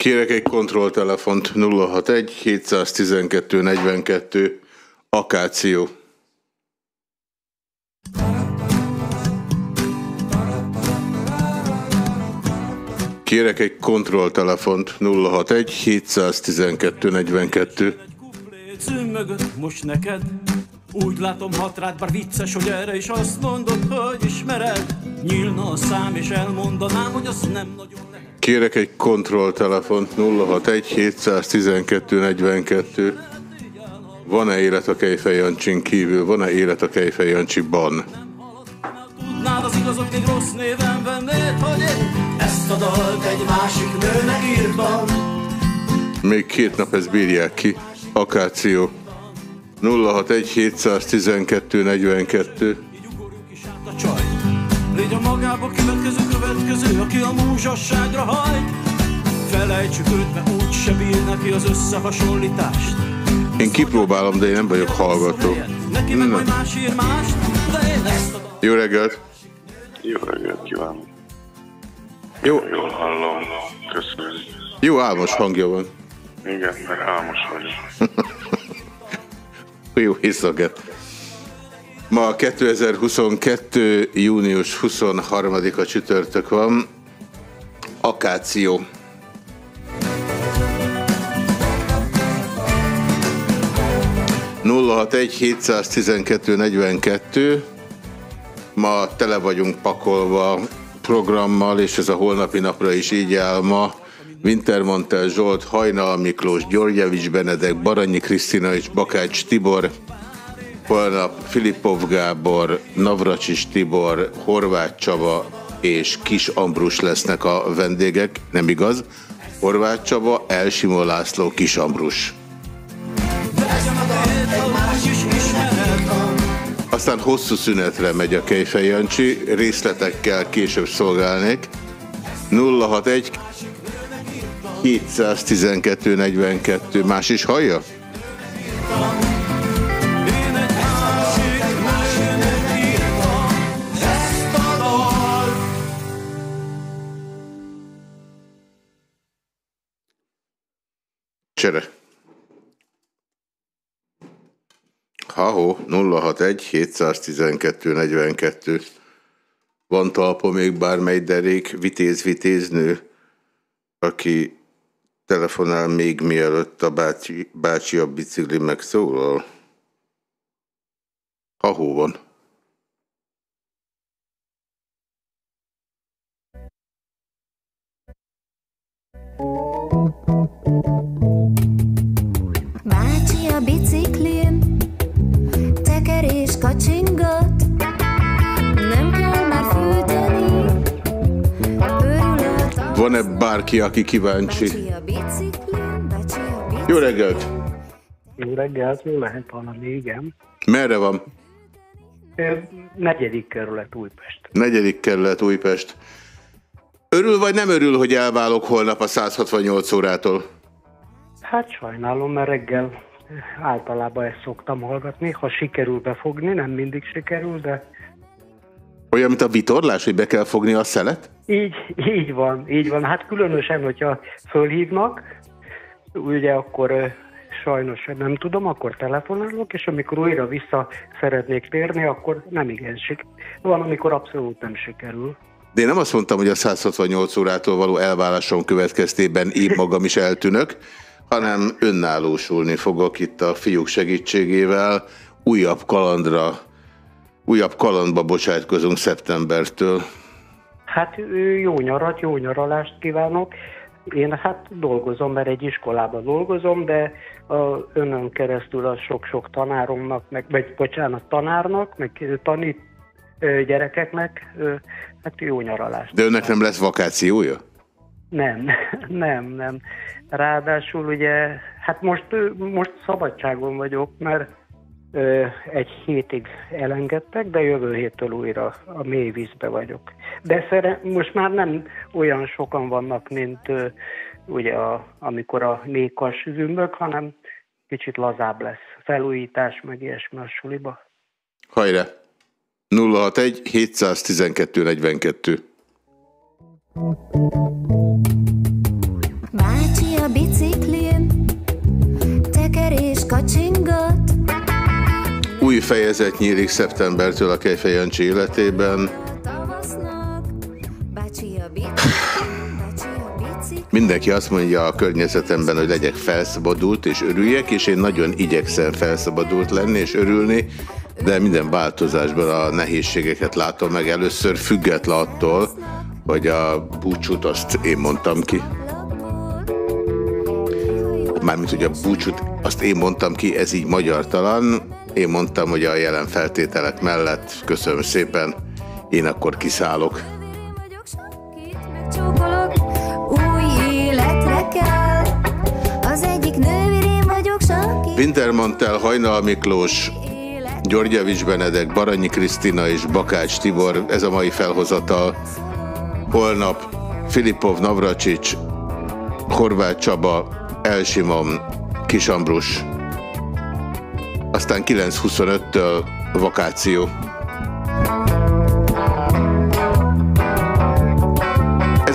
Kérek egy kontrolltelefont. 061 712 42 Akáció. Kérek egy kontrolltelefont. 061 712 42. mögött most neked? Úgy látom hat rád, bár vicces, hogy erre is azt mondod, hogy ismered. Nyílna a szám és elmondanám, hogy azt nem nagyon Kérek egy kontrolltelefont 061 712 42 Van-e élet a Kejfej Jancsin kívül? Van-e élet a Kejfej Jancsiban? Tudnád az igazok, még rossz néven vennéd, hogy ezt a dalt egy másik nőnek írtam Még két nap ezt bírják ki. Akáció 061 712 42 Légy a magába következő következő, aki a múzsasságra hajt Felejtsük őt, mert úgy se bír neki az összehasonlítást Én kipróbálom, de én nem vagyok hallgató. Neki meg majd más ír mást, de én ezt a... Jó reggelt! Jó reggelt kívánok! Jó. Jól hallom, köszönöm. Jó álmos hangja van. Igen, mert álmos vagyok. Jó éjszakát! Ma 2022. június 23-a csütörtök van. Akáció. egy 712 42 Ma tele vagyunk pakolva programmal, és ez a holnapi napra is így áll ma. Wintermantel Zsolt, Hajnal Miklós, Györgyevics Benedek, Baranyi Krisztina és Bakács Tibor, holnap Filipov Gábor, Navracsis Tibor, Horváth Csaba és Kis Ambrus lesznek a vendégek, nem igaz? Horváth Csaba, Elsimó László, Kis Ambrus. Aztán hosszú szünetre megy a Kejfej Jancsi, részletekkel később szolgálnék. 061 712 42. Más is hallja? Csere. Ha-ho, 061 712 42. Van talpa még bármely derék, vitéz-vitéznő, aki telefonál még mielőtt a bácsi, bácsi a bicikli megszólal? Ha hó van. Van-e bárki, aki kíváncsi? Jó reggelt! Jó reggelt, mi lehet valami, igen. Merre van? Negyedik kerület Újpest. Negyedik kerület Újpest. Örül vagy nem örül, hogy elválok holnap a 168 órától? Hát sajnálom, mert reggel általában ezt szoktam hallgatni, ha sikerül befogni, nem mindig sikerül, de... Olyan, mint a vitorlás, hogy be kell fogni a szelet? Így, így van, így van. Hát különösen, hogyha fölhívnak, ugye akkor sajnos nem tudom, akkor telefonálok, és amikor újra vissza szeretnék térni, akkor nem igen sik. Van, amikor abszolút nem sikerül. De én nem azt mondtam, hogy a 168 órától való elválásom következtében én magam is eltűnök, hanem önállósulni fogok itt a fiúk segítségével, újabb kalandra, újabb kalandba bocsátkozunk szeptembertől. Hát jó nyarat, jó nyaralást kívánok. Én hát dolgozom, mert egy iskolában dolgozom, de a önön keresztül a sok-sok tanáromnak, meg, vagy bocsánat, tanárnak, meg tanít gyerekeknek, hát jó nyaralást. De önnek nem lesz vakációja? Nem, nem, nem. Ráadásul ugye, hát most, most szabadságon vagyok, mert egy hétig elengedtek, de jövő héttől újra a mély vízbe vagyok. De szere, most már nem olyan sokan vannak, mint ugye a, amikor a nékas zümbök, hanem kicsit lazább lesz. Felújítás, meg ilyesmi a suliba. Hajrá! 061 712 42 fejezet nyílik szeptembertől a Kejfej Jancsi életében. Mindenki azt mondja a környezetemben, hogy legyek felszabadult és örüljek, és én nagyon igyekszem felszabadult lenni és örülni, de minden változásban a nehézségeket látom meg először független attól, hogy a búcsút azt én mondtam ki. Mármint, hogy a búcsút azt én mondtam ki, ez így magyartalan. Én mondtam, hogy a jelen feltételek mellett, köszönöm szépen, én akkor kiszállok. Wintermantel, Hajnal Miklós, Györgyevics Benedek, Baranyi Krisztina és Bakács Tibor, ez a mai felhozatal. Holnap Filipov Navracsics, Horváth Csaba, Elsimon, Kisambrus. Aztán 9.25-től vakáció.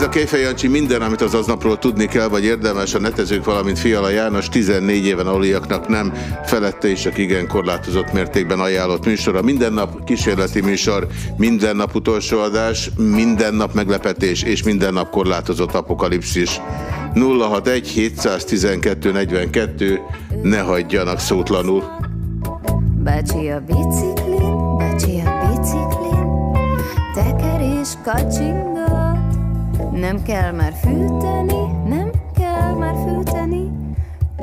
a Kéfej Jancsi minden, amit az aznapról tudni kell, vagy érdemes a netezők, valamint Fiala János 14 éven aluliaknak nem felette és csak igen korlátozott mértékben ajánlott műsora. Minden nap kísérleti műsor, minden nap utolsó adás, minden nap meglepetés és minden nap korlátozott apokalipszis. 061 712 42 ne hagyjanak szótlanul. Bácsi a biciklin, bácsi a biciklin, tekerés kacsing nem kell már fűteni, nem kell már fűteni,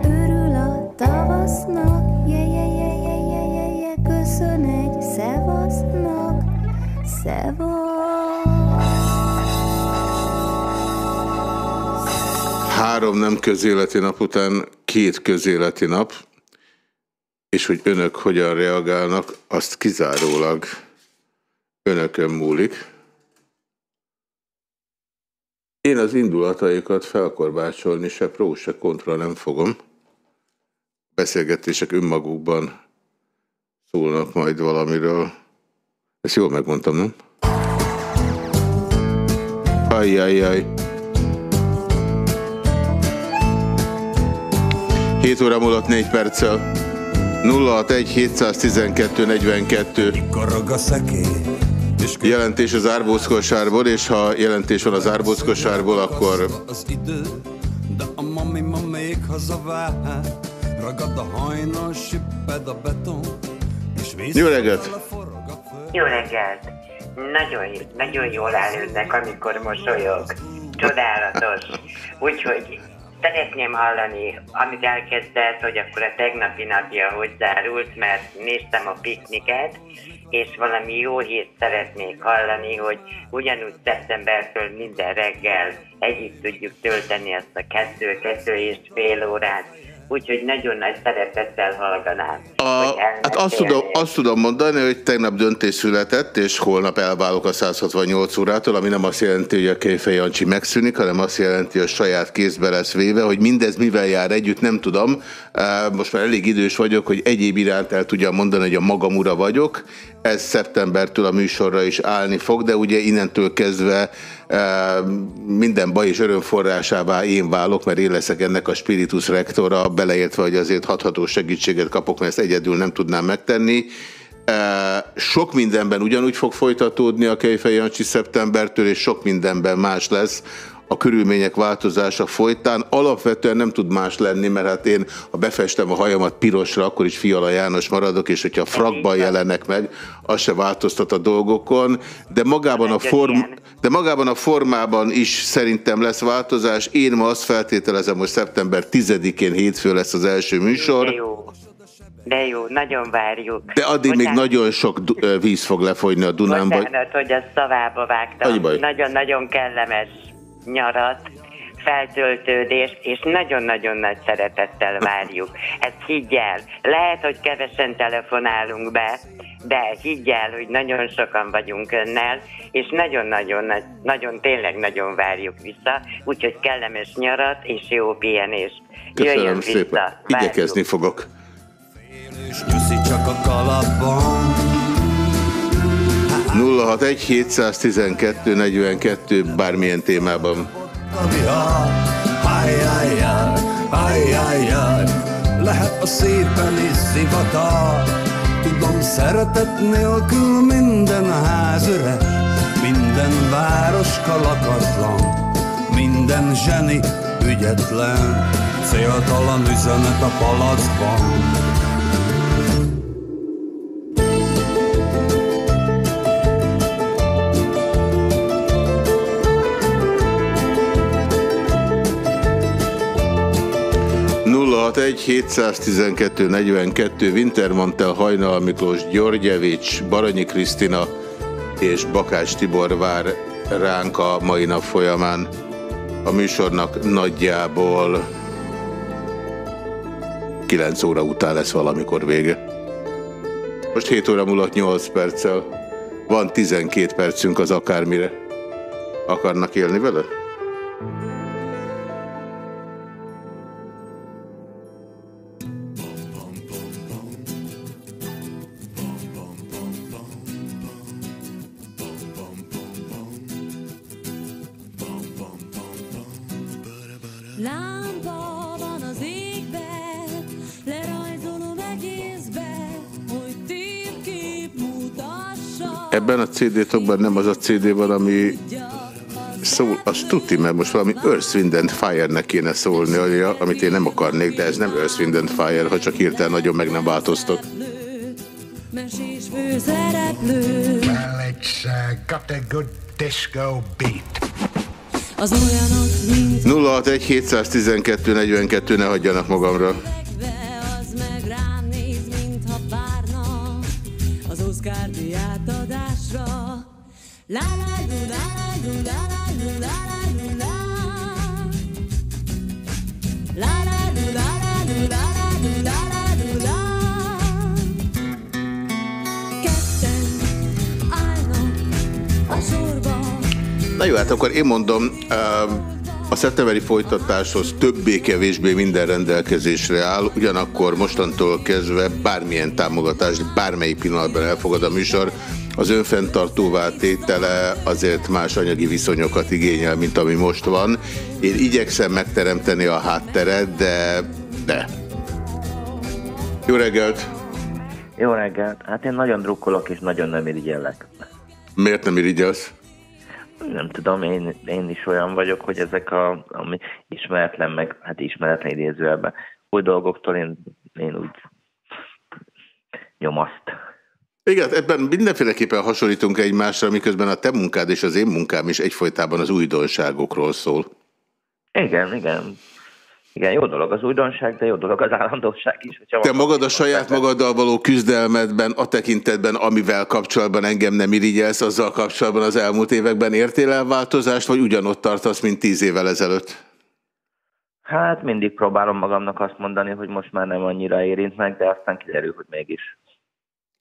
örül a tavasznak, je, je, je, je, je, je, je, köszön egy szevasznak, szevasz. Három nem közéleti nap után két közéleti nap, és hogy önök hogyan reagálnak, azt kizárólag önökön múlik. Én az indulataikat felkorbácsolni se pró, se kontra nem fogom. Beszélgetések önmagukban szólnak majd valamiről. Ezt jól megmondtam, nem? Ajjajjaj. 7 óra múlott 4 perccel. 061 712 42. Karag a szekély. Jelentés az árbózkosárból, és ha jelentés van az árbózkosárból, akkor... Az idő, de a mami ma még hazavár, ragad a hajnal, sipped a beton, és Jó reggelt! Jó reggelt! Nagyon, nagyon jól áll önnek, amikor mosolyog. Csodálatos. Úgyhogy szeretném hallani, amit elkezdett, hogy akkor a tegnapi napja hogy zárult, mert néztem a pikniket, és valami jó hírt szeretnék hallani, hogy ugyanúgy szeptembertől minden reggel együtt tudjuk tölteni ezt a kettő, kettő és fél órát, úgyhogy nagyon nagy szeretettel hallganám. A, hát azt tudom, azt tudom mondani, hogy tegnap döntés született, és holnap elválok a 168 órától, ami nem azt jelenti, hogy a Kéfej Jancsi megszűnik, hanem azt jelenti, hogy a saját kézbe lesz véve, hogy mindez mivel jár együtt, nem tudom. Most már elég idős vagyok, hogy egyéb iránt el tudjam mondani, hogy a magam ura vagyok. Ez szeptembertől a műsorra is állni fog, de ugye innentől kezdve minden baj és örömforrásává én válok, mert én leszek ennek a spiritus rektora, beleértve, hogy azért hatható segítséget kapok, mert ezt egyedül nem tudnám megtenni. Sok mindenben ugyanúgy fog folytatódni a Kejfej Jancsi szeptembertől, és sok mindenben más lesz, a körülmények változása folytán. Alapvetően nem tud más lenni, mert hát én, ha befestem a hajamat pirosra, akkor is Fiala János maradok, és hogyha frakban jelenek meg, az se változtat a dolgokon, de magában a, form, de magában a formában is szerintem lesz változás. Én ma azt feltételezem, hogy szeptember 10-én hétfő lesz az első műsor. De jó. De jó, nagyon várjuk. De addig Bocsánat. még nagyon sok víz fog lefolyni a Dunánba. Bocsánat, hogy a szavába vágtam. Nagyon-nagyon kellemes nyarat, feltöltődést, és nagyon-nagyon nagy szeretettel várjuk. Ezt higgyel. Lehet, hogy kevesen telefonálunk be, de higgyel, hogy nagyon sokan vagyunk önnel, és nagyon-nagyon, nagyon, tényleg nagyon várjuk vissza, úgyhogy kellemes nyarat és jó pihenést. Köszönöm Jöjjön szépen. Vissza. Igyekezni fogok. csak a kalapban 061 712 42 bármilyen témában. Lehet a szépen is szivatar, tudom, szeretet nélkül minden ház üres, minden városka lakatlan, minden zseni ügyetlen, céltalan üzenet a palacban. 061 712 42 Wintermantel, Hajnal Miklós, Györgyevics, Baranyi Krisztina és Bakás Tibor vár ránk a mai nap folyamán. A műsornak nagyjából 9 óra után lesz valamikor vége. Most 7 óra múlott 8 perccel. Van 12 percünk az akármire. Akarnak élni vele? Ebben a CD-tokban nem az a CD van, ami szól, az tuti, mert most valami Earth, Wind and Fire-nek kéne szólni, amit én nem akarnék, de ez nem Earth, Wind and Fire, ha csak hirtelen nagyon meg nem változtok. Well, it's uh, got a good disco beat. Az olyanok, 061 712 42 ne hagyjanak magamra. La la lu la la lu la la lu la la lu la. La la lu la la lu la la lu la la lu la. Ketten állnak a sorba. Na jó, hát akkor én mondom, a szeptemberi folytatáshoz többé-kevésbé minden rendelkezésre áll, ugyanakkor mostantól kezdve bármilyen támogatást bármely pillanatban elfogad a műsor, az önfenntartóvá tétele azért más anyagi viszonyokat igényel, mint ami most van. Én igyekszem megteremteni a hátteret, de... de. Jó reggelt! Jó reggelt! Hát én nagyon drukkolok és nagyon nem irigyellek. Miért nem irigyelsz? Nem tudom, én, én is olyan vagyok, hogy ezek a ami ismeretlen, meg hát ismeretlen idézőjelben új dolgoktól én, én úgy nyomaszt. Igen, ebben mindenféleképpen hasonlítunk egymásra, miközben a te munkád és az én munkám is egyfolytában az újdonságokról szól. Igen, igen. Igen, jó dolog az újdonság, de jó dolog az állandóság is. Te magad a saját magaddal való küzdelmedben, a tekintetben, amivel kapcsolatban engem nem irigyelsz, azzal kapcsolatban az elmúlt években értél el változást, vagy ugyanott tartasz, mint tíz évvel ezelőtt? Hát mindig próbálom magamnak azt mondani, hogy most már nem annyira érint meg, de aztán kiderül, hogy mégis.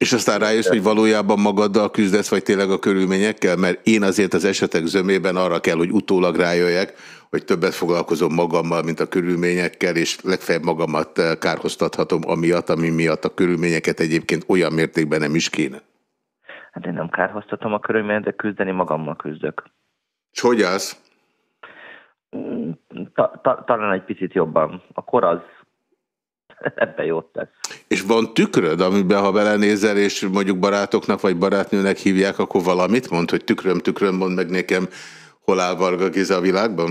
És aztán rájössz, hogy valójában magaddal küzdesz, vagy tényleg a körülményekkel? Mert én azért az esetek zömében arra kell, hogy utólag rájöjjek, hogy többet foglalkozom magammal, mint a körülményekkel, és legfeljebb magamat eh, kárhoztathatom amiatt, ami miatt a körülményeket egyébként olyan mértékben nem is kéne. Hát én nem kárhoztatom a körülményeket, de küzdeni magammal küzdök. És hogy állsz? Ta, ta, talán egy picit jobban. A kor az ebben jót tesz. És van tükröd, amiben ha belenézel, és mondjuk barátoknak vagy barátnőnek hívják, akkor valamit mond, hogy tükröm, tükröm, mond meg nekem, hol áll Varga Giza a világban?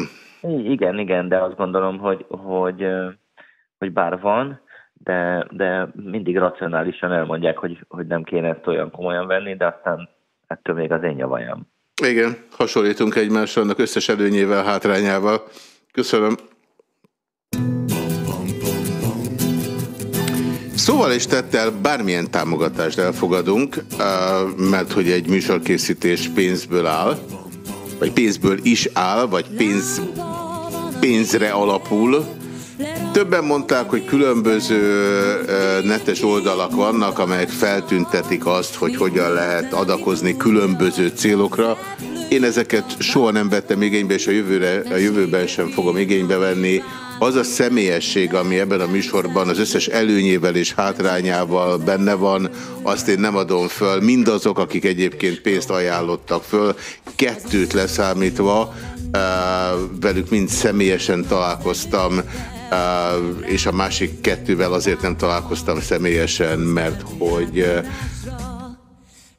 Igen, igen, de azt gondolom, hogy, hogy, hogy bár van, de, de mindig racionálisan elmondják, hogy, hogy nem kéne ezt olyan komolyan venni, de aztán ettől még az én javajam. Igen, hasonlítunk egymásra, annak összes előnyével, hátrányával. Köszönöm. Szóval is tettel bármilyen támogatást elfogadunk, mert hogy egy műsorkészítés pénzből áll, vagy pénzből is áll, vagy pénz, pénzre alapul. Többen mondták, hogy különböző netes oldalak vannak, amelyek feltüntetik azt, hogy hogyan lehet adakozni különböző célokra. Én ezeket soha nem vettem igénybe, és a, jövőre, a jövőben sem fogom igénybe venni az a személyesség, ami ebben a műsorban az összes előnyével és hátrányával benne van, azt én nem adom föl. Mindazok, akik egyébként pénzt ajánlottak föl, kettőt leszámítva, velük mind személyesen találkoztam, és a másik kettővel azért nem találkoztam személyesen, mert hogy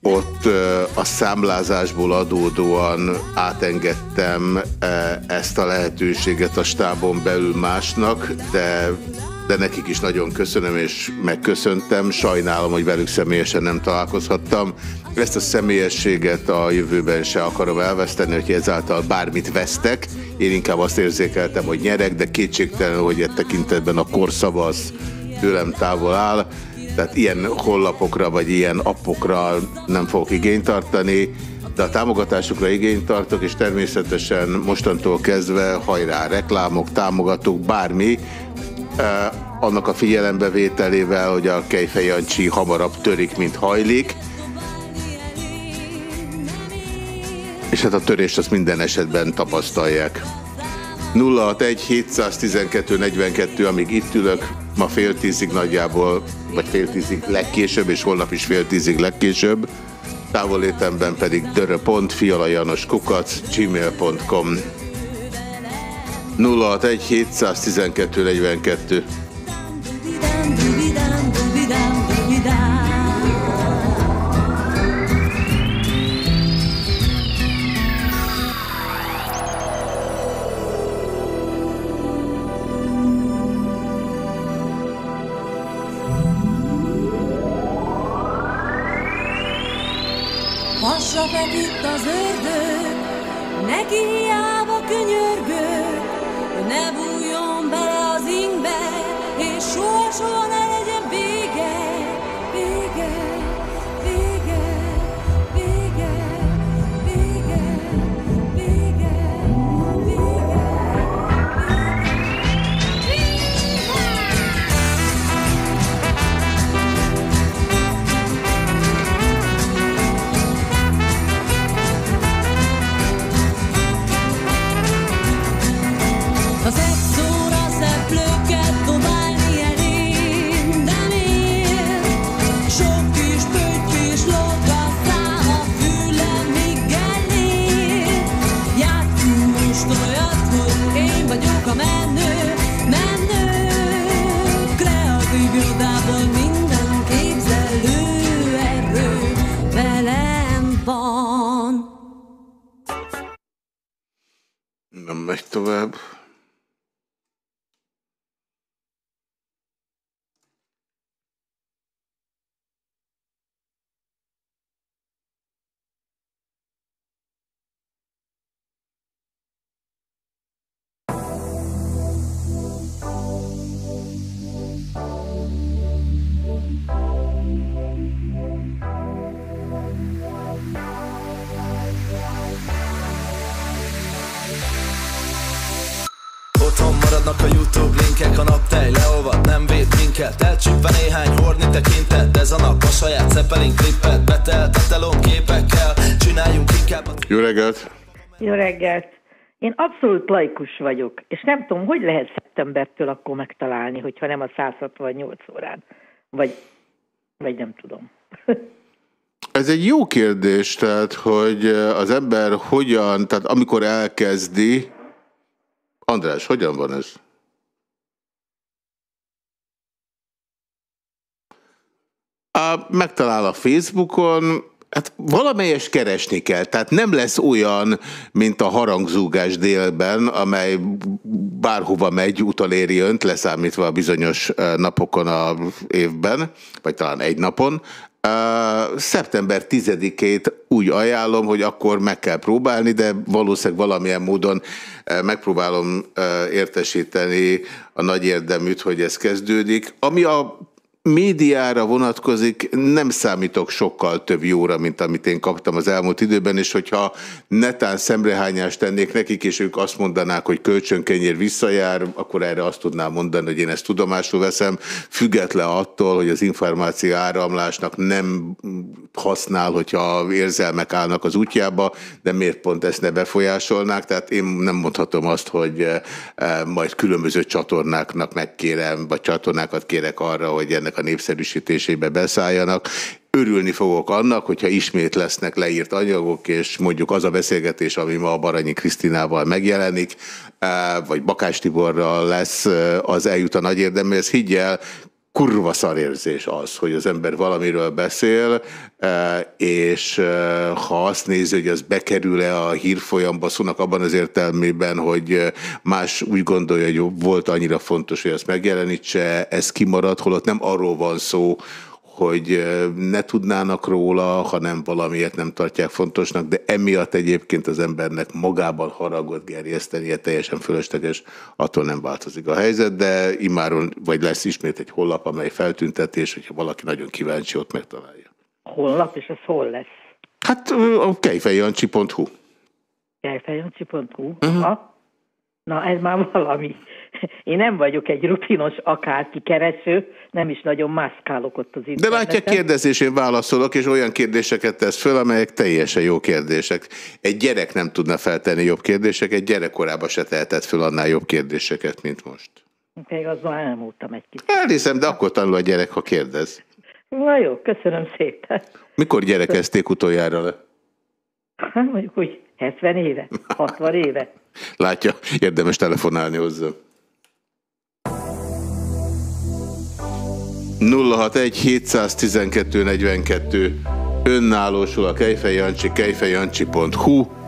ott a számlázásból adódóan átengedtem ezt a lehetőséget a stábon belül másnak, de, de nekik is nagyon köszönöm, és megköszöntem. Sajnálom, hogy velük személyesen nem találkozhattam. Ezt a személyességet a jövőben se akarom elveszteni, hogy ezáltal bármit vesztek. Én inkább azt érzékeltem, hogy nyerek, de kétségtelen, hogy egy tekintetben a korszavasz tőlem távol áll tehát ilyen hollapokra vagy ilyen appokra nem fogok igényt tartani, de a támogatásukra igényt tartok, és természetesen mostantól kezdve hajrá reklámok, támogatók, bármi, eh, annak a figyelembevételével, hogy a Kejfej Jancsi hamarabb törik, mint hajlik, és hát a törést azt minden esetben tapasztalják. 061 712 42, amíg itt ülök, ma fél tízig nagyjából, vagy fél tízig legkésőbb, és holnap is fél tízig legkésőbb. Távolétemben pedig dörö.fialajanoskukac gmail.com 061 712 42 az ördög, neki hiába könyörgök, ne bújjon bele az ingbe, és soha-soha ne megy tovább. Véd minket Elcsípve néhány horni tekintet Ez a nap a saját Zeppelin klippet Betelt a telón képekkel Csináljunk inkább a... Jó reggelt! Jó reggelt! Én abszolút laikus vagyok, és nem tudom, hogy lehet szeptembertől akkor megtalálni, hogyha nem a 168 órán. Vagy, vagy nem tudom. Ez egy jó kérdés, tehát, hogy az ember hogyan, tehát amikor elkezdi, András, hogyan van ez? A, megtalál a Facebookon, Hát valamelyes keresni kell, tehát nem lesz olyan, mint a harangzúgás délben, amely bárhova megy, utaléri önt, leszámítva a bizonyos napokon a évben, vagy talán egy napon, Uh, szeptember 10-ét úgy ajánlom, hogy akkor meg kell próbálni, de valószínűleg valamilyen módon megpróbálom értesíteni a nagy érdeműt, hogy ez kezdődik. Ami a médiára vonatkozik, nem számítok sokkal több jóra, mint amit én kaptam az elmúlt időben, és hogyha netán szemrehányást tennék nekik, és ők azt mondanák, hogy kölcsönkenyér visszajár, akkor erre azt tudnám mondani, hogy én ezt tudomásul veszem, független attól, hogy az információ áramlásnak nem használ, hogyha érzelmek állnak az útjába, de miért pont ezt ne befolyásolnák, tehát én nem mondhatom azt, hogy eh, majd különböző csatornáknak megkérem, vagy csatornákat kérek arra, hogy ennek ennek a népszerűsítésébe beszálljanak. örülni fogok annak, hogyha ismét lesznek leírt anyagok, és mondjuk az a beszélgetés, ami ma a Baranyi Krisztinával megjelenik, vagy Bakás Tiborral lesz, az eljut a nagy érdemhez. Higgyel, kurva szarérzés az, hogy az ember valamiről beszél, e, és e, ha azt nézi, hogy az bekerül-e a hírfolyamba, szónak abban az értelmében, hogy más úgy gondolja, hogy volt annyira fontos, hogy azt megjelenítse, ez kimarad, holott nem arról van szó, hogy ne tudnának róla, hanem valamiért nem tartják fontosnak, de emiatt egyébként az embernek magában haragot gerjesztenie teljesen fölösleges, attól nem változik a helyzet, de imáron, vagy lesz ismét egy hollap, amely feltüntetés, hogyha valaki nagyon kíváncsi, ott megtalálja. Honlap, és ez hol lesz? Hát a kejfejjancsi.hu Kejfejjancsi.hu? Uh mhm. -huh. Na, ez már valami. Én nem vagyok egy rutinos akárki kereső, nem is nagyon mászkálok ott az interneten. De látja, kérdezésén válaszolok, és olyan kérdéseket tesz föl, amelyek teljesen jó kérdések. Egy gyerek nem tudna feltenni jobb kérdéseket, gyerekkorában se tehetett föl annál jobb kérdéseket, mint most. Még azzal elmúltam egy kicsit. Elhiszem, de akkor tanul a gyerek, ha kérdez. Na jó, köszönöm szépen. Mikor gyerekezték utoljára le? Hát mondjuk úgy 70 éve, 60 éve. Látja, érdemes telefonálni hozzá. 061 712 42 önállósul a Kejfej Jancsi, kejfejancsi.hu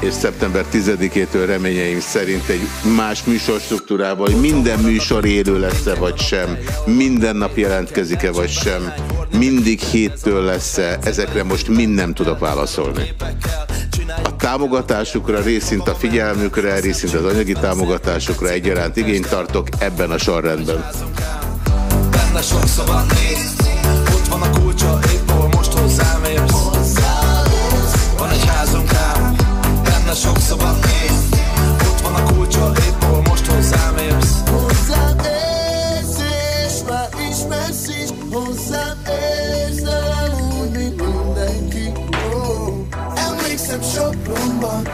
és szeptember 10-től reményeim szerint egy más műsorstruktúrával, hogy minden műsor élő lesz-e vagy sem, minden nap jelentkezik-e vagy sem, mindig héttől lesz-e, ezekre most mind nem tudok válaszolni. A támogatásukra, részint a figyelmükre, részint az anyagi támogatásukra egyaránt igényt tartok ebben a sorrendben. Benne sok szabad néz, ott van a kulcsa, sok szabad néz, ott van a kulcsa, épp ahol most hozzám érsz. Hozzád érsz, és már ismersz is, hozzád érzel úgy, mint mindenki. Oh. Emlékszem Sopronban,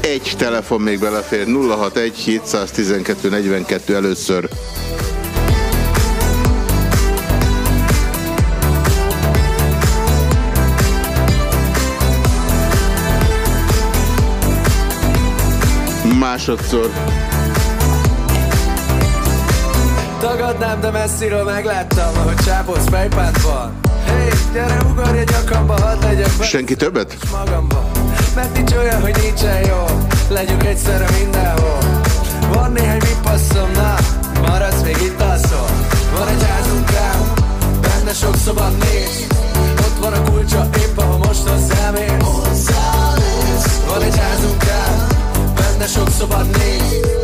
egy telefon még belefér, 061 712 42 először. Másodszor. Tagadnám, de messziről megláttam, ahogy csápolsz fejpádban. Hey, gyere, ugorj a nyakamba, hadd legyek Senki többet? Magamba. Mert nincs olyan, hogy nincsen jó Legyünk egyszerre mindenhol Van néhány vipasszom, na Maradsz még itt alszol Van egy házunk rám Benne sok szabad néz Ott van a kulcsa, épp ahol most hozzám érsz Van egy házunk Benne sok szabad néz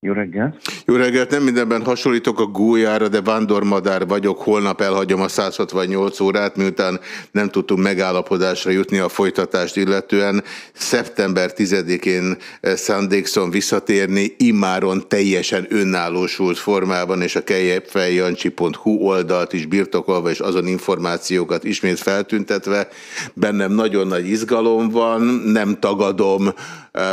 Jó reggelt! Jó reggelt! Nem mindenben hasonlítok a gújára, de vándormadár vagyok. Holnap elhagyom a 168 órát, miután nem tudtunk megállapodásra jutni a folytatást illetően. Szeptember 10-én eh, szándékszom visszatérni, immáron teljesen önállósult formában, és a kejjepfejjancsi.hu oldalt is birtokolva, és azon információkat ismét feltüntetve. Bennem nagyon nagy izgalom van, nem tagadom,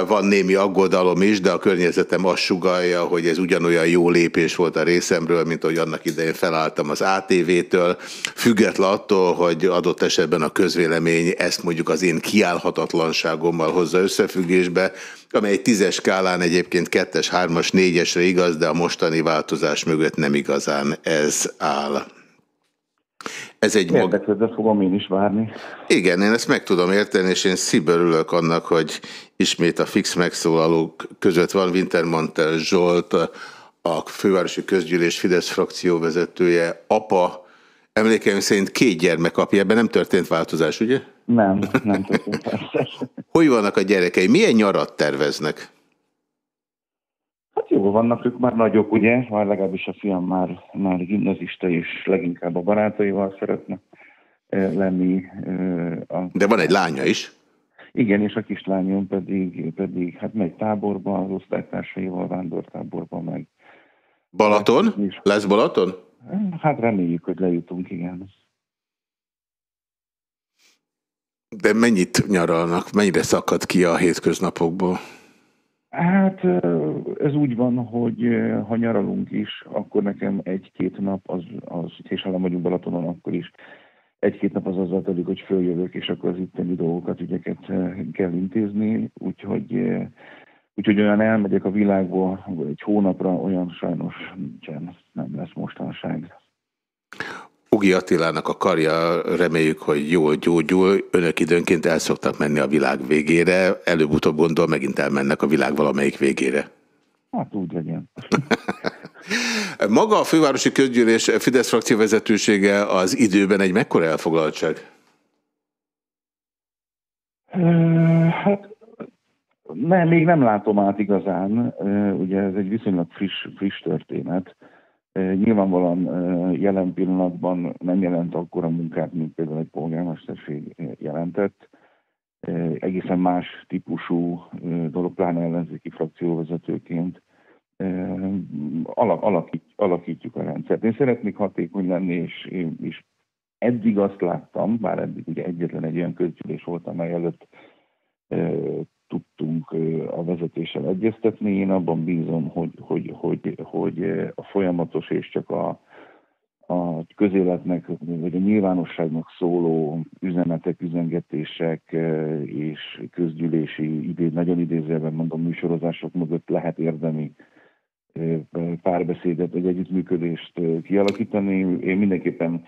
van némi aggodalom is, de a környezetem azt sugal, sugalja, hogy ez ugyanolyan jó lépés volt a részemről, mint hogy annak idején felálltam az ATV-től, független attól, hogy adott esetben a közvélemény ezt mondjuk az én kiállhatatlanságommal hozza összefüggésbe, amely egy tízes skálán egyébként kettes, hármas, négyesre igaz, de a mostani változás mögött nem igazán ez áll. Ez egy Érdeklődve fogom én is várni. Igen, én ezt meg tudom érteni, és én szívből ülök annak, hogy ismét a fix megszólalók között van Wintermantel Zsolt, a fővárosi közgyűlés Fidesz frakció vezetője, apa, emlékeim szerint két gyermek apja, ebben nem történt változás, ugye? Nem, nem történt változás. Hogy vannak a gyerekei? Milyen nyarat terveznek? Jó vannak, ők már nagyok, ugye? Már legalábbis a fiam már, már gimnazista, és leginkább a barátaival szeretne lenni. A... De van egy lánya is? Igen, és a kislányom pedig, pedig hát megy táborba, az osztálytársaival vándortáborba meg. Balaton? Lesz Balaton? Hát reméljük, hogy lejutunk, igen. De mennyit nyaralnak, mennyire szakad ki a hétköznapokból? Hát ez úgy van, hogy ha nyaralunk is, akkor nekem egy-két nap, az, az és ha nem vagyunk Balatonon, akkor is egy-két nap az azzal telik, hogy följövök, és akkor az itteni dolgokat, ügyeket kell intézni, úgyhogy, úgyhogy olyan elmegyek a világból egy hónapra, olyan sajnos nincsen, nem lesz mostanság. Ugi Attilának a karja reméljük, hogy jól gyógyul. Önök időnként el szoktak menni a világ végére, előbb-utóbb gondol megint elmennek a világ valamelyik végére. Hát úgy legyen. Maga a fővárosi közgyűlés Fidesz frakció vezetősége az időben egy mekkora elfoglaltság? Hát nem, még nem látom át igazán. Ugye ez egy viszonylag friss, friss történet. Nyilvánvalóan jelen pillanatban nem jelent akkora munkát, mint például egy polgármesterség jelentett. Egészen más típusú dolog, pláne ellenzéki frakcióvezetőként alakít, alakítjuk a rendszert. Én szeretnék hatékony lenni, és, és eddig azt láttam, bár eddig ugye egyetlen egy olyan közgyűlés volt, amely előtt tudtunk a vezetéssel egyeztetni. Én abban bízom, hogy, hogy, hogy, hogy a folyamatos és csak a, a közéletnek, vagy a nyilvánosságnak szóló üzenetek, üzengetések és közgyűlési idő, nagyon idézőben mondom, műsorozások mögött lehet érdemi párbeszédet, vagy együttműködést kialakítani. Én mindenképpen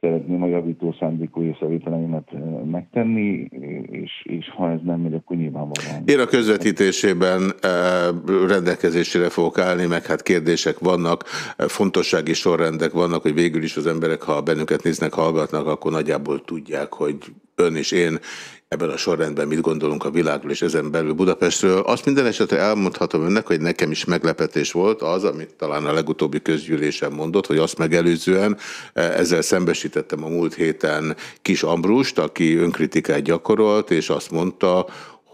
szeretném a javító szándékú észrevételeimet megtenni, és, és ha ez nem megy, akkor nyilvánvalóan. Én a közvetítésében rendelkezésére fogok állni, meg hát kérdések vannak, fontossági sorrendek vannak, hogy végül is az emberek, ha bennünket néznek, hallgatnak, akkor nagyjából tudják, hogy ön és én ebben a sorrendben mit gondolunk a világról és ezen belül Budapestről. Azt minden esetre elmondhatom önnek, hogy nekem is meglepetés volt az, amit talán a legutóbbi közgyűlésen mondott, hogy azt megelőzően e, ezzel szembesítettem a múlt héten Kis Ambrust, aki önkritikát gyakorolt, és azt mondta,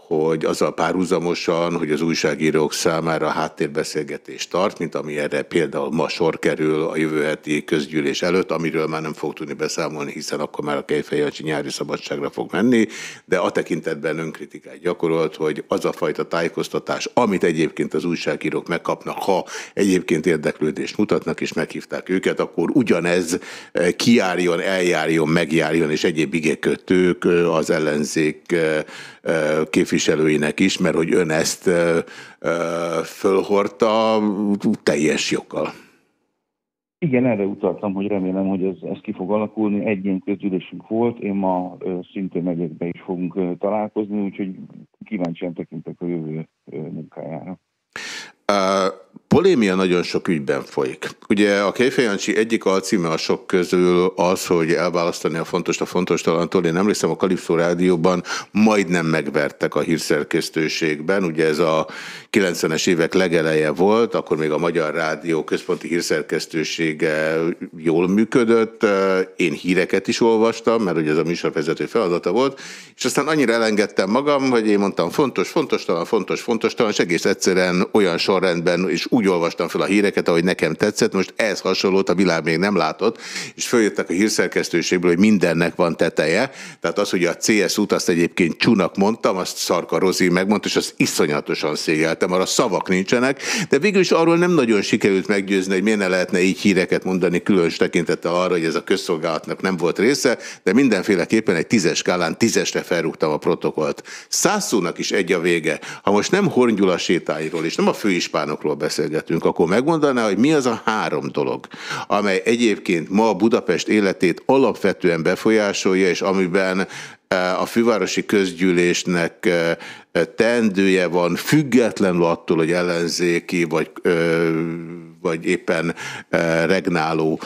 hogy azzal párhuzamosan, hogy az újságírók számára háttérbeszélgetést tart, mint ami erre például ma sor kerül a jövő heti közgyűlés előtt, amiről már nem fog tudni beszámolni, hiszen akkor már a Kejfejancsi nyári szabadságra fog menni, de a tekintetben önkritikát gyakorolt, hogy az a fajta tájékoztatás, amit egyébként az újságírók megkapnak, ha egyébként érdeklődést mutatnak és meghívták őket, akkor ugyanez eh, kiárjon, eljárjon, megjárjon, és egyéb igékötők eh, az ellenzék eh, képviselőinek is, mert hogy ön ezt fölhordta teljes joggal. Igen, erre utaltam, hogy remélem, hogy ez, ez ki fog alakulni. Egy ilyen közgyűlésünk volt, én ma szintén megyekbe is fogunk találkozni, úgyhogy kíváncsian tekintek a jövő munkájára. A polémia nagyon sok ügyben folyik. Ugye a Kejfejancsi egyik alcíme a sok közül az, hogy elválasztani a fontos a fontos talantól. Én emlékszem a Kalipszó rádióban majdnem megvertek a hírszerkesztőségben. Ugye ez a 90-es évek legeleje volt, akkor még a Magyar Rádió központi hírszerkesztősége jól működött. Én híreket is olvastam, mert ugye ez a műsorvezető feladata volt, és aztán annyira elengedtem magam, hogy én mondtam fontos, fontos talán, fontos, fontos talán, és egész egyszerűen olyan sor sorrendben, és úgy olvastam fel a híreket, ahogy nekem tetszett. Most ez hasonlót a világ még nem látott, és följöttek a hírszerkesztőségből, hogy mindennek van teteje. Tehát az, hogy a CS út azt egyébként csúnak mondtam, azt Szarka Rozi megmondta, és azt iszonyatosan szégyeltem, arra szavak nincsenek, de végül is arról nem nagyon sikerült meggyőzni, hogy miért ne lehetne így híreket mondani, különös tekintettel arra, hogy ez a közszolgálatnak nem volt része, de mindenféleképpen egy tízes skálán tízesre felrúgtam a protokollt. Százszónak is egy a vége. Ha most nem Horngyula sétáiról, és nem a főis ispánokról beszélgetünk, akkor megmondaná, hogy mi az a három dolog, amely egyébként ma Budapest életét alapvetően befolyásolja, és amiben e, a fővárosi közgyűlésnek e, teendője van, függetlenül attól, hogy ellenzéki, vagy, e, vagy éppen regnáló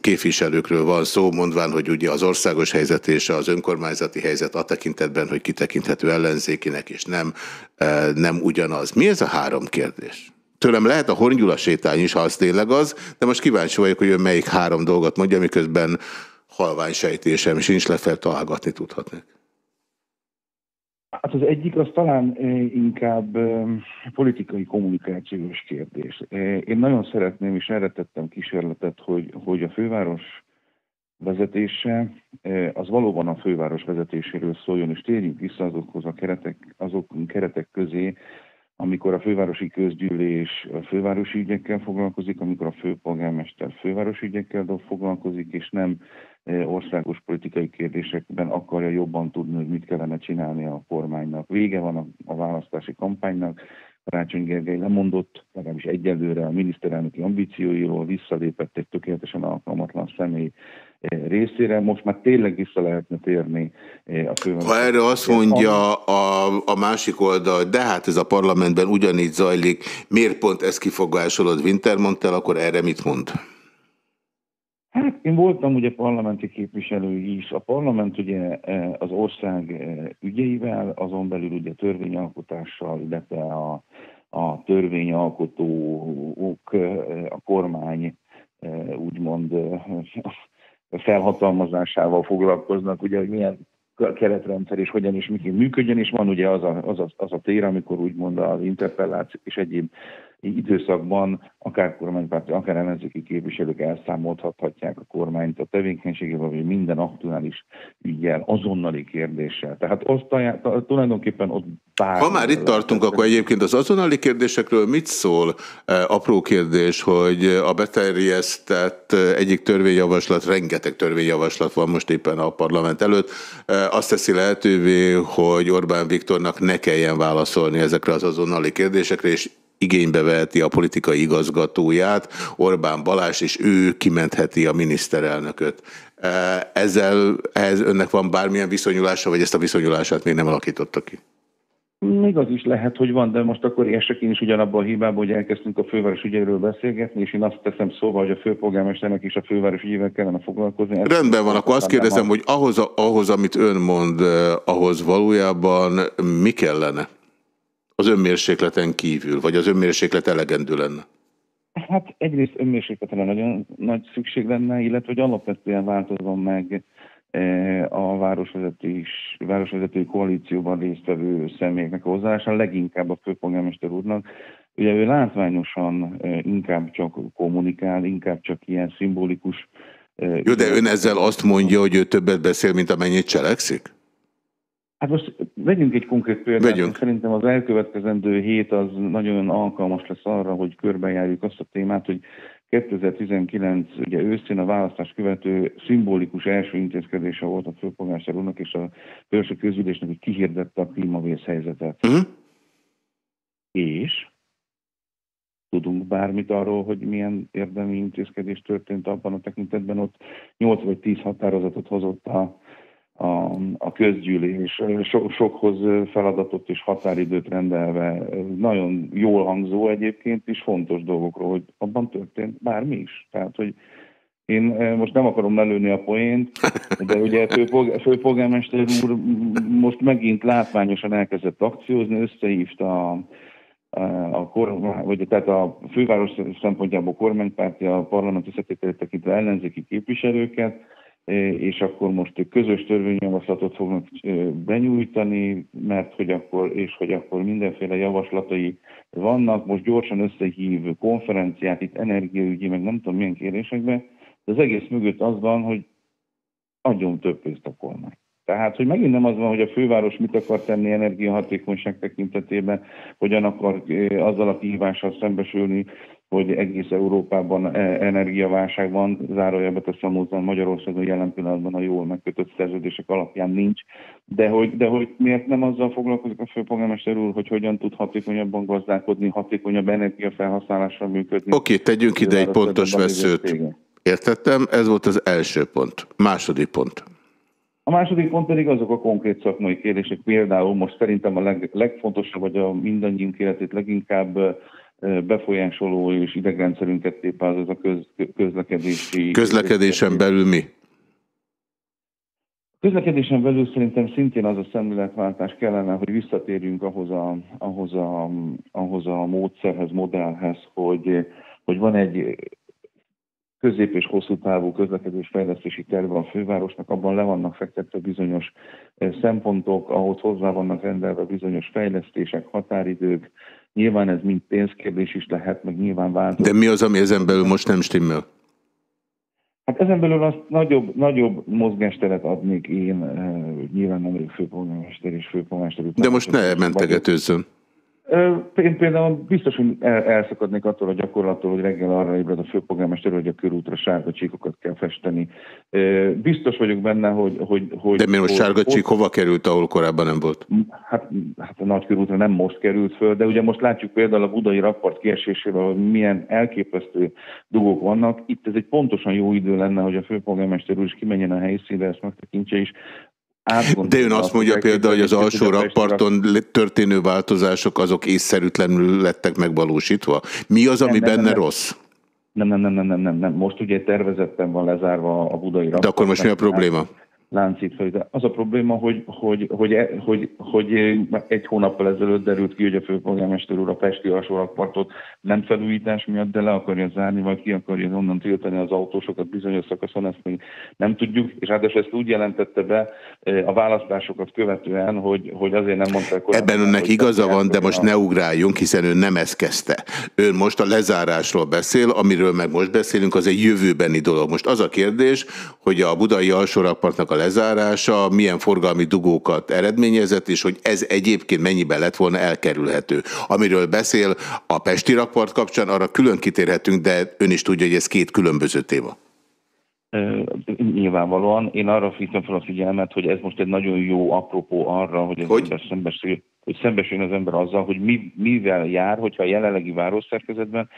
képviselőkről van szó, mondván, hogy ugye az országos helyzet és az önkormányzati helyzet a tekintetben, hogy kitekinthető ellenzékinek, és nem, nem ugyanaz. Mi ez a három kérdés? Tőlem lehet a Horngyula sétány is, ha az tényleg az, de most kíváncsi vagyok, hogy ön melyik három dolgot mondja, miközben halvány sejtésem sincs, lefeltalálgatni tudhatnék. Hát az egyik az talán inkább politikai kommunikációs kérdés. Én nagyon szeretném, és erre tettem kísérletet, hogy, hogy a főváros vezetése, az valóban a főváros vezetéséről szóljon, és térjünk vissza azokhoz a keretek, azok keretek közé, amikor a fővárosi közgyűlés fővárosi ügyekkel foglalkozik, amikor a főpolgármester fővárosi ügyekkel foglalkozik, és nem országos politikai kérdésekben akarja jobban tudni, hogy mit kellene csinálni a kormánynak. Vége van a, választási kampánynak, Rácsony Gergely lemondott, legalábbis egyelőre a miniszterelnöki ambícióiról, visszalépett egy tökéletesen alkalmatlan személy részére. Most már tényleg vissza lehetne térni a főváros. Ha erre azt mondja a, a másik oldal, de hát ez a parlamentben ugyanígy zajlik, miért pont ezt kifogásolod Wintermanttel, akkor erre mit mond? Hát én voltam ugye parlamenti képviselő is. A parlament ugye eh, az ország ügyeivel, azon belül ugye törvényalkotással, illetve a a törvényalkotók, a kormány úgymond felhatalmazásával foglalkoznak, ugye, hogy milyen keretrendszer és hogyan is miként működjön, és van ugye az a, az a, az a tér, amikor úgymond az interpelláció és egyéb időszakban akár kormánypárti, akár ellenzéki képviselők elszámolhatják a kormányt a tevékenységével, vagy minden aktuális ügyel, azonnali kérdéssel. Tehát azt tulajdonképpen ott bár... Ha már itt tartunk, akkor egyébként az azonnali kérdésekről mit szól? E, apró kérdés, hogy a beterjesztett egyik törvényjavaslat, rengeteg törvényjavaslat van most éppen a parlament előtt, e, azt teszi lehetővé, hogy Orbán Viktornak ne kelljen válaszolni ezekre az azonnali kérdésekre, és igénybe veheti a politikai igazgatóját, Orbán Balázs, és ő kimentheti a miniszterelnököt. E, ezzel ehhez önnek van bármilyen viszonyulása, vagy ezt a viszonyulását még nem alakította ki? Még az is lehet, hogy van, de most akkor esek én is ugyanabban a hibában, hogy elkezdtünk a főváros ügyéről beszélgetni, és én azt teszem szóval, hogy a főpolgármesternek is a főváros ügyével kellene foglalkozni. Rendben van, akkor azt kérdezem, hogy ahhoz, ahhoz, amit ön mond, eh, ahhoz valójában mi kellene? Az önmérsékleten kívül, vagy az önmérséklet elegendő lenne? Hát egyrészt önmérsékletre nagyon nagy szükség lenne, illetve hogy alapvetően változom meg e, a városvezetés, városvezetői koalícióban résztvevő személyeknek hozzáállása, leginkább a főpolgármester úrnak. Ugye ő látványosan e, inkább csak kommunikál, inkább csak ilyen szimbolikus. E, Jó, de ön ezzel azt mondja, hogy ő többet beszél, mint amennyit cselekszik? Hát most vegyünk egy konkrét példát. Vegyünk. Szerintem az elkövetkezendő hét az nagyon alkalmas lesz arra, hogy körbejárjuk azt a témát, hogy 2019 ugye őszén a választás követő szimbolikus első intézkedése volt a főpolgármester úrnak és a felső közülésnek, hogy kihirdette a klímavészhelyzetet. Uh-huh. És tudunk bármit arról, hogy milyen érdemi intézkedés történt abban a tekintetben, ott 8 vagy 10 határozatot hozott a a, a közgyűlés so, sokhoz feladatot és határidőt rendelve. Nagyon jól hangzó egyébként is fontos dolgokról, hogy abban történt bármi is. Tehát, hogy én most nem akarom lelőni a poént, de ugye főpolgármester úr most megint látványosan elkezdett akciózni, összehívta a, a kormány, vagy tehát a főváros szempontjából kormánypárti, a parlamenti szetételét tekintve ellenzéki képviselőket, és akkor most közös törvényjavaslatot fognak benyújtani, mert hogy akkor, és hogy akkor mindenféle javaslatai vannak. Most gyorsan összehív konferenciát itt energiaügyi, meg nem tudom milyen kérésekben, de az egész mögött az van, hogy adjon több pénzt a kormány. Tehát, hogy megint nem az van, hogy a főváros mit akar tenni energiahatékonyság tekintetében, hogyan akar azzal a kihívással szembesülni, hogy egész Európában e, energiaválság van, zárójelbe teszem hozzá, Magyarországon jelen pillanatban a jól megkötött szerződések alapján nincs, de hogy, de hogy miért nem azzal foglalkozik a főpolgármester úr, hogy hogyan tud hatékonyabban gazdálkodni, hatékonyabb energiafelhasználással működni. Oké, okay, tegyünk ide egy pontos veszőt. Értettem, ez volt az első pont. Második pont. A második pont pedig azok a konkrét szakmai kérdések, például most szerintem a leg, legfontosabb, vagy a mindannyiunk életét leginkább befolyásoló és idegrendszerünket tépáz az a köz, közlekedési... Közlekedésen belül mi? Közlekedésen belül szerintem szintén az a szemléletváltás kellene, hogy visszatérjünk ahhoz a, ahhoz a, ahhoz a módszerhez, modellhez, hogy, hogy van egy közép- és hosszú távú közlekedés fejlesztési terve a fővárosnak, abban le vannak fektetve bizonyos szempontok, ahhoz hozzá vannak rendelve bizonyos fejlesztések, határidők, Nyilván ez mind pénzkérdés is lehet, meg nyilván változó. De mi az, ami ezen belül most nem stimmel? Hát ezen belül azt nagyobb, nagyobb mozgásteret adnék én, uh, nyilván nemrég főpolgármester és főpolgármester. De most ne mentegetőzzön. Én például biztos, hogy el, elszakadnék attól a gyakorlattól, hogy reggel arra ébred a főpolgármester, hogy a körútra sárga csíkokat kell festeni. Biztos vagyok benne, hogy... hogy, hogy De miért most sárga csík hova került, ahol korábban nem volt? Hát, hát a nagy körútra nem most került föl, de ugye most látjuk például a budai rapport kiesésével, hogy milyen elképesztő dugók vannak. Itt ez egy pontosan jó idő lenne, hogy a főpolgármester úr is kimenjen a helyszínre, ezt megtekintse is, de ön azt mondja például, hogy az alsó rakparton történő változások azok észszerűtlenül lettek megvalósítva. Mi az, ami nem, benne nem, rossz? Nem, nem, nem, nem, nem, nem, nem. Most ugye tervezetten van lezárva a budai rakpart. De akkor most mi a probléma? Láncít fel. De az a probléma, hogy, hogy, hogy, e, hogy, hogy egy hónappal ezelőtt derült ki, hogy a főpolgármester úr a Pesti alsórakpartot nem felújítás miatt, de le akarja zárni, vagy ki akarja onnan tiltani az autósokat bizonyos szakaszon, ezt még nem tudjuk, és ráadásul ezt úgy jelentette be e, a választásokat követően, hogy, hogy azért nem mondták korábban. Ebben önnek igaza van, de most ne ugráljunk, hiszen ön nem ezt kezdte. Ön most a lezárásról beszél, amiről meg most beszélünk, az egy jövőbeni dolog. Most az a kérdés, hogy a budai alsórakpartnak a lezárása milyen forgalmi dugókat eredményezett, és hogy ez egyébként mennyiben lett volna elkerülhető. Amiről beszél a Pesti rakpart kapcsán, arra külön kitérhetünk, de ön is tudja, hogy ez két különböző téma. Nyilvánvalóan. Én arra figyeltem fel a figyelmet, hogy ez most egy nagyon jó apropó arra, hogy az hogy? ember szembesül, hogy szembesüljön az ember azzal, hogy mi, mivel jár, hogyha a jelenlegi városszerkezetben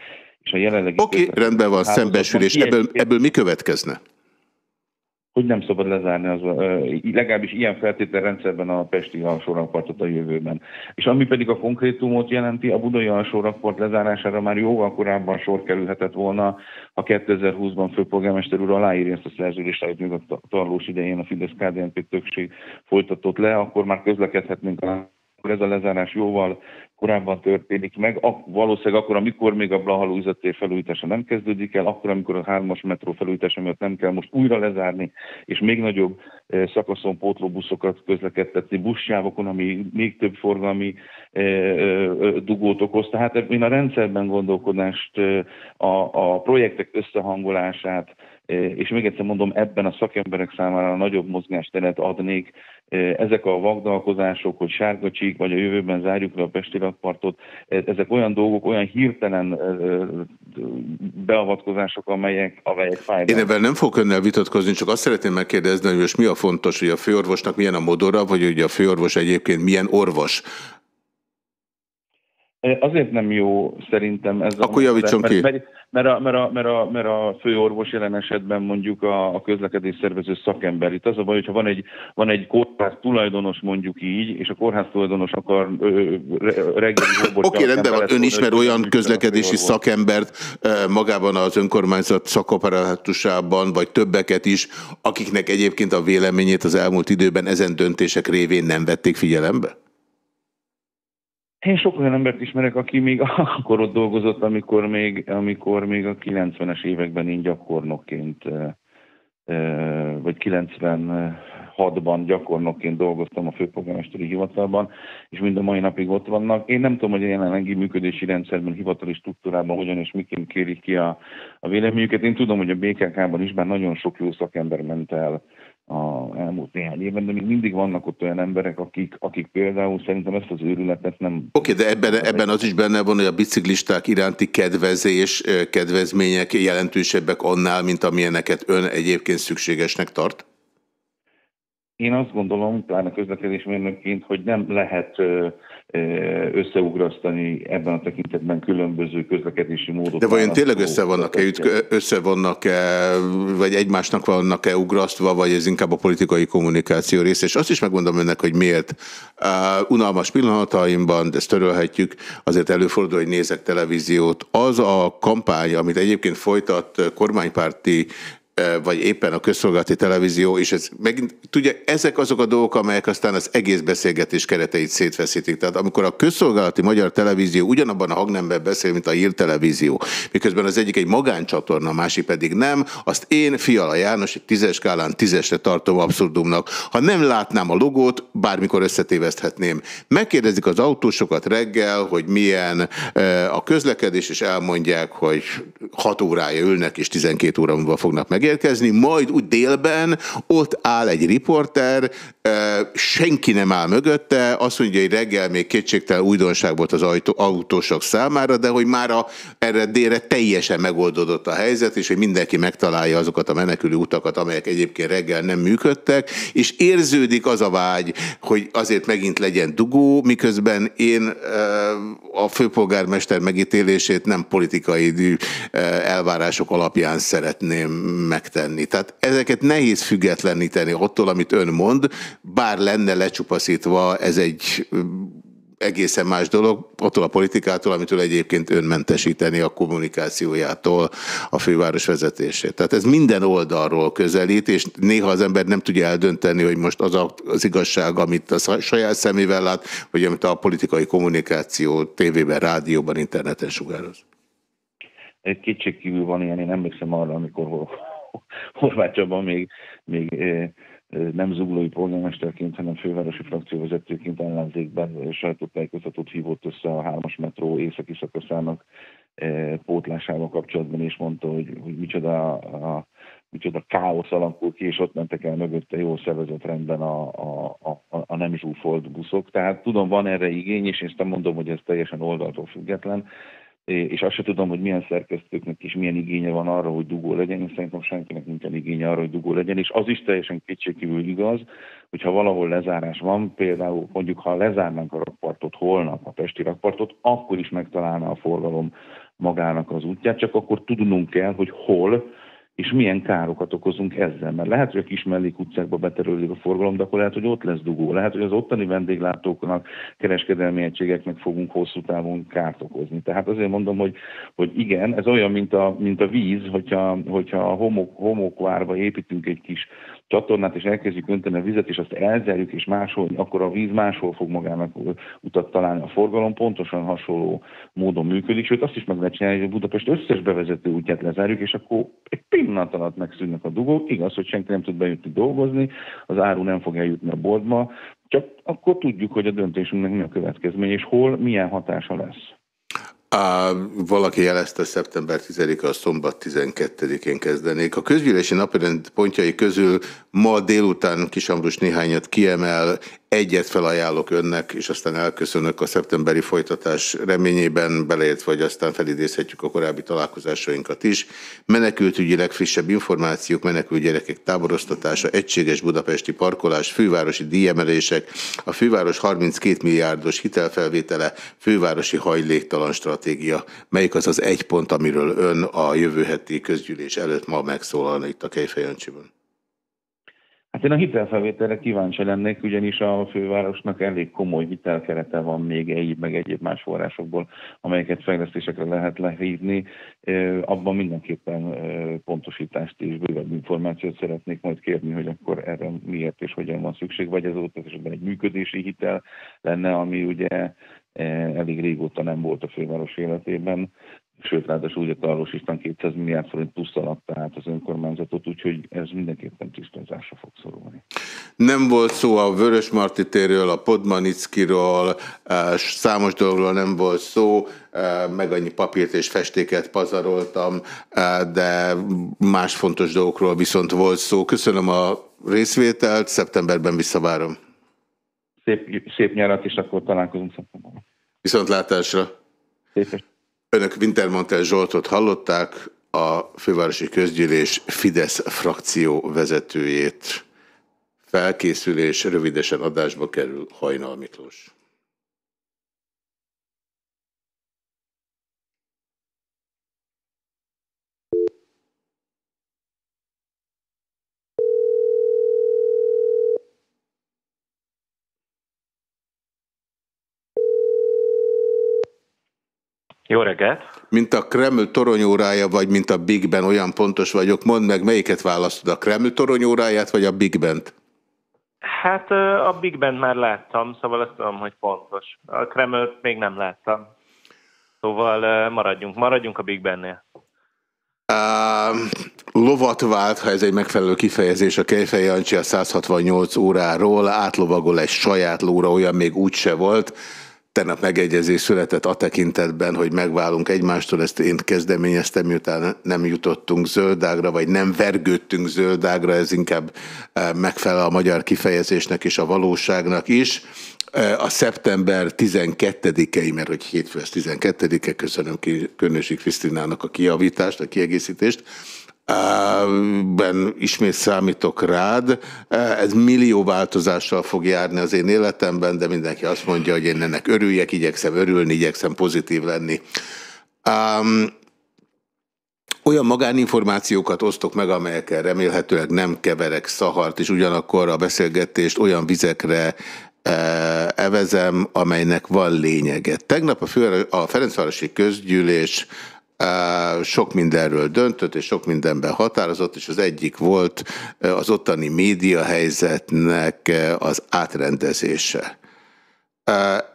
és a jelenlegi... Oké, okay, rendben van, szembesülés. Ebből, ebből mi következne? Hogy nem szabad lezárni az, legalábbis ilyen feltételrendszerben a Pesti alsórakpartot a jövőben. És ami pedig a konkrétumot jelenti, a Budai alsórakpart lezárására már jóval korábban sor kerülhetett volna, ha 2020-ban főpolgármester úr aláírja ezt a szerződést, amit még a tarlós idején a Fidesz-KDNP többség folytatott le, akkor már közlekedhetnénk a ez a lezárás jóval korábban történik meg, ak- valószínűleg akkor, amikor még a Blahaló üzletér felújítása nem kezdődik el, akkor, amikor a hármas metró felújítása miatt nem kell most újra lezárni, és még nagyobb eh, szakaszon pótlóbuszokat közlekedtetni buszsávokon, ami még több forgalmi eh, eh, dugót okoz. Tehát én a rendszerben gondolkodást, a, a projektek összehangolását, és még egyszer mondom, ebben a szakemberek számára nagyobb mozgásteret adnék. Ezek a vagdalkozások, hogy sárga csík, vagy a jövőben zárjuk le a Pesti rakpartot, ezek olyan dolgok, olyan hirtelen beavatkozások, amelyek, amelyek fájnak. Én ebben nem fogok önnel vitatkozni, csak azt szeretném megkérdezni, hogy most mi a fontos, hogy a főorvosnak milyen a modora, vagy hogy a főorvos egyébként milyen orvos. Azért nem jó szerintem ez Akkor a javítson ki. Mert, mert, a, mert, a, mert, a, mert a főorvos jelen esetben mondjuk a, a közlekedés szervező szakember. Itt az a baj, hogyha van egy, van egy kórház tulajdonos mondjuk így, és a kórház tulajdonos akar reggeli Oké, okay, rendben van, ön ismer olyan közlekedési szakembert magában az önkormányzat szakaparatusában, vagy többeket is, akiknek egyébként a véleményét az elmúlt időben ezen döntések révén nem vették figyelembe? Én sok olyan embert ismerek, aki még akkor ott dolgozott, amikor még, amikor még a 90-es években én gyakornokként, vagy 96-ban gyakornokként dolgoztam a főpolgármesteri hivatalban, és mind a mai napig ott vannak. Én nem tudom, hogy a jelenlegi működési rendszerben, hivatali struktúrában hogyan és miként kérik ki a, a véleményüket. Én tudom, hogy a BKK-ban is már nagyon sok jó szakember ment el a elmúlt néhány évben, de még mindig vannak ott olyan emberek, akik, akik például szerintem ezt az őrületet nem... Oké, okay, de ebben, ebben az is benne van, hogy a biciklisták iránti kedvezés, kedvezmények jelentősebbek annál, mint amilyeneket ön egyébként szükségesnek tart? Én azt gondolom, pláne közlekedésmérnökként, hogy nem lehet összeugrasztani ebben a tekintetben különböző közlekedési módot. De vajon tényleg össze vannak-e, össze vannak-e, vagy egymásnak vannak-e ugrasztva, vagy ez inkább a politikai kommunikáció része? És azt is megmondom önnek, hogy miért. Uh, unalmas pillanataimban, de ezt törölhetjük, azért előfordul, hogy nézek televíziót. Az a kampány, amit egyébként folytat kormánypárti vagy éppen a közszolgálati televízió, és ez megint, tudja, ezek azok a dolgok, amelyek aztán az egész beszélgetés kereteit szétveszítik. Tehát amikor a közszolgálati magyar televízió ugyanabban a hangnemben beszél, mint a hírtelevízió, miközben az egyik egy magáncsatorna, a másik pedig nem, azt én, Fiala János, egy tízes skálán tízesre tartom abszurdumnak. Ha nem látnám a logót, bármikor összetéveszthetném. Megkérdezik az autósokat reggel, hogy milyen a közlekedés, és elmondják, hogy 6 órája ülnek, és 12 óra fognak meg megérkezni, majd úgy délben ott áll egy riporter, senki nem áll mögötte, azt mondja, hogy reggel még kétségtelen újdonság volt az autó, autósok számára, de hogy már a, erre délre teljesen megoldódott a helyzet, és hogy mindenki megtalálja azokat a menekülő utakat, amelyek egyébként reggel nem működtek, és érződik az a vágy, hogy azért megint legyen dugó, miközben én a főpolgármester megítélését nem politikai elvárások alapján szeretném megtenni. Tehát ezeket nehéz függetleníteni attól, amit ön mond, bár lenne lecsupaszítva, ez egy egészen más dolog, attól a politikától, amitől egyébként önmentesíteni a kommunikációjától a főváros vezetését. Tehát ez minden oldalról közelít, és néha az ember nem tudja eldönteni, hogy most az az igazság, amit a saját szemével lát, vagy amit a politikai kommunikáció tévében, rádióban, interneten sugároz. Egy kétségkívül van ilyen, én emlékszem arra, amikor Horváth Csaba még, még nem zuglói polgármesterként, hanem fővárosi frakcióvezetőként ellenzékben sajtótájékoztatót hívott össze a hármas metró északi szakaszának pótlásával kapcsolatban, és mondta, hogy, hogy micsoda, a, micsoda káosz alakul ki, és ott mentek el mögötte jó szervezett rendben a, a, a, a nem zsúfolt buszok. Tehát tudom, van erre igény, és én ezt mondom, hogy ez teljesen oldaltól független, és azt sem tudom, hogy milyen szerkesztőknek is milyen igénye van arra, hogy dugó legyen, és szerintem senkinek nincsen igénye arra, hogy dugó legyen, és az is teljesen kétségkívül igaz, hogyha valahol lezárás van, például mondjuk ha lezárnánk a rakpartot holnap, a Pesti rakpartot, akkor is megtalálna a forgalom magának az útját, csak akkor tudnunk kell, hogy hol, és milyen károkat okozunk ezzel. Mert lehet, hogy a kis mellékutcákba beterődik a forgalom, de akkor lehet, hogy ott lesz dugó. Lehet, hogy az ottani vendéglátóknak, kereskedelmi egységeknek fogunk hosszú távon kárt okozni. Tehát azért mondom, hogy, hogy igen, ez olyan, mint a, mint a víz, hogyha, hogyha a homok, homokvárba építünk egy kis csatornát, és elkezdjük önteni a vizet, és azt elzerjük, és máshol, akkor a víz máshol fog magának utat találni. A forgalom pontosan hasonló módon működik, sőt azt is meg lehet csinálni, hogy Budapest összes bevezető útját lezárjuk, és akkor egy pillanat alatt megszűnnek a dugók. Igaz, hogy senki nem tud bejutni dolgozni, az áru nem fog eljutni a boltba, csak akkor tudjuk, hogy a döntésünknek mi a következmény, és hol milyen hatása lesz. Valaki jelezte, szeptember 10-a a szombat 12-én kezdenék. A közgyűlési napirend pontjai közül ma délután Kisambrus néhányat kiemel, Egyet felajánlok önnek, és aztán elköszönök a szeptemberi folytatás reményében, beleért vagy aztán felidézhetjük a korábbi találkozásainkat is. Menekültügyi legfrissebb információk, menekült gyerekek táboroztatása, egységes budapesti parkolás, fővárosi díjemelések, a főváros 32 milliárdos hitelfelvétele, fővárosi hajléktalan stratégia. Melyik az az egy pont, amiről ön a jövő heti közgyűlés előtt ma megszólalna itt a Kejfejancsiban? Hát én a hitelfelvételre kíváncsi lennék, ugyanis a fővárosnak elég komoly hitelkerete van még egyéb, meg egyéb más forrásokból, amelyeket fejlesztésekre lehet lehívni. Abban mindenképpen pontosítást és bővebb információt szeretnék majd kérni, hogy akkor erre miért és hogyan van szükség, vagy ez ott esetben egy működési hitel lenne, ami ugye elég régóta nem volt a főváros életében, sőt, ráadásul ugye Tarlós István 200 milliárd forint plusz alatt tehát az önkormányzatot, úgyhogy ez mindenképpen tisztázásra fog szorulni. Nem volt szó a Vörös Marti térről, a Podmanickiról, eh, számos dologról nem volt szó, eh, meg annyi papírt és festéket pazaroltam, eh, de más fontos dolgokról viszont volt szó. Köszönöm a részvételt, szeptemberben visszavárom. Szép, szép nyarat, és akkor találkozunk szeptemberben. Viszontlátásra. Szép Önök Wintermantel Zsoltot hallották, a fővárosi közgyűlés Fidesz frakció vezetőjét. Felkészülés rövidesen adásba kerül Hajnal Miklós. Jó reggelt! Mint a Kreml toronyórája, vagy mint a Big Ben, olyan pontos vagyok. Mondd meg, melyiket választod, a Kreml toronyóráját, vagy a Big Ben-t? Hát a Big Ben már láttam, szóval azt tudom, hogy pontos. A kreml még nem láttam. Szóval maradjunk, maradjunk a Big Bennél. Uh, lovat vált, ha ez egy megfelelő kifejezés, a Kejfej Jancsi a 168 óráról átlovagol egy saját lóra, olyan még úgyse volt. Tegnap megegyezés született a tekintetben, hogy megválunk egymástól, ezt én kezdeményeztem, miután nem jutottunk zöldágra, vagy nem vergődtünk zöldágra, ez inkább megfelel a magyar kifejezésnek és a valóságnak is. A szeptember 12-ei, mert hogy hétfő ez 12-e, köszönöm Körnösi Krisztinának a kiavítást, a kiegészítést, ben ismét számítok rád. Ez millió változással fog járni az én életemben, de mindenki azt mondja, hogy én ennek örüljek, igyekszem örülni, igyekszem pozitív lenni. Um, olyan magáninformációkat osztok meg, amelyekkel remélhetőleg nem keverek szahart, és ugyanakkor a beszélgetést olyan vizekre evezem, amelynek van lényege. Tegnap a, fő, a Ferencvárosi Közgyűlés sok mindenről döntött, és sok mindenben határozott, és az egyik volt az ottani média helyzetnek az átrendezése.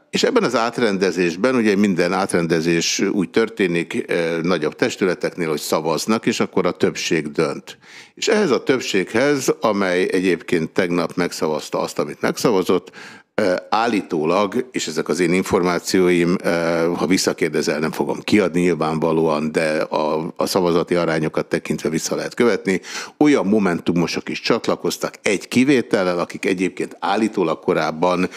És ebben az átrendezésben, ugye minden átrendezés úgy történik nagyobb testületeknél, hogy szavaznak, és akkor a többség dönt. És ehhez a többséghez, amely egyébként tegnap megszavazta azt, amit megszavazott, Állítólag, és ezek az én információim, ha visszakérdezel, nem fogom kiadni nyilvánvalóan, de a, a szavazati arányokat tekintve vissza lehet követni. Olyan momentumosok is csatlakoztak egy kivétellel, akik egyébként állítólag korábban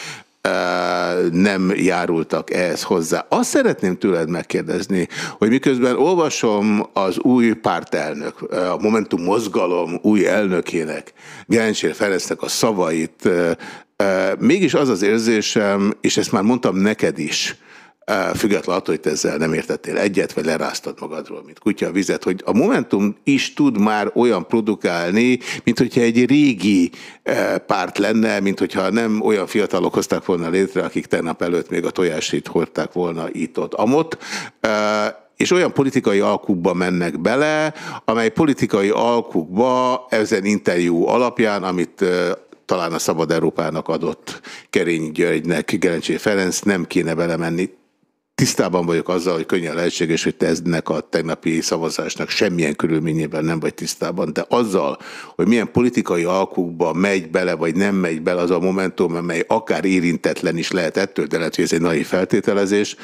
nem járultak ehhez hozzá. Azt szeretném tőled megkérdezni, hogy miközben olvasom az új pártelnök, a Momentum mozgalom új elnökének, Gerencsér Ferencnek a szavait, Mégis az az érzésem, és ezt már mondtam neked is, függetlenül attól, hogy ezzel nem értettél egyet, vagy leráztad magadról, mint kutya a vizet, hogy a Momentum is tud már olyan produkálni, mint hogyha egy régi párt lenne, mint hogyha nem olyan fiatalok hozták volna létre, akik tegnap előtt még a tojásít hordták volna itt-ott, amott, és olyan politikai alkukba mennek bele, amely politikai alkukba ezen interjú alapján, amit talán a Szabad Európának adott Kerényi Györgynek, Gerencsé Ferenc nem kéne belemenni. Tisztában vagyok azzal, hogy könnyen lehetséges, hogy te eznek a tegnapi szavazásnak semmilyen körülményében nem vagy tisztában, de azzal, hogy milyen politikai alkukba megy bele, vagy nem megy bele az a momentum, amely akár érintetlen is lehet ettől, de lehet, hogy ez egy nai feltételezés,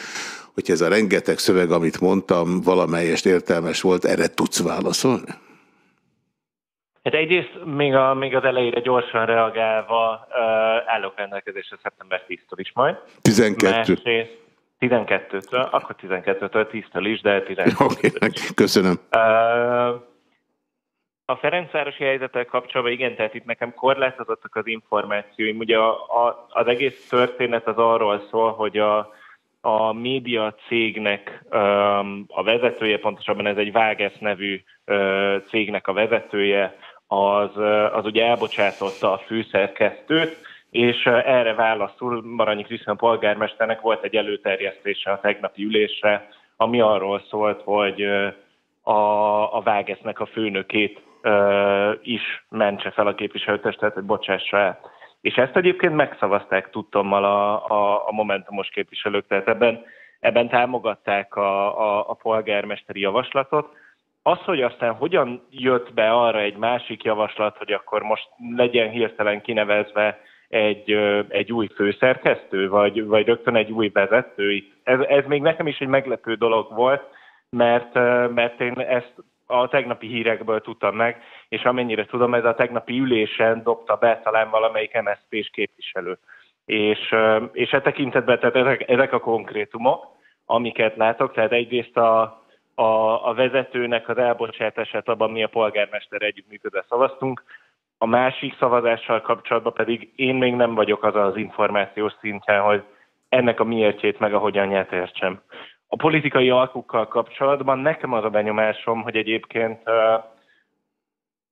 hogy ez a rengeteg szöveg, amit mondtam, valamelyest értelmes volt, erre tudsz válaszolni? Hát egyrészt még, a, még az elejére gyorsan reagálva uh, állok rendelkezésre szeptember 10-től is majd. 12. Másrészt 12-től, akkor 12-től, 10-től is, de 12 okay, Köszönöm. Uh, a Ferencvárosi helyzettel kapcsolatban igen, tehát itt nekem korlátozottak az információim. Ugye a, a, az egész történet az arról szól, hogy a, a média cégnek um, a vezetője, pontosabban ez egy Vágesz nevű uh, cégnek a vezetője, az, az ugye elbocsátotta a főszerkesztőt, és erre válaszul Maranyi Krisztián polgármesternek volt egy előterjesztése a tegnapi ülésre, ami arról szólt, hogy a, a Vágesznek a főnökét is mentse fel a képviselőtestet, hogy bocsássa el. És ezt egyébként megszavazták tudtommal a, a, a Momentumos képviselők, tehát ebben, ebben támogatták a, a, a polgármesteri javaslatot, az, hogy aztán hogyan jött be arra egy másik javaslat, hogy akkor most legyen hirtelen kinevezve egy, egy új főszerkesztő, vagy, vagy rögtön egy új vezető, ez, ez még nekem is egy meglepő dolog volt, mert, mert én ezt a tegnapi hírekből tudtam meg, és amennyire tudom, ez a tegnapi ülésen dobta be talán valamelyik MSZP-s képviselő. És, és e tekintetben tehát ezek, ezek a konkrétumok, amiket látok, tehát egyrészt a, a, a vezetőnek az elbocsátását abban mi a polgármester együttműködve szavaztunk. A másik szavazással kapcsolatban pedig én még nem vagyok az az információs szinten, hogy ennek a miértjét meg a hogyanját értsem. A politikai alkukkal kapcsolatban nekem az a benyomásom, hogy egyébként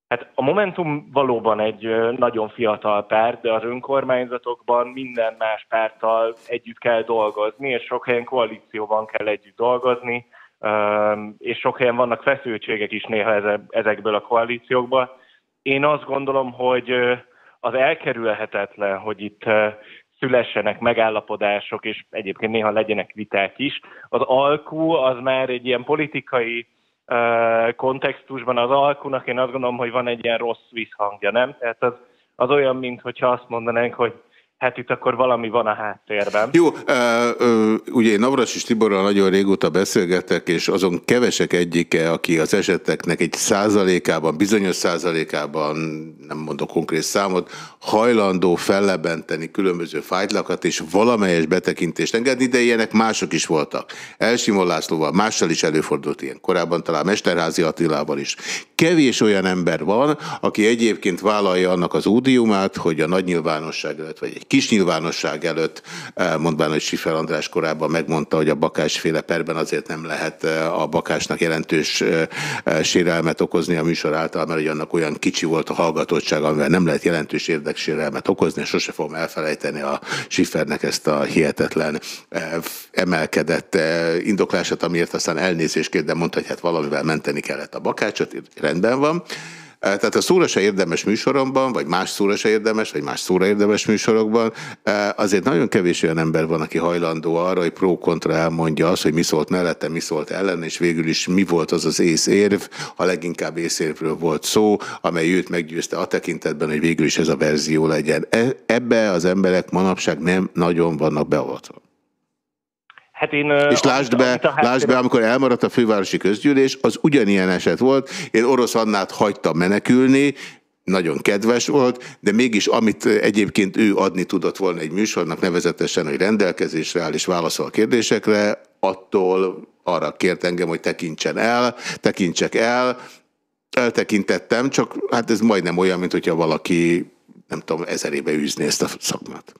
hát a Momentum valóban egy nagyon fiatal párt, de az önkormányzatokban minden más párttal együtt kell dolgozni, és sok helyen koalícióban kell együtt dolgozni és sok helyen vannak feszültségek is néha ezekből a koalíciókból. Én azt gondolom, hogy az elkerülhetetlen, hogy itt szülessenek megállapodások, és egyébként néha legyenek viták is. Az alkú az már egy ilyen politikai kontextusban az alkunak én azt gondolom, hogy van egy ilyen rossz visszhangja, nem? Tehát az, az olyan, mint hogyha azt mondanánk, hogy hát itt akkor valami van a háttérben. Jó, ugye én és Tiborral nagyon régóta beszélgetek, és azon kevesek egyike, aki az eseteknek egy százalékában, bizonyos százalékában, nem mondok konkrét számot, hajlandó fellebenteni különböző fájtlakat, és valamelyes betekintést engedni, de ilyenek mások is voltak. Elsimon Lászlóval, mással is előfordult ilyen. Korábban talán Mesterházi Attilával is. Kevés olyan ember van, aki egyébként vállalja annak az údiumát, hogy a nagy nyilvánosság előtt, vagy egy kis nyilvánosság előtt, eh, mondván, hogy Sifer András korábban megmondta, hogy a bakásféle perben azért nem lehet eh, a bakásnak jelentős eh, sérelmet okozni a műsor által, mert hogy annak olyan kicsi volt a hallgatottság, amivel nem lehet jelentős érdeksérelmet okozni, és sose fogom elfelejteni a Sifernek ezt a hihetetlen emelkedett indoklását, amiért aztán elnézést kér, de mondta, hogy hát valamivel menteni kellett a bakácsot, rendben van. Tehát a szóra se érdemes műsoromban, vagy más szóra se érdemes, vagy más szóra érdemes műsorokban, azért nagyon kevés olyan ember van, aki hajlandó arra, hogy pro-kontra elmondja azt, hogy mi szólt mellette, mi szólt ellen, és végül is mi volt az az észérv, a leginkább észérvről volt szó, amely őt meggyőzte a tekintetben, hogy végül is ez a verzió legyen. E, ebbe az emberek manapság nem nagyon vannak beavatva. Hát én, és lásd be, lásd be, amikor elmaradt a fővárosi közgyűlés, az ugyanilyen eset volt. Én Orosz Annát hagytam menekülni, nagyon kedves volt, de mégis amit egyébként ő adni tudott volna egy műsornak, nevezetesen, hogy rendelkezésre áll és válaszol a kérdésekre, attól arra kért engem, hogy tekintsen el, tekintsek el, eltekintettem, csak hát ez majdnem olyan, mint hogyha valaki, nem tudom, ezerébe űzni ezt a szakmát.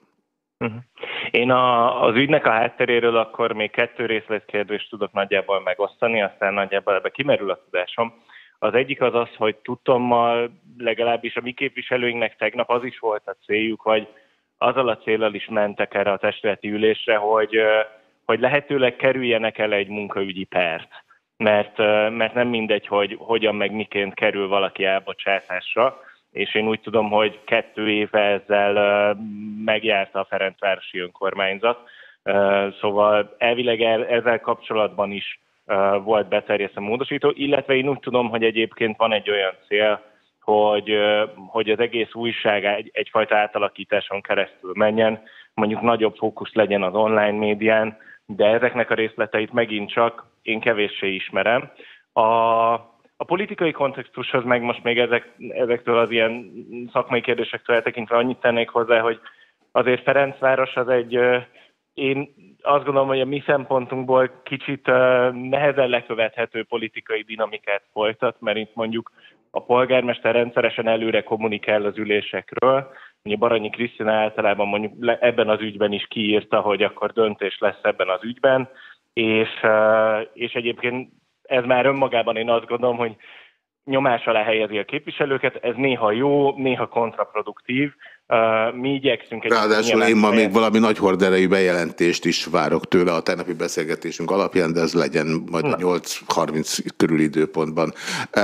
Uh mhm. -huh. Én a, az ügynek a hátteréről akkor még kettő részletkérdést tudok nagyjából megosztani, aztán nagyjából ebbe kimerül a tudásom. Az egyik az az, hogy tudtommal legalábbis a mi képviselőinknek tegnap az is volt a céljuk, hogy azzal a célral is mentek erre a testületi ülésre, hogy, hogy lehetőleg kerüljenek el egy munkaügyi pert. Mert, mert nem mindegy, hogy hogyan meg miként kerül valaki elbocsátásra, és én úgy tudom, hogy kettő éve ezzel megjárta a Ferencvárosi önkormányzat. Szóval elvileg ezzel kapcsolatban is volt beterjesztve módosító, illetve én úgy tudom, hogy egyébként van egy olyan cél, hogy, hogy az egész újság egy, egyfajta átalakításon keresztül menjen, mondjuk nagyobb fókusz legyen az online médián, de ezeknek a részleteit megint csak én kevéssé ismerem. A, a politikai kontextushoz meg most még ezek, ezektől az ilyen szakmai kérdésektől eltekintve annyit tennék hozzá, hogy azért Ferencváros az egy, én azt gondolom, hogy a mi szempontunkból kicsit nehezen lekövethető politikai dinamikát folytat, mert itt mondjuk a polgármester rendszeresen előre kommunikál az ülésekről. Ugye Baranyi Krisztina általában mondjuk ebben az ügyben is kiírta, hogy akkor döntés lesz ebben az ügyben, és, és egyébként ez már önmagában én azt gondolom, hogy nyomás alá helyezi a képviselőket, ez néha jó, néha kontraproduktív, mi igyekszünk... Egy Ráadásul én ma még valami nagy horderejű bejelentést is várok tőle a tegnapi beszélgetésünk alapján, de ez legyen majd a 8.30 körül időpontban. Uh,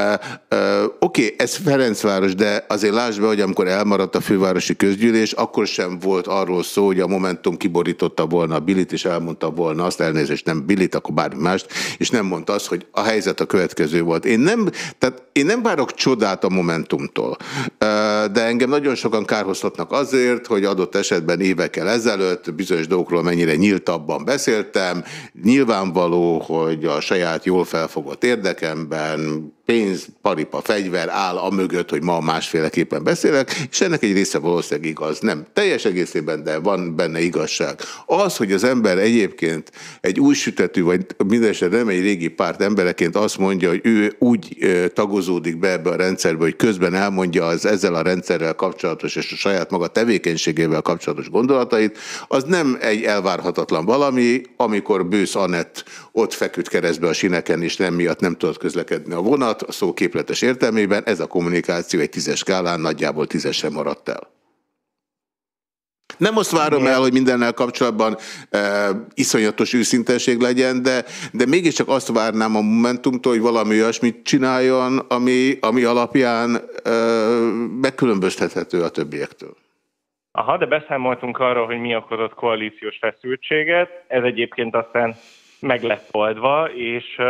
uh, Oké, okay, ez Ferencváros, de azért lásd be, hogy amikor elmaradt a fővárosi közgyűlés, akkor sem volt arról szó, hogy a Momentum kiborította volna a Bilit, és elmondta volna azt, elnézést nem Bilit, akkor bármi mást, és nem mondta azt, hogy a helyzet a következő volt. Én nem, tehát én nem várok csodát a Momentumtól, uh, de engem nagyon sokan kárhoztat hallgatnak azért, hogy adott esetben évekkel ezelőtt bizonyos dolgokról mennyire nyíltabban beszéltem. Nyilvánvaló, hogy a saját jól felfogott érdekemben pénz, paripa, fegyver áll a mögött, hogy ma másféleképpen beszélek, és ennek egy része valószínűleg igaz. Nem teljes egészében, de van benne igazság. Az, hogy az ember egyébként egy új sütetű, vagy mindesetre nem egy régi párt embereként azt mondja, hogy ő úgy tagozódik be ebbe a rendszerbe, hogy közben elmondja az ezzel a rendszerrel kapcsolatos és a saját maga tevékenységével kapcsolatos gondolatait, az nem egy elvárhatatlan valami, amikor Bősz Anett ott feküdt keresztbe a sineken, és nem miatt nem tudott közlekedni a vonat, alatt, a szó képletes értelmében ez a kommunikáció egy tízes skálán nagyjából tízesre maradt el. Nem azt várom el, hogy mindennel kapcsolatban e, iszonyatos őszintenség legyen, de, de mégiscsak azt várnám a Momentumtól, hogy valami olyasmit csináljon, ami, ami alapján e, megkülönböztethető a többiektől. Aha, de beszámoltunk arról, hogy mi okozott koalíciós feszültséget. Ez egyébként aztán meg lett oldva, és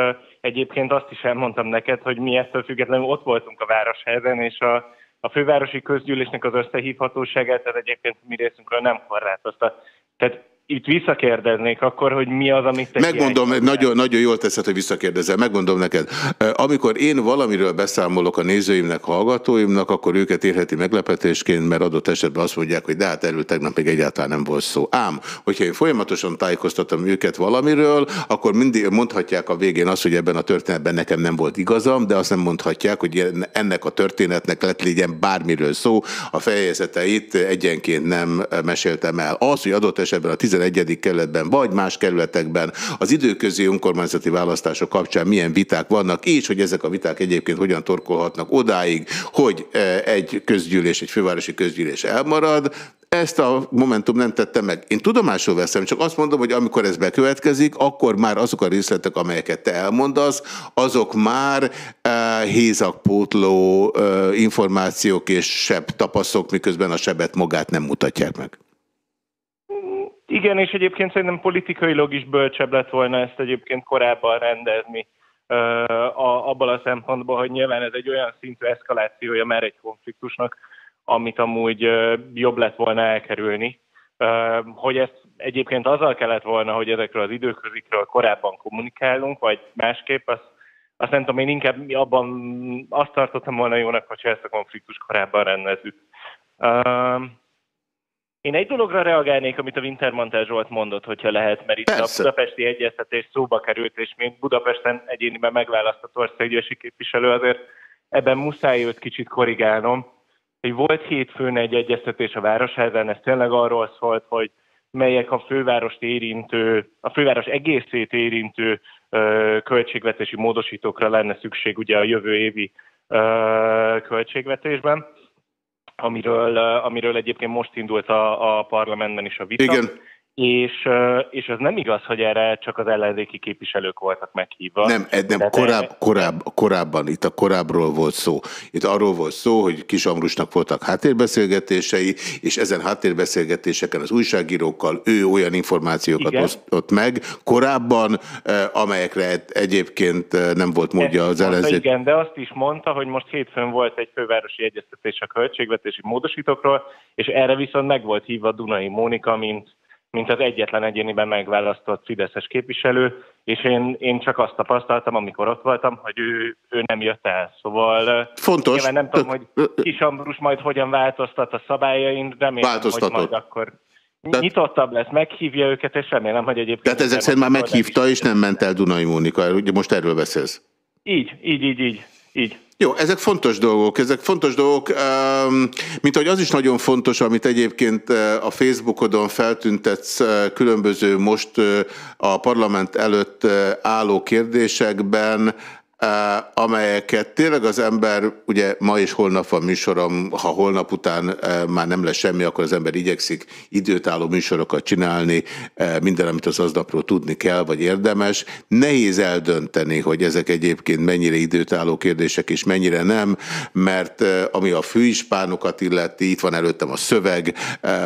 Egyébként azt is elmondtam neked, hogy mi ettől függetlenül ott voltunk a Városhelyen, és a, a fővárosi közgyűlésnek az összehívhatóságát, ez egyébként mi részünkről nem korlátozta. Tehát itt visszakérdeznék akkor, hogy mi az, amit te Megmondom, nagyon, nagyon jól teszed, hogy visszakérdezel. Megmondom neked. Amikor én valamiről beszámolok a nézőimnek, hallgatóimnak, akkor őket érheti meglepetésként, mert adott esetben azt mondják, hogy de hát erről tegnap még egyáltalán nem volt szó. Ám, hogyha én folyamatosan tájékoztatom őket valamiről, akkor mindig mondhatják a végén azt, hogy ebben a történetben nekem nem volt igazam, de azt nem mondhatják, hogy ennek a történetnek lett legyen bármiről szó. A fejezeteit egyenként nem meséltem el. Az, hogy adott esetben a 11. kerületben, vagy más kerületekben az időközi önkormányzati választások kapcsán milyen viták vannak, és hogy ezek a viták egyébként hogyan torkolhatnak odáig, hogy e, egy közgyűlés, egy fővárosi közgyűlés elmarad, ezt a Momentum nem tette meg. Én tudomásul veszem, csak azt mondom, hogy amikor ez bekövetkezik, akkor már azok a részletek, amelyeket te elmondasz, azok már e, hézakpótló e, információk és seb tapaszok, miközben a sebet magát nem mutatják meg. Igen, és egyébként szerintem politikailag is bölcsebb lett volna ezt egyébként korábban rendezni a, abban a szempontból, hogy nyilván ez egy olyan szintű eszkalációja már egy konfliktusnak, amit amúgy jobb lett volna elkerülni. Hogy ezt egyébként azzal kellett volna, hogy ezekről az időközikről korábban kommunikálunk, vagy másképp, azt, azt nem tudom, én inkább abban azt tartottam volna jónak, hogyha ezt a konfliktus korábban rendezzük. Én egy dologra reagálnék, amit a Wintermantel Zsolt mondott, hogyha lehet, mert itt Persze. a budapesti egyeztetés szóba került, és még Budapesten egyéniben megválasztott országgyűlési képviselő, azért ebben muszáj őt kicsit korrigálnom, hogy volt hétfőn egy egyeztetés a Városházán, ez tényleg arról szólt, hogy melyek a fővárost érintő, a főváros egészét érintő ö, költségvetési módosítókra lenne szükség ugye a jövő évi ö, költségvetésben amiről, amiről egyébként most indult a, a parlamentben is a vita. Igen és, és az nem igaz, hogy erre csak az ellenzéki képviselők voltak meghívva. Nem, nem korább, korább, korábban, itt a korábbról volt szó. Itt arról volt szó, hogy Kis Ambrusnak voltak háttérbeszélgetései, és ezen háttérbeszélgetéseken az újságírókkal ő olyan információkat Igen. osztott meg korábban, amelyekre egyébként nem volt módja az ellenzék. Igen, de azt is mondta, hogy most hétfőn volt egy fővárosi egyeztetés a költségvetési módosítókról, és erre viszont meg volt hívva Dunai Mónika, mint mint az egyetlen egyéniben megválasztott Fideszes képviselő, és én, én csak azt tapasztaltam, amikor ott voltam, hogy ő, ő nem jött el. Szóval Fontos. Nyilván nem tudom, hogy Kis Ambrus majd hogyan változtat a szabályain, remélem, hogy majd akkor tehát, nyitottabb lesz, meghívja őket, és remélem, hogy egyébként... Tehát ezek szerint már meghívta, és nem ment el Dunai Mónika, ugye most erről beszélsz? Így, így, így, így. Így. Jó, ezek fontos dolgok, ezek fontos dolgok, mint hogy az is nagyon fontos, amit egyébként a Facebookodon feltüntetsz különböző most a parlament előtt álló kérdésekben, amelyeket tényleg az ember, ugye ma és holnap van műsorom, ha holnap után már nem lesz semmi, akkor az ember igyekszik időtálló műsorokat csinálni, minden, amit az aznapról tudni kell, vagy érdemes. Nehéz eldönteni, hogy ezek egyébként mennyire időtálló kérdések, és mennyire nem, mert ami a főispánokat illeti, itt van előttem a szöveg,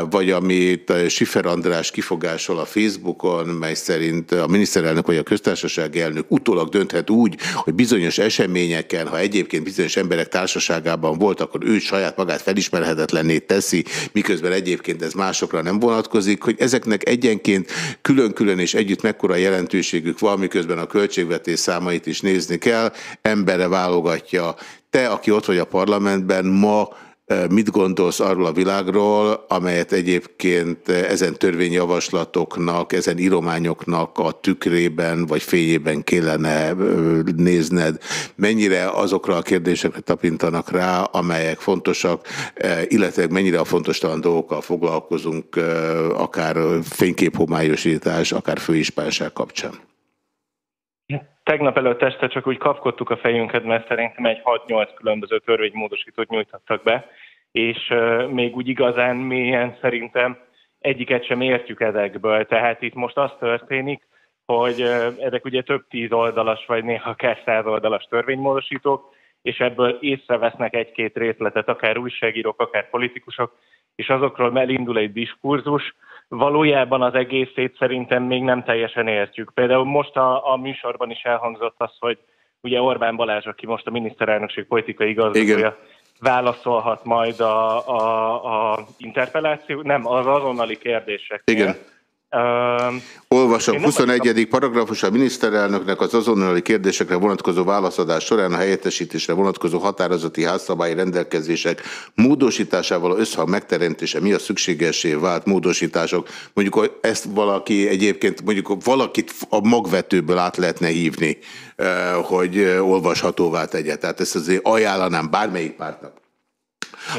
vagy amit Sifer András kifogásol a Facebookon, mely szerint a miniszterelnök vagy a köztársasági elnök utólag dönthet úgy, hogy bizonyos eseményeken, ha egyébként bizonyos emberek társaságában volt, akkor ő saját magát felismerhetetlenné teszi, miközben egyébként ez másokra nem vonatkozik, hogy ezeknek egyenként külön-külön és együtt mekkora jelentőségük van, miközben a költségvetés számait is nézni kell, embere válogatja. Te, aki ott vagy a parlamentben, ma Mit gondolsz arról a világról, amelyet egyébként ezen törvényjavaslatoknak, ezen írományoknak a tükrében vagy fényében kellene nézned? Mennyire azokra a kérdésekre tapintanak rá, amelyek fontosak, illetve mennyire a fontostalan dolgokkal foglalkozunk, akár fényképhomályosítás, akár főispánság kapcsán? Tegnap előtt este csak úgy kapkodtuk a fejünket, mert szerintem egy 6-8 különböző törvénymódosítót nyújtottak be, és még úgy igazán mélyen szerintem egyiket sem értjük ezekből. Tehát itt most az történik, hogy ezek ugye több tíz oldalas, vagy néha akár száz oldalas törvénymódosítók, és ebből észrevesznek egy-két részletet, akár újságírók, akár politikusok, és azokról elindul egy diskurzus, valójában az egészét szerintem még nem teljesen értjük. Például most a, a műsorban is elhangzott az, hogy ugye Orbán Balázs, aki most a miniszterelnökség politikai igazgatója, válaszolhat majd a, a, a interpelláció, nem, az azonnali kérdések. Igen. Olvasom, Én nem 21. paragrafus a miniszterelnöknek az azonnali kérdésekre vonatkozó válaszadás során a helyettesítésre vonatkozó határozati házszabályi rendelkezések módosításával összhang megteremtése mi a szükségesé vált módosítások. Mondjuk hogy ezt valaki egyébként, mondjuk valakit a magvetőből át lehetne hívni, hogy olvashatóvá tegye. Tehát ezt azért ajánlanám bármelyik pártnak.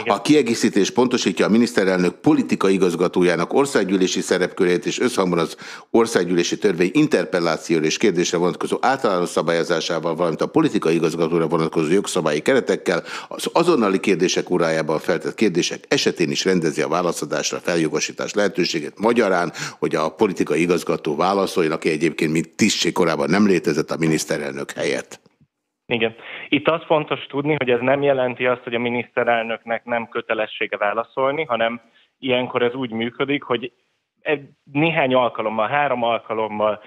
A kiegészítés pontosítja a miniszterelnök politikai igazgatójának országgyűlési szerepkörét és összhangban az országgyűlési törvény interpellációra és kérdésre vonatkozó általános szabályozásával, valamint a politikai igazgatóra vonatkozó jogszabályi keretekkel az azonnali kérdések órájában feltett kérdések esetén is rendezi a válaszadásra feljogosítás lehetőségét. Magyarán, hogy a politikai igazgató válaszoljon, aki egyébként mint tisztség korábban nem létezett a miniszterelnök helyett. Igen. Itt az fontos tudni, hogy ez nem jelenti azt, hogy a miniszterelnöknek nem kötelessége válaszolni, hanem ilyenkor ez úgy működik, hogy néhány alkalommal, három alkalommal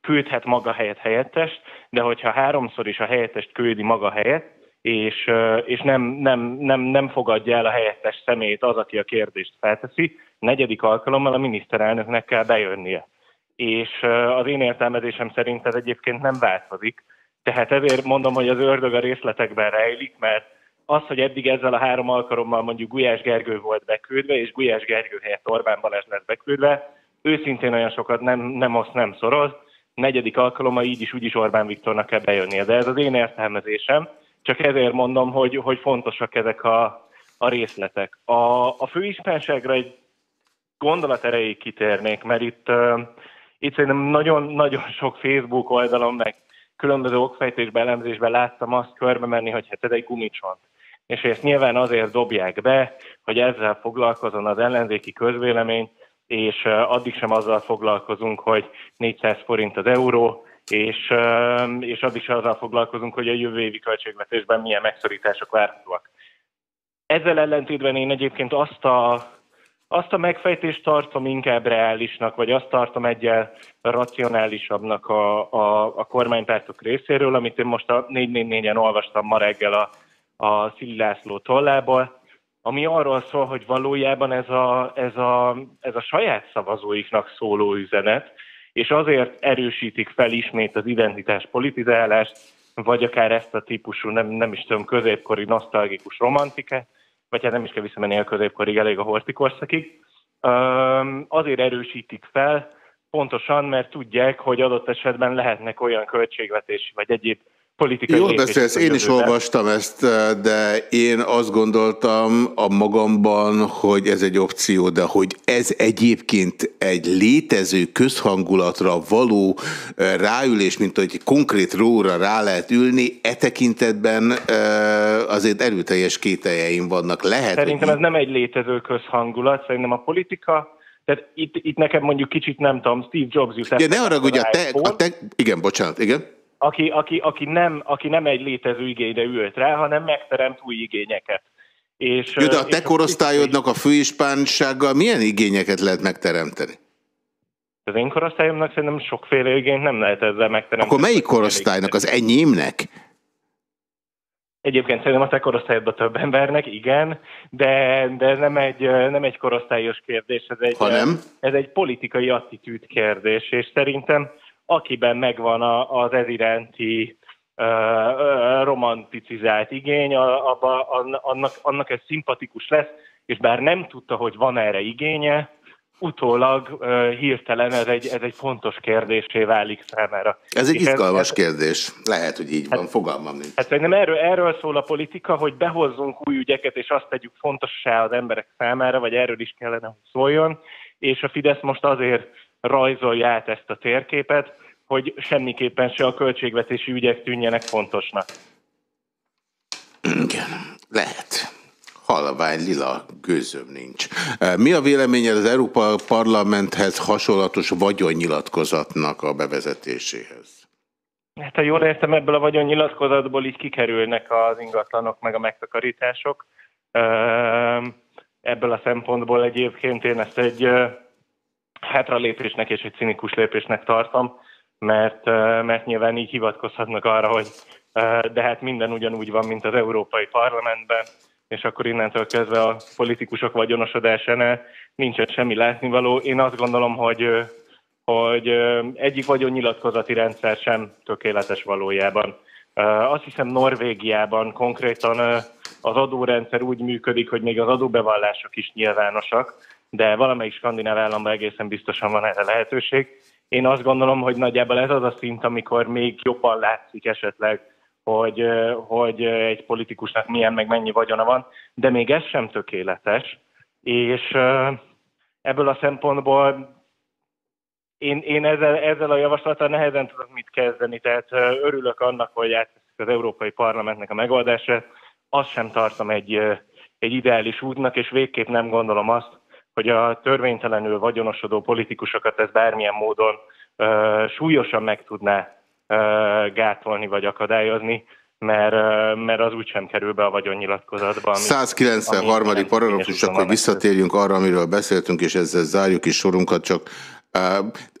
küldhet maga helyett helyettest, de hogyha háromszor is a helyettest küldi maga helyett, és, és nem, nem, nem, nem fogadja el a helyettes személyt az, aki a kérdést felteszi, negyedik alkalommal a miniszterelnöknek kell bejönnie. És az én értelmezésem szerint ez egyébként nem változik, tehát ezért mondom, hogy az ördög a részletekben rejlik, mert az, hogy eddig ezzel a három alkalommal mondjuk Gulyás Gergő volt beküldve, és Gulyás Gergő helyett Orbán Balázs lesz beküldve, őszintén olyan sokat nem, nem osz, nem szoroz, negyedik alkalommal így is úgy is Orbán Viktornak kell bejönnie. De ez az én értelmezésem, csak ezért mondom, hogy, hogy fontosak ezek a, a részletek. A, a főispánságra egy gondolat erejéig kitérnék, mert itt, uh, itt szerintem nagyon-nagyon sok Facebook oldalon, meg különböző okfejtésben, elemzésben láttam azt körbe menni, hogy hát ez egy gumicsont. És ezt nyilván azért dobják be, hogy ezzel foglalkozon az ellenzéki közvélemény, és addig sem azzal foglalkozunk, hogy 400 forint az euró, és, és addig sem azzal foglalkozunk, hogy a jövő évi költségvetésben milyen megszorítások várhatóak. Ezzel ellentétben én egyébként azt a azt a megfejtést tartom inkább reálisnak, vagy azt tartom egyel racionálisabbnak a, a, a kormánypártok részéről, amit én most a 444-en olvastam ma reggel a, a Szili László tollából, ami arról szól, hogy valójában ez a, ez, a, ez a saját szavazóiknak szóló üzenet, és azért erősítik fel ismét az identitás politizálást, vagy akár ezt a típusú, nem, nem is tudom, középkori nosztalgikus romantikát, vagy hát nem is kell visszamenni a középkorig, elég a hortikorszakig, azért erősítik fel, pontosan, mert tudják, hogy adott esetben lehetnek olyan költségvetési vagy egyéb politikai Jól beszélsz, én is olvastam ezt, de én azt gondoltam a magamban, hogy ez egy opció, de hogy ez egyébként egy létező közhangulatra való ráülés, mint hogy konkrét róra rá lehet ülni, e tekintetben azért erőteljes kételjeim vannak. Lehet, Szerintem hogy... ez nem egy létező közhangulat, szerintem a politika tehát itt, itt nekem mondjuk kicsit nem tudom, Steve Jobs jut Ja, ne arra, hogy a te, a te... Igen, bocsánat, igen aki, aki, aki, nem, aki nem egy létező igényre ült rá, hanem megteremt új igényeket. És, Jó, de a te korosztályodnak a főispánsággal milyen igényeket lehet megteremteni? Az én korosztályomnak szerintem sokféle igényt nem lehet ezzel megteremteni. Akkor melyik korosztálynak? Az enyémnek? Egyébként szerintem a te korosztályodban több embernek, igen, de, de ez nem egy, nem egy korosztályos kérdés, ez egy, ha nem? ez egy politikai attitűd kérdés, és szerintem akiben megvan a, az ez iránti romanticizált igény, abba, annak, annak ez szimpatikus lesz, és bár nem tudta, hogy van erre igénye, utólag hirtelen ez egy, ez egy fontos kérdésé válik számára. Ez egy És izgalmas ez, kérdés. Lehet, hogy így van, hát, fogalmam nincs. Hát szerintem erről, erről szól a politika, hogy behozzunk új ügyeket, és azt tegyük fontossá az emberek számára, vagy erről is kellene, hogy szóljon, és a Fidesz most azért rajzolja át ezt a térképet, hogy semmiképpen se a költségvetési ügyek tűnjenek fontosnak. Igen, lehet. Halvány lila gőzöm nincs. Mi a véleményed az Európa Parlamenthez hasonlatos vagyonnyilatkozatnak a bevezetéséhez? Hát ha jól értem, ebből a vagyonnyilatkozatból így kikerülnek az ingatlanok meg a megtakarítások. Ebből a szempontból egyébként én ezt egy hátralépésnek és egy cinikus lépésnek tartom, mert, mert nyilván így hivatkozhatnak arra, hogy de hát minden ugyanúgy van, mint az Európai Parlamentben, és akkor innentől kezdve a politikusok vagyonosodásánál nincsen semmi látnivaló. Én azt gondolom, hogy, hogy egyik vagyonnyilatkozati rendszer sem tökéletes valójában. Azt hiszem Norvégiában konkrétan az adórendszer úgy működik, hogy még az adóbevallások is nyilvánosak, de valamelyik skandináv államban egészen biztosan van erre lehetőség. Én azt gondolom, hogy nagyjából ez az a szint, amikor még jobban látszik esetleg, hogy, hogy egy politikusnak milyen meg mennyi vagyona van, de még ez sem tökéletes, és ebből a szempontból én, én ezzel, ezzel a javaslattal nehezen tudok mit kezdeni, tehát örülök annak, hogy átveszik az Európai Parlamentnek a megoldását, azt sem tartom egy, egy ideális útnak, és végképp nem gondolom azt, hogy a törvénytelenül vagyonosodó politikusokat ez bármilyen módon uh, súlyosan meg tudná uh, gátolni vagy akadályozni, mert, uh, mert az úgysem kerül be a vagyonnyilatkozatba. 193. paragrafus, akkor visszatérjünk arra, amiről beszéltünk, és ezzel zárjuk is sorunkat, csak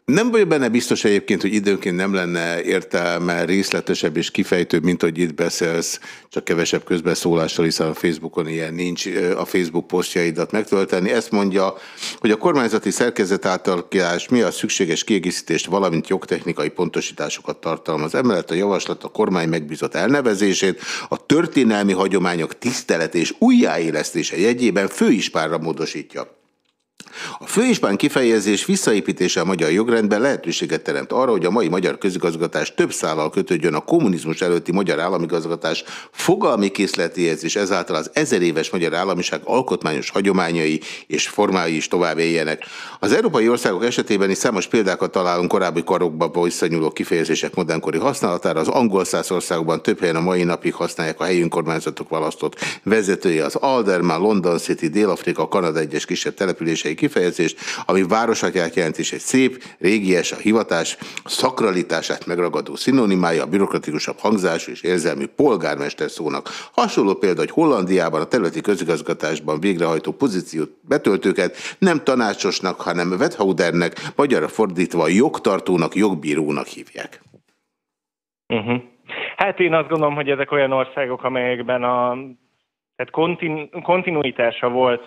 nem vagyok benne biztos egyébként, hogy időnként nem lenne értelme részletesebb és kifejtőbb, mint hogy itt beszélsz, csak kevesebb közbeszólással, hiszen a Facebookon ilyen nincs, a Facebook posztjaidat megtölteni. Ezt mondja, hogy a kormányzati szerkezet átalakítás mi a szükséges kiegészítést, valamint jogtechnikai pontosításokat tartalmaz. Emellett a javaslat a kormány megbízott elnevezését, a történelmi hagyományok tisztelet és újjáélesztése jegyében főispárra módosítja. A főispán kifejezés visszaépítése a magyar jogrendben lehetőséget teremt arra, hogy a mai magyar közigazgatás több szállal kötődjön a kommunizmus előtti magyar államigazgatás fogalmi készletéhez, és ezáltal az ezer éves magyar államiság alkotmányos hagyományai és formái is tovább éljenek. Az európai országok esetében is számos példákat találunk korábbi karokba visszanyúló kifejezések modernkori használatára. Az angol száz országokban több helyen a mai napig használják a helyi önkormányzatok választott vezetője, az Alderman, London City, Dél-Afrika, Kanada egyes kisebb települései kifejezést, ami városatját jelent is egy szép, régies, a hivatás szakralitását megragadó szinonimája, a bürokratikusabb hangzású és érzelmű polgármester szónak. Hasonló példa, hogy Hollandiában a területi közigazgatásban végrehajtó pozíciót betöltőket nem tanácsosnak, hanem Wethaudernek, magyarra fordítva jogtartónak, jogbírónak hívják. Uh-huh. Hát én azt gondolom, hogy ezek olyan országok, amelyekben a tehát kontin, kontinuitása volt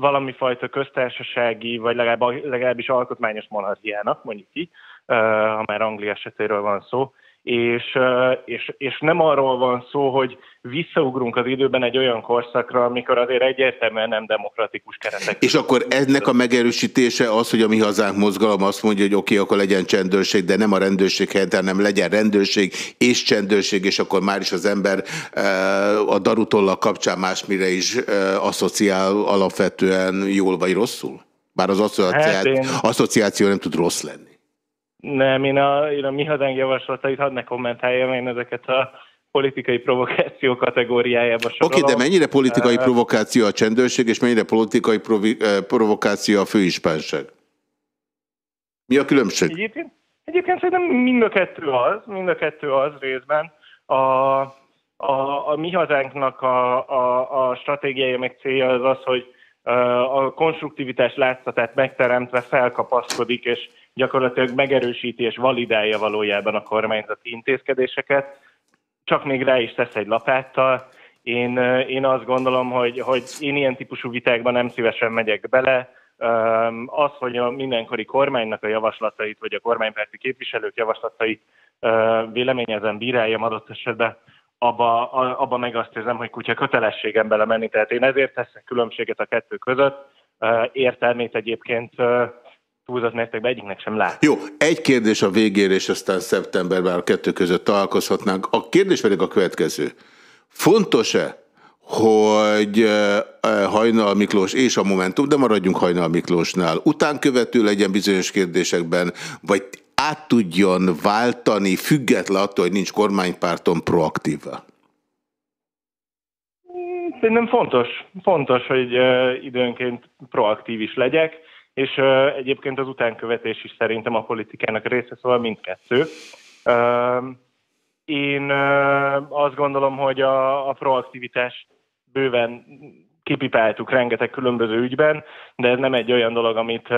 valami fajta köztársasági, vagy legalább, legalábbis alkotmányos monarchiának, mondjuk így, ha már Anglia esetéről van szó, és, és, és nem arról van szó, hogy visszaugrunk az időben egy olyan korszakra, amikor azért egyértelműen nem demokratikus keretek. És akkor ennek a megerősítése az, hogy a mi hazánk mozgalom azt mondja, hogy oké, okay, akkor legyen csendőrség, de nem a rendőrség helyett, hanem legyen rendőrség és csendőrség, és akkor már is az ember a darutolla kapcsán másmire is asszociál alapvetően jól vagy rosszul? Bár az asszociáció, hát én... asszociáció nem tud rossz lenni. Nem, én a, én a mi hazánk javaslatait hadd ne kommentáljam, én ezeket a politikai provokáció kategóriájába sorolom. Oké, okay, de mennyire politikai provokáció a csendőrség, és mennyire politikai provi, provokáció a főispánság? Mi a különbség? Egyébként, egyébként szerintem mind a kettő az, mind a kettő az részben. A, a, a mi hazánknak a, a, a stratégiája meg célja az az, hogy a konstruktivitás látszatát megteremtve felkapaszkodik, és gyakorlatilag megerősíti és validálja valójában a kormányzati intézkedéseket, csak még rá is tesz egy lapáttal. Én, én azt gondolom, hogy, hogy én ilyen típusú vitákban nem szívesen megyek bele. Az, hogy a mindenkori kormánynak a javaslatait, vagy a kormánypárti képviselők javaslatait véleményezem, bíráljam adott esetben, abba, abba meg azt érzem, hogy kutya kötelességem belemenni. Tehát én ezért teszek különbséget a kettő között. Értelmét egyébként túlzott mértékben egyiknek sem lát. Jó, egy kérdés a végére, és aztán szeptemberben a kettő között találkozhatnánk. A kérdés pedig a következő. Fontos-e, hogy Hajnal Miklós és a Momentum, de maradjunk Hajnal Miklósnál, utánkövető legyen bizonyos kérdésekben, vagy át tudjon váltani, független attól, hogy nincs kormánypárton proaktíva? Szerintem fontos, fontos, hogy időnként proaktív is legyek és uh, egyébként az utánkövetés is szerintem a politikának része, szóval mindkettő. Uh, én uh, azt gondolom, hogy a, a proaktivitás bőven kipipáltuk rengeteg különböző ügyben, de ez nem egy olyan dolog, amit,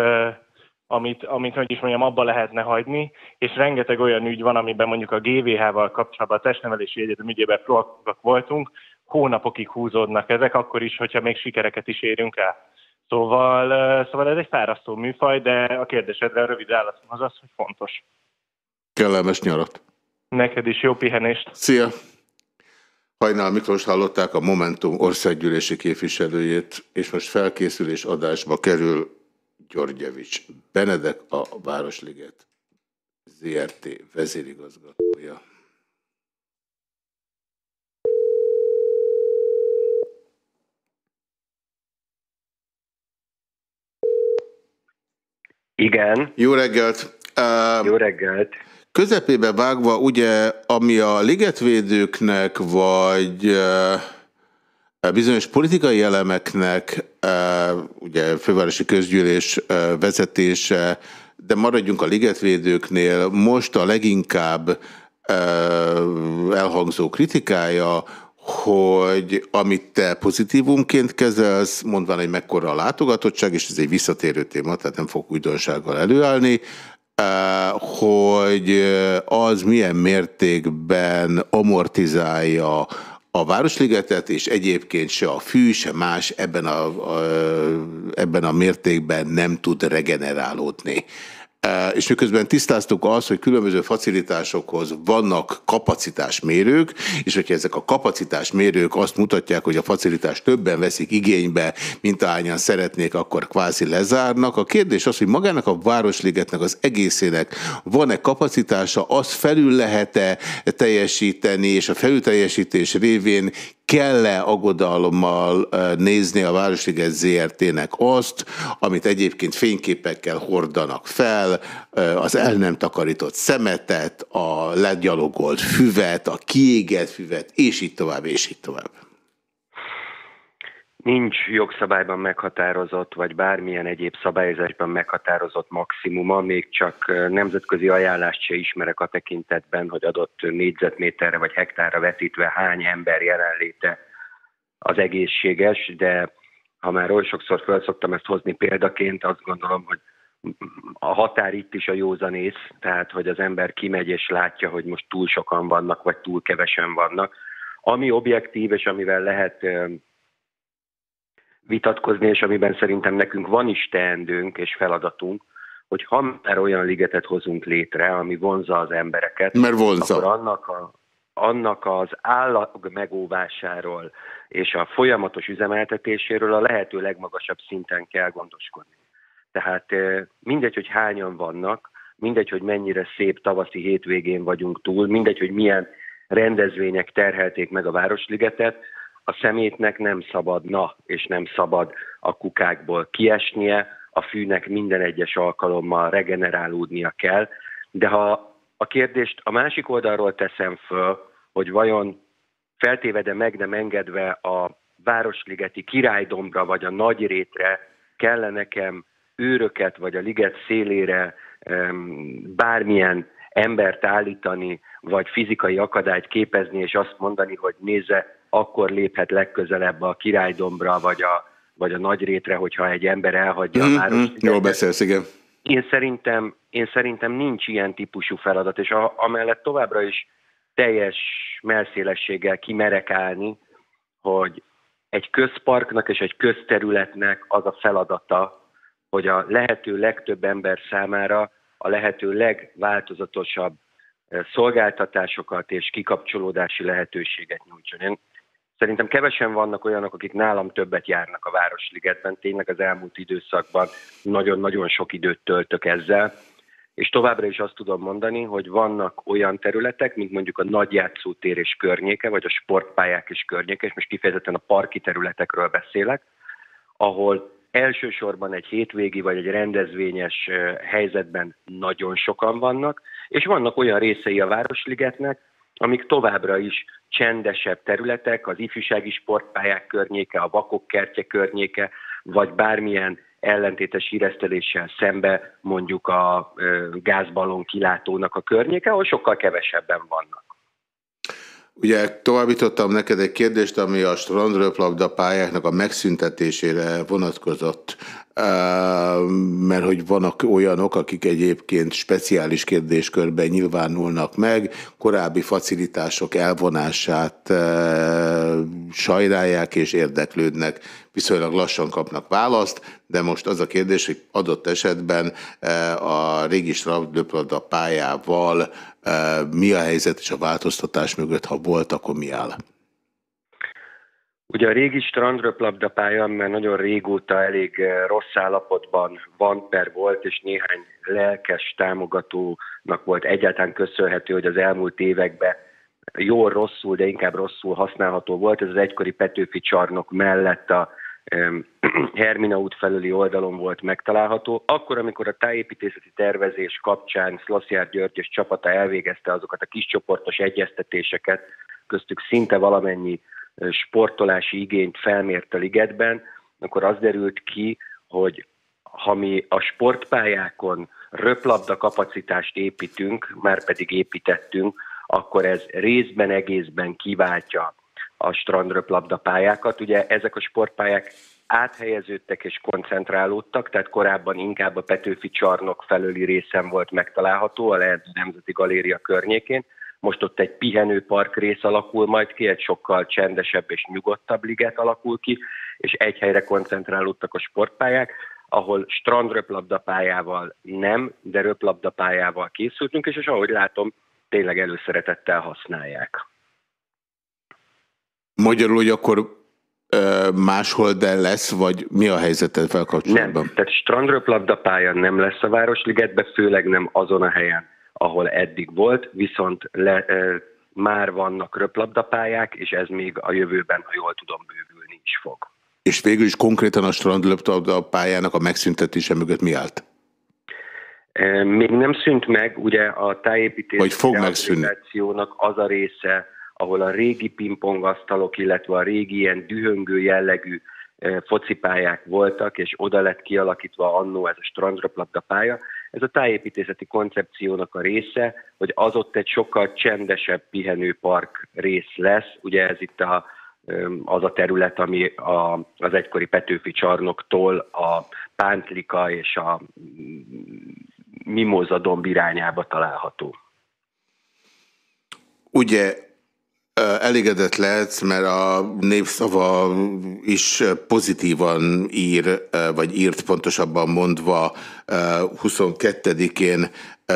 amit, amit hogy is mondjam, abba lehetne hagyni, és rengeteg olyan ügy van, amiben mondjuk a GVH-val kapcsolatban a testnevelési egyetem ügyében proaktívak voltunk, hónapokig húzódnak ezek, akkor is, hogyha még sikereket is érünk el. Szóval, szóval ez egy fárasztó műfaj, de a kérdésedre a rövid válaszom az az, hogy fontos. Kellemes nyarat. Neked is jó pihenést. Szia! Hajnál Miklós hallották a Momentum országgyűlési képviselőjét, és most felkészülés adásba kerül Györgyevics Benedek a Városliget ZRT vezérigazgatója. Igen. Jó reggelt! Uh, Jó reggelt! Közepébe vágva, ugye, ami a ligetvédőknek, vagy uh, bizonyos politikai elemeknek, uh, ugye fővárosi közgyűlés uh, vezetése, de maradjunk a ligetvédőknél, most a leginkább elhangzó kritikája, hogy amit te pozitívumként kezelsz, mondván, hogy mekkora a látogatottság, és ez egy visszatérő téma, tehát nem fog újdonsággal előállni, hogy az milyen mértékben amortizálja a Városligetet, és egyébként se a fű, se más ebben a, a, ebben a mértékben nem tud regenerálódni. És miközben tisztáztuk azt, hogy különböző facilitásokhoz vannak kapacitásmérők, és hogyha ezek a kapacitásmérők azt mutatják, hogy a facilitás többen veszik igénybe, mint ahányan szeretnék, akkor kvázi lezárnak. A kérdés az, hogy magának a Városligetnek az egészének van-e kapacitása, azt felül lehet-e teljesíteni, és a felülteljesítés révén kell-e aggodalommal nézni a Városliget ZRT-nek azt, amit egyébként fényképekkel hordanak fel, az el nem takarított szemetet, a legyalogolt füvet, a kiégett füvet, és így tovább, és így tovább. Nincs jogszabályban meghatározott, vagy bármilyen egyéb szabályozásban meghatározott maximuma, még csak nemzetközi ajánlást se ismerek a tekintetben, hogy adott négyzetméterre vagy hektárra vetítve hány ember jelenléte az egészséges, de ha már oly sokszor fel szoktam ezt hozni példaként, azt gondolom, hogy a határ itt is a józanész, tehát hogy az ember kimegy és látja, hogy most túl sokan vannak, vagy túl kevesen vannak. Ami objektív, és amivel lehet vitatkozni, és amiben szerintem nekünk van is teendőnk és feladatunk, hogy ha már olyan ligetet hozunk létre, ami vonza az embereket, Mert vonza. akkor annak, a, annak az állag megóvásáról és a folyamatos üzemeltetéséről a lehető legmagasabb szinten kell gondoskodni. Tehát mindegy, hogy hányan vannak, mindegy, hogy mennyire szép tavaszi hétvégén vagyunk túl, mindegy, hogy milyen rendezvények terhelték meg a Városligetet, a szemétnek nem szabadna és nem szabad a kukákból kiesnie, a fűnek minden egyes alkalommal regenerálódnia kell, de ha a kérdést a másik oldalról teszem föl, hogy vajon feltévede meg nem engedve a Városligeti királydombra vagy a Nagyrétre kell nekem őröket vagy a liget szélére bármilyen embert állítani, vagy fizikai akadályt képezni, és azt mondani, hogy nézze, akkor léphet legközelebb a királydombra, vagy a, vagy a nagyrétre, hogyha egy ember elhagyja mm, a város. Mm, jól beszélsz, igen. Én szerintem, én szerintem nincs ilyen típusú feladat, és a, amellett továbbra is teljes melszélességgel kimerek állni, hogy egy közparknak és egy közterületnek az a feladata, hogy a lehető legtöbb ember számára a lehető legváltozatosabb eh, szolgáltatásokat és kikapcsolódási lehetőséget nyújtson. Én szerintem kevesen vannak olyanok, akik nálam többet járnak a Városligetben. Tényleg az elmúlt időszakban nagyon-nagyon sok időt töltök ezzel. És továbbra is azt tudom mondani, hogy vannak olyan területek, mint mondjuk a nagyjátszótér és környéke, vagy a sportpályák és környéke, és most kifejezetten a parki területekről beszélek, ahol elsősorban egy hétvégi vagy egy rendezvényes helyzetben nagyon sokan vannak, és vannak olyan részei a Városligetnek, amik továbbra is csendesebb területek, az ifjúsági sportpályák környéke, a vakok kertje környéke, vagy bármilyen ellentétes híreszteléssel szembe mondjuk a gázballon kilátónak a környéke, ahol sokkal kevesebben vannak. Ugye továbbítottam neked egy kérdést, ami a strandröplabda pályáknak a megszüntetésére vonatkozott, mert hogy vannak olyanok, akik egyébként speciális kérdéskörben nyilvánulnak meg, korábbi facilitások elvonását sajnálják és érdeklődnek, viszonylag lassan kapnak választ, de most az a kérdés, hogy adott esetben a régi strandröplabda pályával mi a helyzet és a változtatás mögött, ha volt, akkor mi áll? Ugye a régi strandröplabdapálya, mert nagyon régóta elég rossz állapotban van per volt, és néhány lelkes támogatónak volt egyáltalán köszönhető, hogy az elmúlt években jól rosszul, de inkább rosszul használható volt. Ez az egykori Petőfi csarnok mellett a Hermina út felüli oldalon volt megtalálható. Akkor, amikor a tájépítészeti tervezés kapcsán Szlaszjár György és csapata elvégezte azokat a kiscsoportos egyeztetéseket, köztük szinte valamennyi sportolási igényt felmért a ligetben, akkor az derült ki, hogy ha mi a sportpályákon röplabda kapacitást építünk, már pedig építettünk, akkor ez részben, egészben kiváltja a strandröplabda pályákat. Ugye ezek a sportpályák áthelyeződtek és koncentrálódtak, tehát korábban inkább a Petőfi csarnok felőli részen volt megtalálható, a Leendő Nemzeti Galéria környékén. Most ott egy pihenőpark rész alakul majd ki, egy sokkal csendesebb és nyugodtabb liget alakul ki, és egy helyre koncentrálódtak a sportpályák, ahol strandröplabdapályával nem, de röplabdapályával készültünk, és, és ahogy látom, tényleg előszeretettel használják. Magyarul, hogy akkor máshol de lesz, vagy mi a helyzeted felkapcsolatban? Nem, tehát strandröplabdapálya nem lesz a Városligetben, főleg nem azon a helyen, ahol eddig volt, viszont le, e, már vannak röplabdapályák, és ez még a jövőben, ha jól tudom, bővülni is fog. És végül is konkrétan a strandröplabdapályának a megszüntetése mögött mi állt? Még nem szűnt meg, ugye a tájépítés az a része, ahol a régi pingpongasztalok, illetve a régi ilyen dühöngő jellegű focipályák voltak, és oda lett kialakítva annó ez a strandröplabda pálya. Ez a tájépítészeti koncepciónak a része, hogy az ott egy sokkal csendesebb pihenőpark rész lesz. Ugye ez itt a, az a terület, ami a, az egykori Petőfi csarnoktól a Pántlika és a Mimoza domb irányába található. Ugye Elégedett lehetsz, mert a népszava is pozitívan ír, vagy írt pontosabban mondva 22-én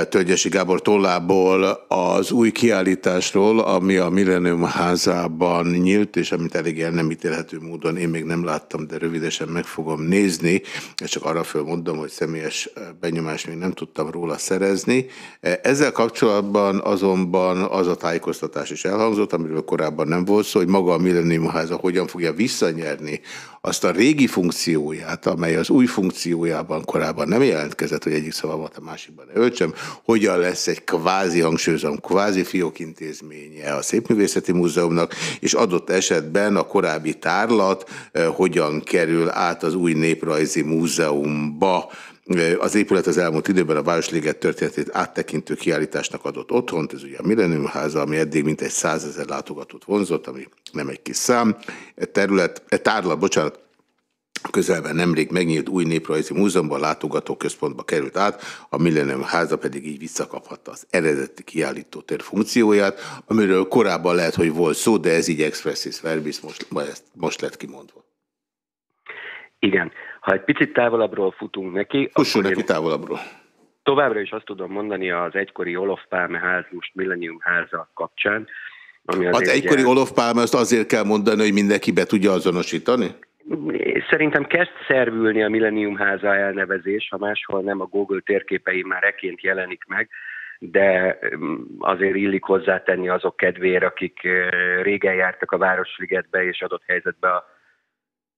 Tölgyesi Gábor tollából az új kiállításról, ami a Millennium házában nyílt, és amit elég el nem ítélhető módon én még nem láttam, de rövidesen meg fogom nézni, csak arra fölmondom, hogy személyes benyomást még nem tudtam róla szerezni. Ezzel kapcsolatban azonban az a tájékoztatás is elhangzott, amiről korábban nem volt szó, hogy maga a Millennium háza hogyan fogja visszanyerni azt a régi funkcióját, amely az új funkciójában korábban nem jelentkezett, hogy egyik szavamat a másikban öltsem, hogyan lesz egy kvázi, hangsúlyozom, kvázi fiókintézménye a Szépművészeti Múzeumnak, és adott esetben a korábbi tárlat eh, hogyan kerül át az új Néprajzi Múzeumba, az épület az elmúlt időben a Városliget történetét áttekintő kiállításnak adott otthont, ez ugye a Millennium háza, ami eddig mintegy százezer látogatót vonzott, ami nem egy kis szám. E terület, e tárlat, bocsánat, közelben nemrég megnyílt új néprajzi múzeumban látogatóközpontba került át, a Millennium háza pedig így visszakaphatta az eredeti kiállítótér funkcióját, amiről korábban lehet, hogy volt szó, de ez így expressis verbis most, most lett kimondva. Igen. Ha egy picit távolabbról futunk neki... Fussunk neki távolabbról. Továbbra is azt tudom mondani az egykori Olof Pálme ház, most Millennium háza kapcsán. Ami az, egykori egy... Olof Pálme azt azért kell mondani, hogy mindenki be tudja azonosítani? Szerintem kezd szervülni a Millennium háza elnevezés, ha máshol nem a Google térképei már eként jelenik meg, de mm, azért illik hozzátenni azok kedvére, akik eh, régen jártak a Városligetbe és adott helyzetbe a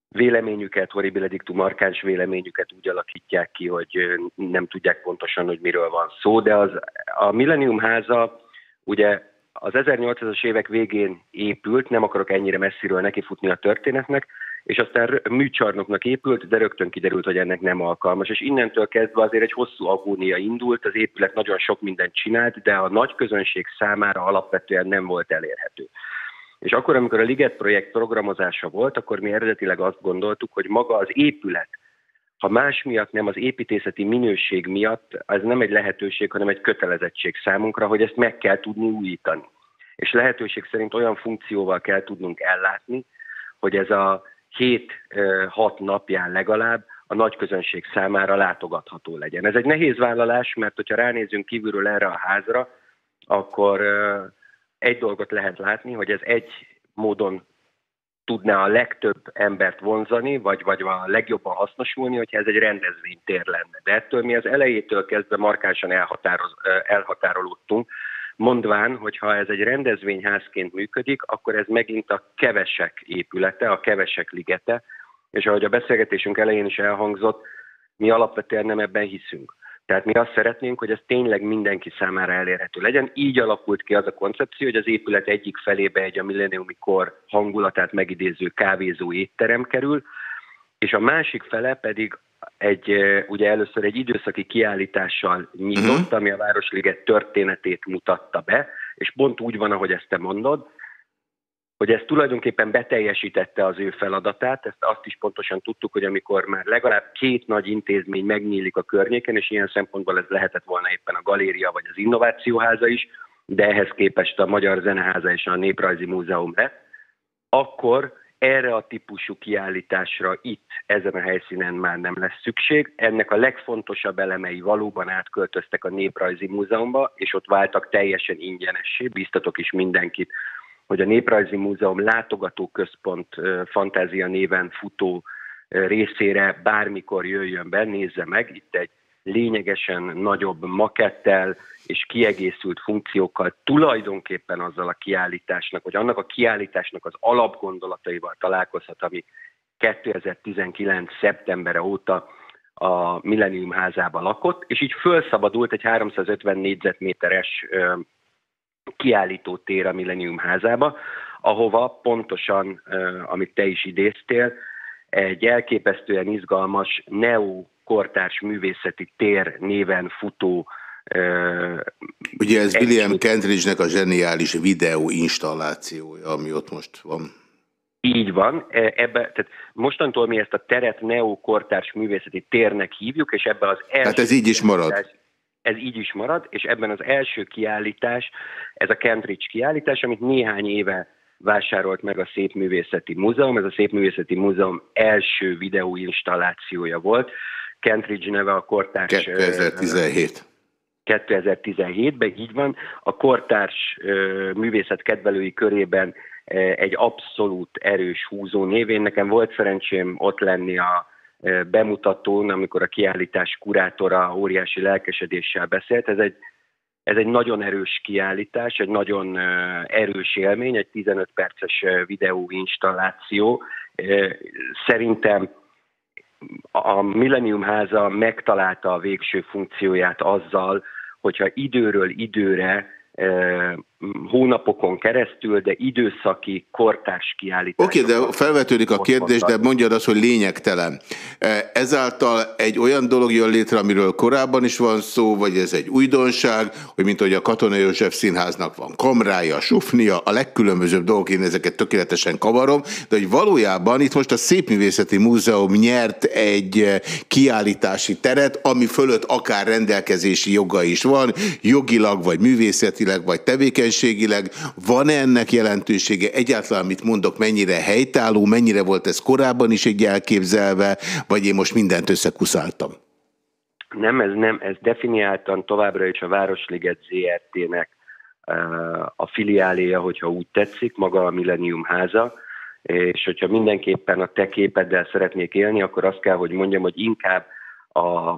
véleményüket, horribile dictu markáns véleményüket úgy alakítják ki, hogy nem tudják pontosan, hogy miről van szó, de az, a Millennium háza ugye az 1800-as évek végén épült, nem akarok ennyire messziről nekifutni a történetnek, és aztán műcsarnoknak épült, de rögtön kiderült, hogy ennek nem alkalmas. És innentől kezdve azért egy hosszú agónia indult, az épület nagyon sok mindent csinált, de a nagy közönség számára alapvetően nem volt elérhető. És akkor, amikor a Liget projekt programozása volt, akkor mi eredetileg azt gondoltuk, hogy maga az épület, ha más miatt nem az építészeti minőség miatt, az nem egy lehetőség, hanem egy kötelezettség számunkra, hogy ezt meg kell tudni újítani. És lehetőség szerint olyan funkcióval kell tudnunk ellátni, hogy ez a hét-hat napján legalább a nagy közönség számára látogatható legyen. Ez egy nehéz vállalás, mert hogyha ránézünk kívülről erre a házra, akkor egy dolgot lehet látni, hogy ez egy módon tudná a legtöbb embert vonzani, vagy, vagy a legjobban hasznosulni, hogyha ez egy rendezvénytér lenne. De ettől mi az elejétől kezdve markánsan elhatároz, elhatárolódtunk, mondván, hogy ha ez egy rendezvényházként működik, akkor ez megint a kevesek épülete, a kevesek ligete, és ahogy a beszélgetésünk elején is elhangzott, mi alapvetően nem ebben hiszünk. Tehát mi azt szeretnénk, hogy ez tényleg mindenki számára elérhető legyen. Így alakult ki az a koncepció, hogy az épület egyik felébe egy a milleniumi kor hangulatát megidéző kávézó étterem kerül, és a másik fele pedig egy, ugye először egy időszaki kiállítással nyitott, uh-huh. ami a Városliget történetét mutatta be, és pont úgy van, ahogy ezt te mondod, hogy ez tulajdonképpen beteljesítette az ő feladatát, ezt azt is pontosan tudtuk, hogy amikor már legalább két nagy intézmény megnyílik a környéken, és ilyen szempontból ez lehetett volna éppen a galéria vagy az innovációháza is, de ehhez képest a Magyar Zeneháza és a Néprajzi Múzeum lett, akkor erre a típusú kiállításra itt, ezen a helyszínen már nem lesz szükség. Ennek a legfontosabb elemei valóban átköltöztek a Néprajzi Múzeumba, és ott váltak teljesen ingyenessé. Biztatok is mindenkit, hogy a Néprajzi Múzeum látogatóközpont fantázia néven futó részére bármikor jöjjön be, nézze meg. Itt egy lényegesen nagyobb makettel és kiegészült funkciókkal tulajdonképpen azzal a kiállításnak, vagy annak a kiállításnak az alapgondolataival találkozhat, ami 2019. szeptembere óta a Millennium házában lakott, és így felszabadult egy 350 négyzetméteres kiállító tér a Millennium házába, ahova pontosan, amit te is idéztél, egy elképesztően izgalmas neo kortárs művészeti tér néven futó Ugye ez William Kentridge-nek a zseniális videó installációja, ami ott most van. Így van, e- ebbe, tehát mostantól mi ezt a teret neokortárs művészeti térnek hívjuk, és ebben az első... Hát ez így is marad. Ez így is marad, és ebben az első kiállítás, ez a Kentridge kiállítás, amit néhány éve vásárolt meg a Szépművészeti Múzeum. Ez a Szépművészeti Múzeum első videóinstallációja volt. Kentridge neve a kortárs... 2017. 2017-ben, így van, a kortárs művészet kedvelői körében egy abszolút erős húzó névén. Nekem volt szerencsém ott lenni a bemutatón, amikor a kiállítás kurátora óriási lelkesedéssel beszélt. Ez egy, ez egy nagyon erős kiállítás, egy nagyon erős élmény, egy 15 perces videóinstalláció. Szerintem a Millennium háza megtalálta a végső funkcióját azzal, hogyha időről időre hónapokon keresztül, de időszaki kortárs kiállítás. Oké, de felvetődik a kérdés, de mondjad azt, hogy lényegtelen. E, Ezáltal egy olyan dolog jön létre, amiről korábban is van szó, vagy ez egy újdonság, hogy mint hogy a Katona József Színháznak van kamrája, sufnia, a legkülönbözőbb dolgok, én ezeket tökéletesen kavarom, de hogy valójában itt most a Szépművészeti Múzeum nyert egy eh, kiállítási teret, ami fölött akár rendelkezési joga is van, jogilag, vagy művészetileg, vagy tevékenységileg. Van-e ennek jelentősége? Egyáltalán, amit mondok, mennyire helytálló, mennyire volt ez korábban is egy elképzelve, vagy én most mindent összekuszáltam? Nem, ez nem, ez definiáltan továbbra is a Városliget ZRT-nek eh, a filiáléja, hogyha úgy tetszik, maga a Millennium háza, és hogyha mindenképpen a te képeddel szeretnék élni, akkor azt kell, hogy mondjam, hogy inkább a,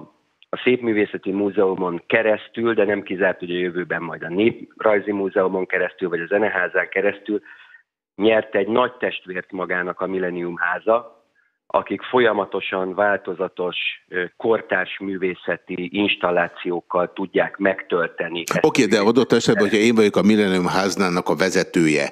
a Szépművészeti Múzeumon keresztül, de nem kizárt, hogy a jövőben majd a Néprajzi Múzeumon keresztül, vagy a Zeneházán keresztül nyert egy nagy testvért magának a Millennium háza, akik folyamatosan változatos kortárs művészeti installációkkal tudják megtölteni. Oké, okay, de adott esetben, hogyha én vagyok a Millennium háznának a vezetője,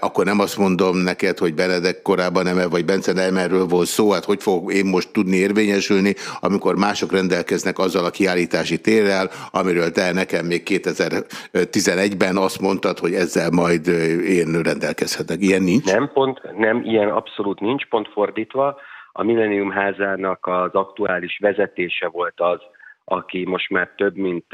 akkor nem azt mondom neked, hogy Benedek korábban nem, vagy Bence nem erről volt szó, hát hogy fog én most tudni érvényesülni, amikor mások rendelkeznek azzal a kiállítási térrel, amiről te nekem még 2011-ben azt mondtad, hogy ezzel majd én rendelkezhetek. Ilyen nincs? Nem, pont, nem, ilyen abszolút nincs, pont fordítva a Millennium házának az aktuális vezetése volt az, aki most már több mint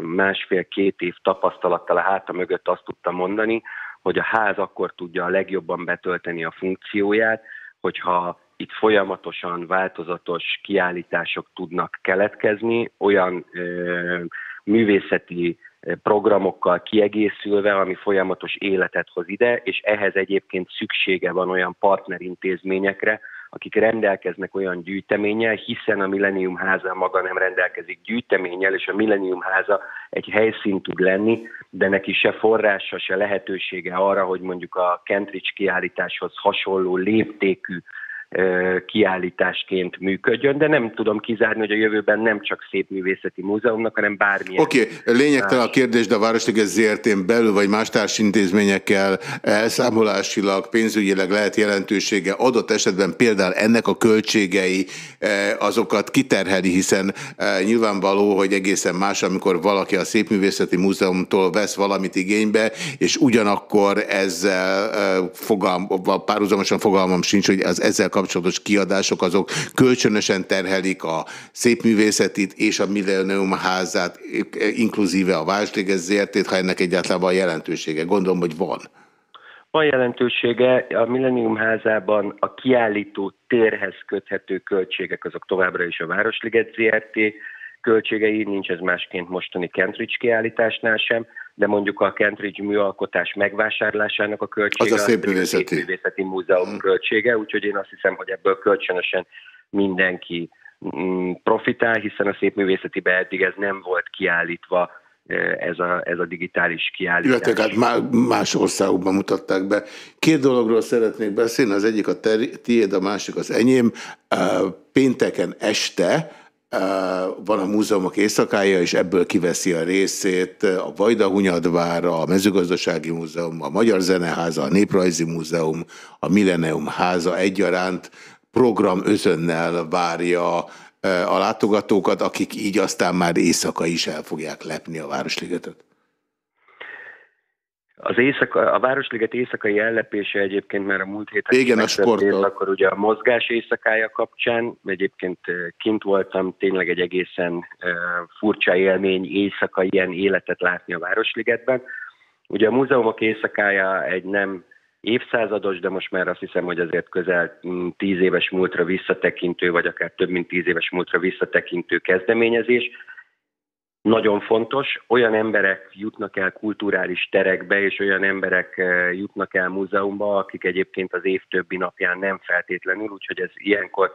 másfél-két év tapasztalattal a háta mögött azt tudta mondani, hogy a ház akkor tudja a legjobban betölteni a funkcióját, hogyha itt folyamatosan változatos kiállítások tudnak keletkezni, olyan ö, művészeti programokkal kiegészülve, ami folyamatos életet hoz ide, és ehhez egyébként szüksége van olyan partnerintézményekre, akik rendelkeznek olyan gyűjteménnyel, hiszen a Millennium Háza maga nem rendelkezik gyűjteménnyel, és a Millennium Háza egy helyszín tud lenni, de neki se forrása, se lehetősége arra, hogy mondjuk a Kentridge kiállításhoz hasonló léptékű kiállításként működjön, de nem tudom kizárni, hogy a jövőben nem csak szép művészeti múzeumnak, hanem bármilyen. Oké, okay. lényegtelen a kérdés, de a Városliget ZRT-n belül, vagy más társintézményekkel elszámolásilag, pénzügyileg lehet jelentősége, adott esetben például ennek a költségei azokat kiterheli, hiszen nyilvánvaló, hogy egészen más, amikor valaki a Szépművészeti Múzeumtól vesz valamit igénybe, és ugyanakkor ezzel fogalm, párhuzamosan fogalmam sincs, hogy az ezzel kapcsolatos kiadások azok kölcsönösen terhelik a szépművészetit és a Millennium házát, inkluzíve a Városliges ZRT-t, ha ennek egyáltalán van jelentősége. Gondolom, hogy van. Van jelentősége. A Millennium házában a kiállító térhez köthető költségek azok továbbra is a Városliget ZRT költségei, nincs ez másként mostani Kentridge kiállításnál sem de mondjuk a Kentridge műalkotás megvásárlásának a költsége az a szép művészeti. művészeti múzeum hmm. költsége, úgyhogy én azt hiszem, hogy ebből kölcsönösen mindenki mm, profitál, hiszen a szépművészetibe eddig ez nem volt kiállítva, ez a, ez a digitális kiállítás. Illetve hát más országokban mutatták be. Két dologról szeretnék beszélni, az egyik a tiéd, a másik az enyém. Pénteken este van a múzeumok éjszakája, és ebből kiveszi a részét a Vajda Hunyadvára, a Mezőgazdasági Múzeum, a Magyar Zeneháza, a Néprajzi Múzeum, a Millennium Háza egyaránt program özönnel várja a látogatókat, akik így aztán már éjszaka is el fogják lepni a Városligetet. Az éjszaka, a Városliget éjszakai ellepése egyébként már a múlt héten Igen, a sporttal. akkor ugye a mozgás éjszakája kapcsán, egyébként kint voltam, tényleg egy egészen furcsa élmény éjszaka ilyen életet látni a Városligetben. Ugye a múzeumok éjszakája egy nem évszázados, de most már azt hiszem, hogy azért közel mm, tíz éves múltra visszatekintő, vagy akár több mint tíz éves múltra visszatekintő kezdeményezés nagyon fontos. Olyan emberek jutnak el kulturális terekbe, és olyan emberek eh, jutnak el múzeumba, akik egyébként az év többi napján nem feltétlenül, úgyhogy ez ilyenkor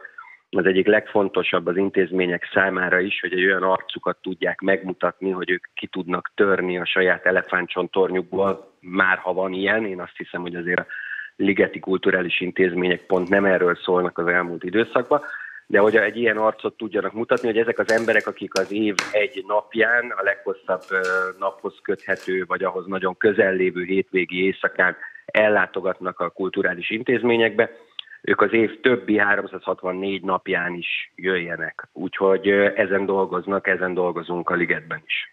az egyik legfontosabb az intézmények számára is, hogy egy olyan arcukat tudják megmutatni, hogy ők ki tudnak törni a saját elefántcsontornyukból, már ha van ilyen. Én azt hiszem, hogy azért a ligeti kulturális intézmények pont nem erről szólnak az elmúlt időszakban de hogy egy ilyen arcot tudjanak mutatni, hogy ezek az emberek, akik az év egy napján, a leghosszabb naphoz köthető, vagy ahhoz nagyon közel lévő hétvégi éjszakán ellátogatnak a kulturális intézményekbe, ők az év többi 364 napján is jöjjenek. Úgyhogy ezen dolgoznak, ezen dolgozunk a ligetben is.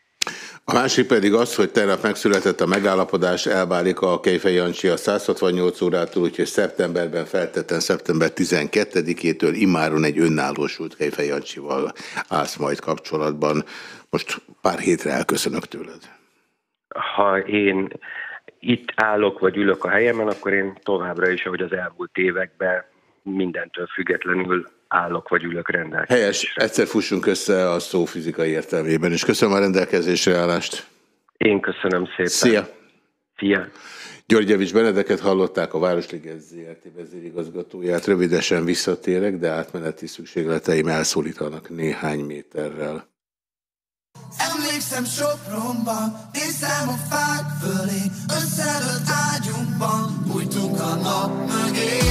A másik pedig az, hogy tegnap megszületett a megállapodás, elválik a Kejfej Jancsi a 168 órától, úgyhogy szeptemberben feltetten szeptember 12-től imáron egy önállósult Kejfej Jancsival állsz majd kapcsolatban. Most pár hétre elköszönök tőled. Ha én itt állok vagy ülök a helyemen, akkor én továbbra is, ahogy az elmúlt években mindentől függetlenül állok vagy ülök rendelkezésre. Helyes, egyszer fussunk össze a szó fizikai értelmében, és köszönöm a rendelkezésre állást. Én köszönöm szépen. Szia! Szia! György Javis Benedeket hallották, a Városliget ZRT vezérigazgatóját. Rövidesen visszatérek, de átmeneti szükségleteim elszólítanak néhány méterrel. Emlékszem Sopronban, nézem a fák fölé, összedött ágyunkban, bújtunk a nap mögé.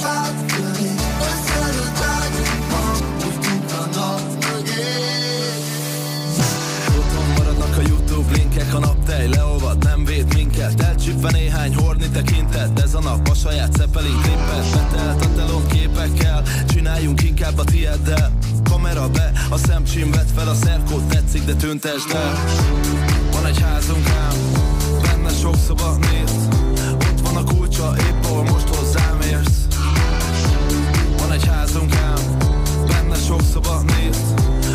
Father. Elcsípve néhány horni tekintet. Ez a nap a saját Zeppelin klippet Betelt a telon képekkel Csináljunk inkább a tieddel. Kamera be, a szemcsim vett fel A szerkót tetszik, de tüntesd el. Van egy házunk ám Benne sok szoba néz. Ott van a kulcsa, épp ahol most hozzám érsz. Van egy házunk ám Benne sok szoba néz.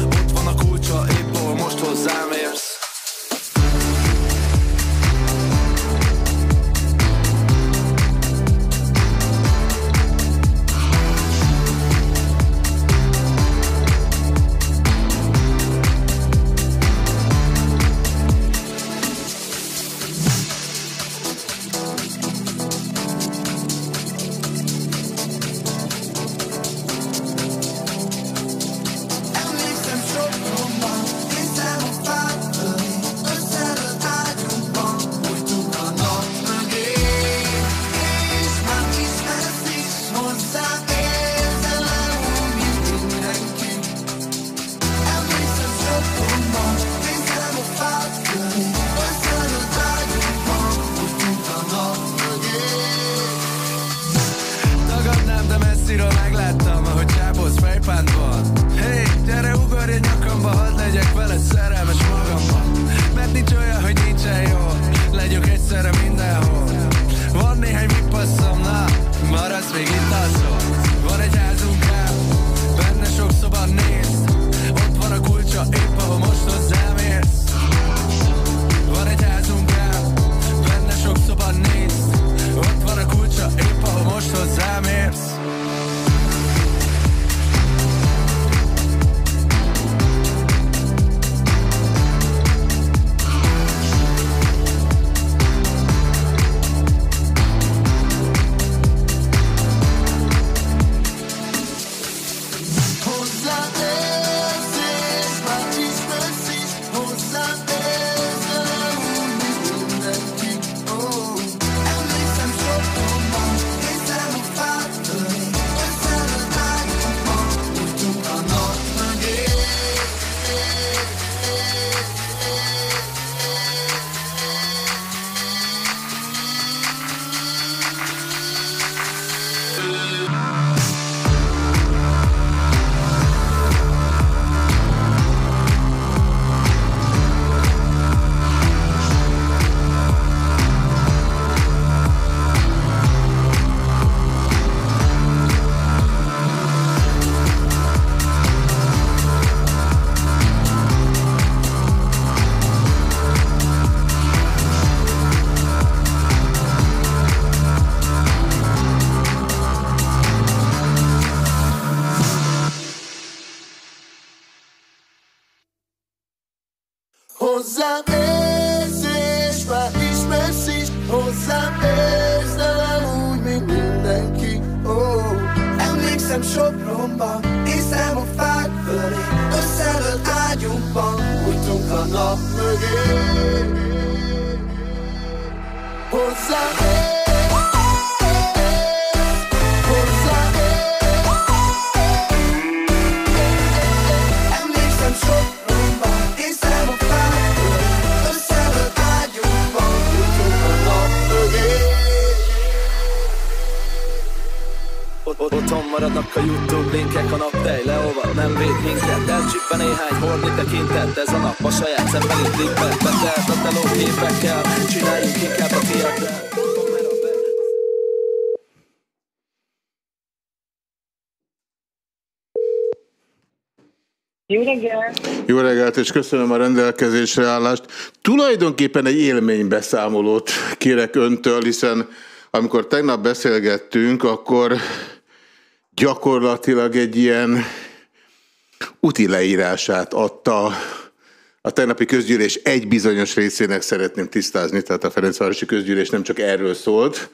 Ott van a kulcsa, épp ahol most hozzám érsz és köszönöm a rendelkezésre állást. Tulajdonképpen egy élménybeszámolót kérek öntől, hiszen amikor tegnap beszélgettünk, akkor gyakorlatilag egy ilyen úti leírását adta a tegnapi közgyűlés egy bizonyos részének szeretném tisztázni, tehát a Ferencvárosi közgyűlés nem csak erről szólt,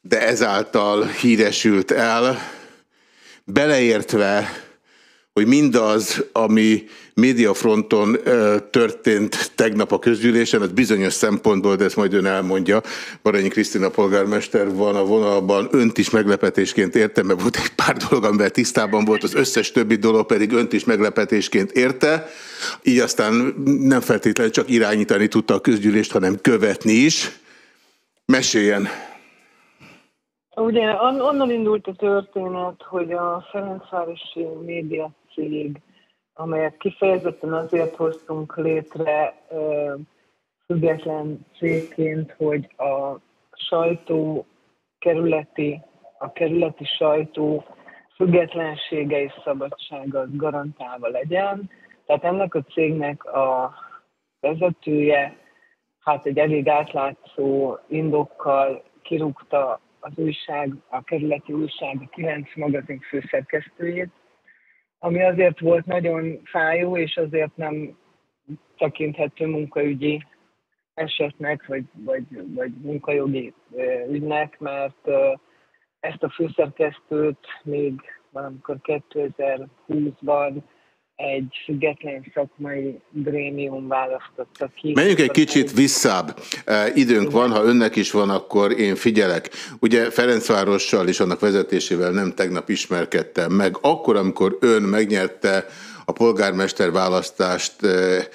de ezáltal híresült el, beleértve hogy mindaz, ami médiafronton történt tegnap a közgyűlésen, az bizonyos szempontból, de ezt majd ön elmondja. Baranyi Krisztina polgármester van a vonalban, önt is meglepetésként érte, mert volt egy pár dolog, amivel tisztában volt, az összes többi dolog pedig önt is meglepetésként érte. Így aztán nem feltétlenül csak irányítani tudta a közgyűlést, hanem követni is. Meséljen! Ugye on, onnan indult a történet, hogy a Ferencvárosi média cég, amelyet kifejezetten azért hoztunk létre független cégként, hogy a sajtó kerületi, a kerületi sajtó függetlensége és szabadsága garantálva legyen. Tehát ennek a cégnek a vezetője hát egy elég átlátszó indokkal kirúgta az újság, a kerületi újság, a 9 magazin főszerkesztőjét, ami azért volt nagyon fájó, és azért nem tekinthető munkaügyi esetnek, vagy, vagy, vagy munkajogi ügynek, mert ezt a főszerkesztőt még valamikor 2020-ban egy független szakmai grémium választotta ki. Menjünk egy kicsit visszább. E, időnk van, ha önnek is van, akkor én figyelek. Ugye Ferencvárossal és annak vezetésével nem tegnap ismerkedtem meg. Akkor, amikor ön megnyerte a polgármester választást, e,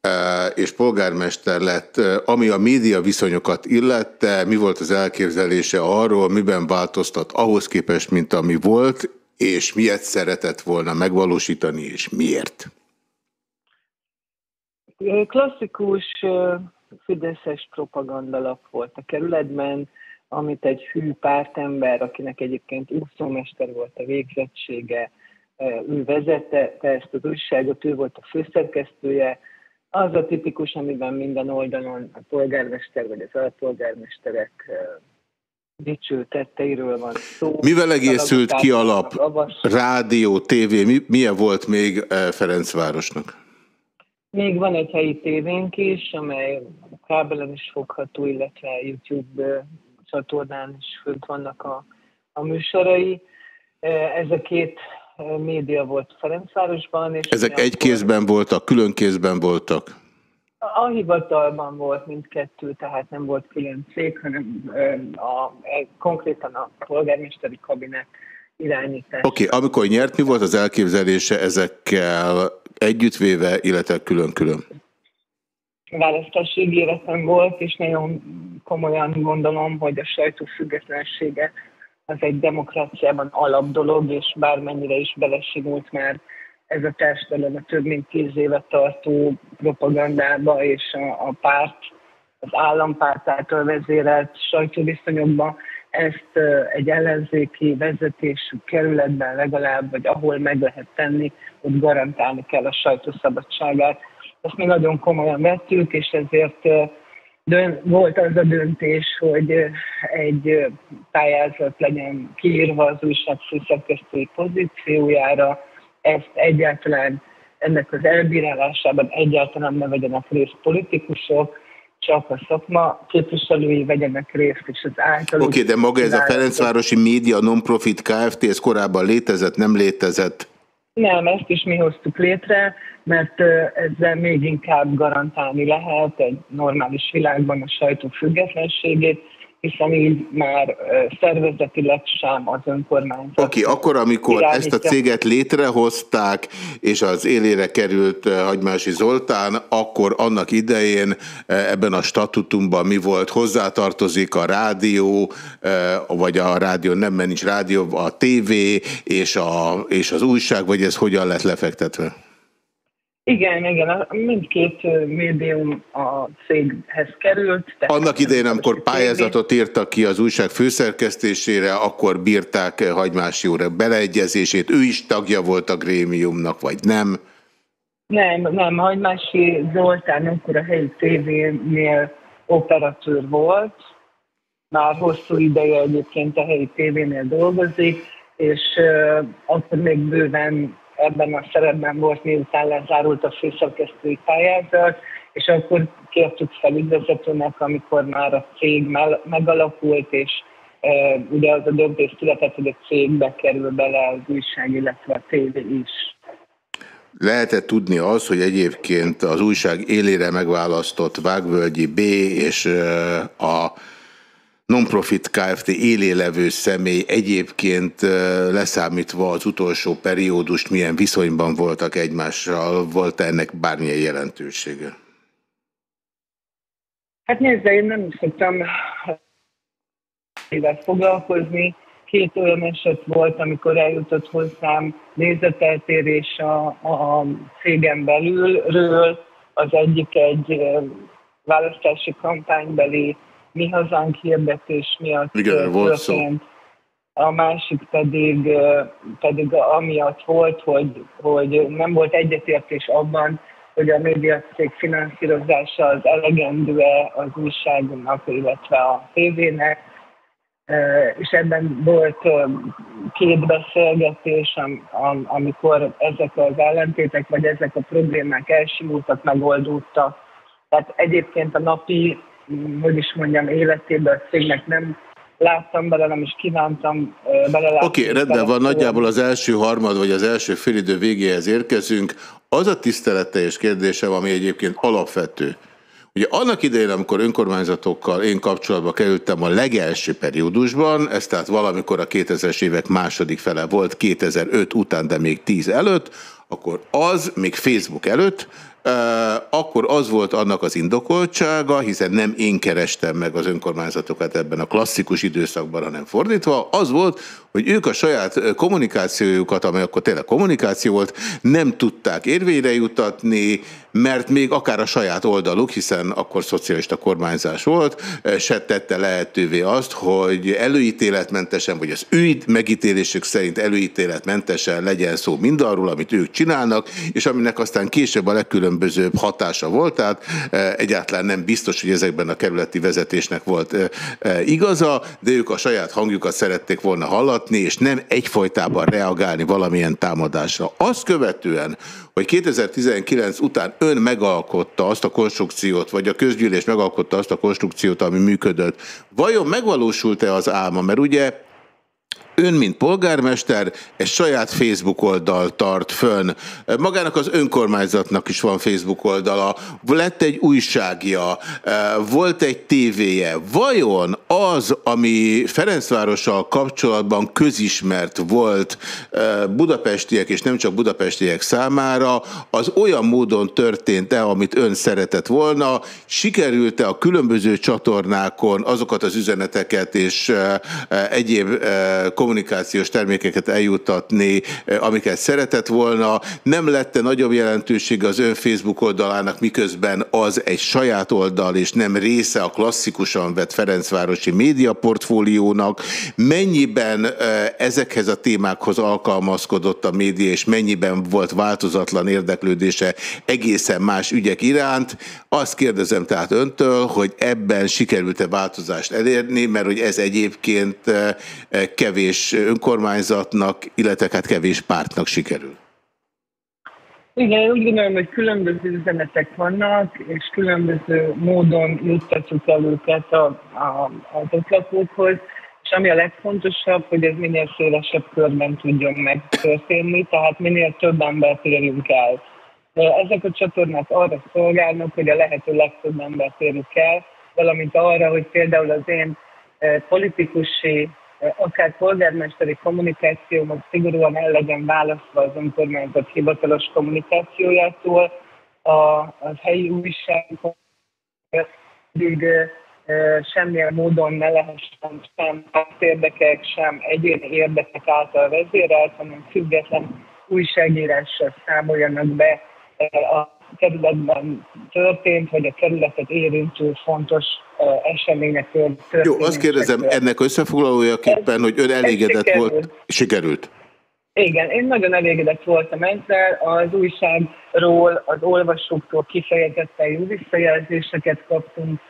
e, és polgármester lett, ami a média viszonyokat illette, mi volt az elképzelése arról, miben változtat ahhoz képest, mint ami volt, és miért szeretett volna megvalósítani, és miért? Klasszikus fideszes propagandalap volt a kerületben, amit egy hű pártember, akinek egyébként úszómester volt a végzettsége, ő vezette ezt az újságot, ő volt a főszerkesztője, az a tipikus, amiben minden oldalon a polgármester vagy az alpolgármesterek dicső tetteiről van szó. Mivel egészült ki a lap? Rádió, tévé, mi, milyen volt még eh, Ferencvárosnak? Még van egy helyi tévénk is, amely kábelen is fogható, illetve YouTube ö, csatornán is fönt vannak a, a műsorai. Ö, Ez a két média volt Ferencvárosban. És Ezek egy kézben voltak, külön kézben voltak? A hivatalban volt mindkettő, tehát nem volt külön cég, hanem ö, a, e- konkrétan a polgármesteri kabinet irányítás. Oké, okay, amikor nyert, mi volt az elképzelése ezekkel együttvéve, illetve külön-külön? választási ígéretem volt, és nagyon komolyan gondolom, hogy a sajtó függetlensége az egy demokráciában alapdolog, és bármennyire is belesimult már ez a társadalom a több mint tíz éve tartó propagandába és a, a párt, az állampárt által vezérelt sajtóviszonyokba, ezt egy ellenzéki vezetésű kerületben legalább, vagy ahol meg lehet tenni, ott garantálni kell a sajtószabadságát. Ezt mi nagyon komolyan vettük, és ezért dön, volt az a döntés, hogy egy pályázat legyen kiírva az újság főszerkesztői pozíciójára, ezt egyáltalán ennek az elbírálásában egyáltalán ne vegyenek részt politikusok, csak a szakma képviselői vegyenek részt, és az általuk... Oké, okay, de maga ez a Ferencvárosi Média Nonprofit Kft. ez korábban létezett, nem létezett? Nem, ezt is mi hoztuk létre, mert ezzel még inkább garantálni lehet egy normális világban a sajtó függetlenségét, hiszen így már szervezetileg sem az önkormányzat. Oké, okay, akkor, amikor ezt a irányítja. céget létrehozták, és az élére került Hagymási Zoltán, akkor annak idején ebben a statutumban mi volt? Hozzátartozik a rádió, vagy a rádió nem, mert nincs rádió, a tévé és, a, és az újság, vagy ez hogyan lett lefektetve? Igen, igen, mindkét médium a céghez került. tehát Annak idején, amikor pályázatot írtak ki az újság főszerkesztésére, akkor bírták Hagymási úr beleegyezését, ő is tagja volt a grémiumnak, vagy nem? Nem, nem, Hagymási Zoltán akkor a helyi tévénél operatőr volt, már hosszú ideje egyébként a helyi tévénél dolgozik, és uh, akkor még bőven ebben a szerepben volt, miután lezárult a főszerkesztői pályázat, és akkor kértük fel ügyvezetőnek, amikor már a cég megalakult, és uh, ugye az a döntés született, hogy a cégbe kerül bele az újság, illetve a tévé is. Lehet-e tudni az, hogy egyébként az újság élére megválasztott Vágvölgyi B és ö, a Nonprofit Kft. élé levő személy egyébként leszámítva az utolsó periódust milyen viszonyban voltak egymással, volt -e ennek bármilyen jelentősége? Hát nézd, de én nem szoktam évet foglalkozni. Két olyan eset volt, amikor eljutott hozzám nézeteltérés a, a cégen belülről. Az egyik egy választási kampánybeli mi hazánk hirdetés miatt Igen, volt szó. A másik pedig, pedig amiatt volt, hogy, hogy nem volt egyetértés abban, hogy a médiacég finanszírozása az elegendő-e az újságnak, illetve a tévének, és ebben volt két beszélgetés, am, am, amikor ezek az ellentétek, vagy ezek a problémák elsimultak, megoldódtak. Tehát egyébként a napi, hogy is mondjam, életében a cégnek nem láttam bele, nem is kívántam belelátni. Oké, okay, rendben van, nagyjából az első harmad, vagy az első félidő végéhez érkezünk. Az a tiszteletteljes kérdésem, ami egyébként alapvető. Ugye annak idején, amikor önkormányzatokkal én kapcsolatba kerültem a legelső periódusban, ez tehát valamikor a 2000-es évek második fele volt, 2005 után, de még 10 előtt, akkor az, még Facebook előtt, akkor az volt annak az indokoltsága, hiszen nem én kerestem meg az önkormányzatokat ebben a klasszikus időszakban, hanem fordítva, az volt, hogy ők a saját kommunikációjukat, amely akkor tényleg kommunikáció volt, nem tudták érvényre jutatni, mert még akár a saját oldaluk, hiszen akkor szocialista kormányzás volt, se tette lehetővé azt, hogy előítéletmentesen, vagy az ő megítélésük szerint előítéletmentesen legyen szó mindarról, amit ők csinálnak, és aminek aztán később a legkülönbözőbb hatása volt, tehát egyáltalán nem biztos, hogy ezekben a kerületi vezetésnek volt igaza, de ők a saját hangjukat szerették volna hallatni, és nem egyfolytában reagálni valamilyen támadásra. Azt követően, hogy 2019 után ön megalkotta azt a konstrukciót, vagy a közgyűlés megalkotta azt a konstrukciót, ami működött, vajon megvalósult-e az álma? Mert ugye Ön, mint polgármester, egy saját Facebook oldal tart fönn. Magának az önkormányzatnak is van Facebook oldala. Lett egy újságja, volt egy tévéje. Vajon az, ami Ferencvárossal kapcsolatban közismert volt eh, budapestiek, és nem csak budapestiek számára, az olyan módon történt-e, amit ön szeretett volna? Sikerült-e a különböző csatornákon azokat az üzeneteket és eh, eh, egyéb kommunikációs termékeket eljuttatni, amiket szeretett volna. Nem lette nagyobb jelentősége az ön Facebook oldalának, miközben az egy saját oldal, és nem része a klasszikusan vett Ferencvárosi médiaportfóliónak. Mennyiben ezekhez a témákhoz alkalmazkodott a média, és mennyiben volt változatlan érdeklődése egészen más ügyek iránt? Azt kérdezem tehát öntől, hogy ebben sikerült-e változást elérni, mert hogy ez egyébként kevés önkormányzatnak, illetve hát kevés pártnak sikerül. Igen, úgy gondolom, hogy különböző üzenetek vannak, és különböző módon juttatjuk el őket a, a, az otlapokhoz, és ami a legfontosabb, hogy ez minél szélesebb körben tudjon megtörténni, tehát minél több embert érjünk el. Ezek a csatornák arra szolgálnak, hogy a lehető legtöbb embert érjük el, valamint arra, hogy például az én politikusi akár polgármesteri kommunikációmat szigorúan el legyen választva az önkormányzat hivatalos kommunikációjától, a, a helyi újságok pedig semmilyen módon ne lehessen sem érdekek, sem egyéni érdekek által vezérelt, hanem független újságírással számoljanak be a kerületben történt, vagy a kerületet érintő fontos eseményekről Jó, azt kérdezem, ennek összefoglalójaképpen, hogy ön elégedett sikerült. volt, sikerült. Igen, én nagyon elégedett voltam ezzel. Az újságról, az olvasóktól kifejezetten jó visszajelzéseket kaptunk.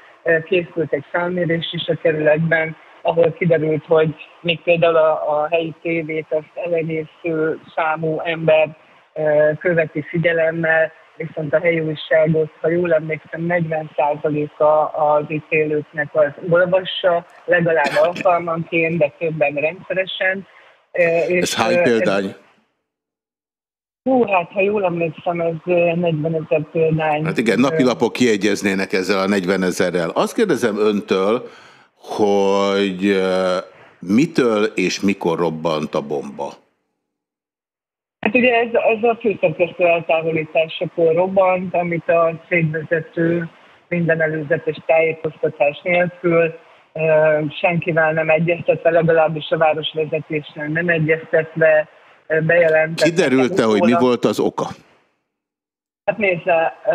Készült egy felmérés is a kerületben, ahol kiderült, hogy még például a, a helyi tévét azt elenyésző számú ember követi figyelemmel, viszont a helyi újságot, ha jól emlékszem, 40%-a az itt élőknek az olvassa, legalább alkalmanként, de többen rendszeresen. És, Ez hány példány? Hú, hát ha jól emlékszem, ez e, 40 ezer példány. Hát igen, napilapok kiegyeznének ezzel a 40 ezerrel. Azt kérdezem öntől, hogy mitől és mikor robbant a bomba? Hát ugye ez, ez a főszerkesztő eltávolításakor robbant, amit a cégvezető minden előzetes tájékoztatás nélkül senkivel nem egyeztetve, legalábbis a városvezetéssel nem egyeztetve bejelentett. Kiderült-e, hogy mi volt az oka? Hát nézze, ö,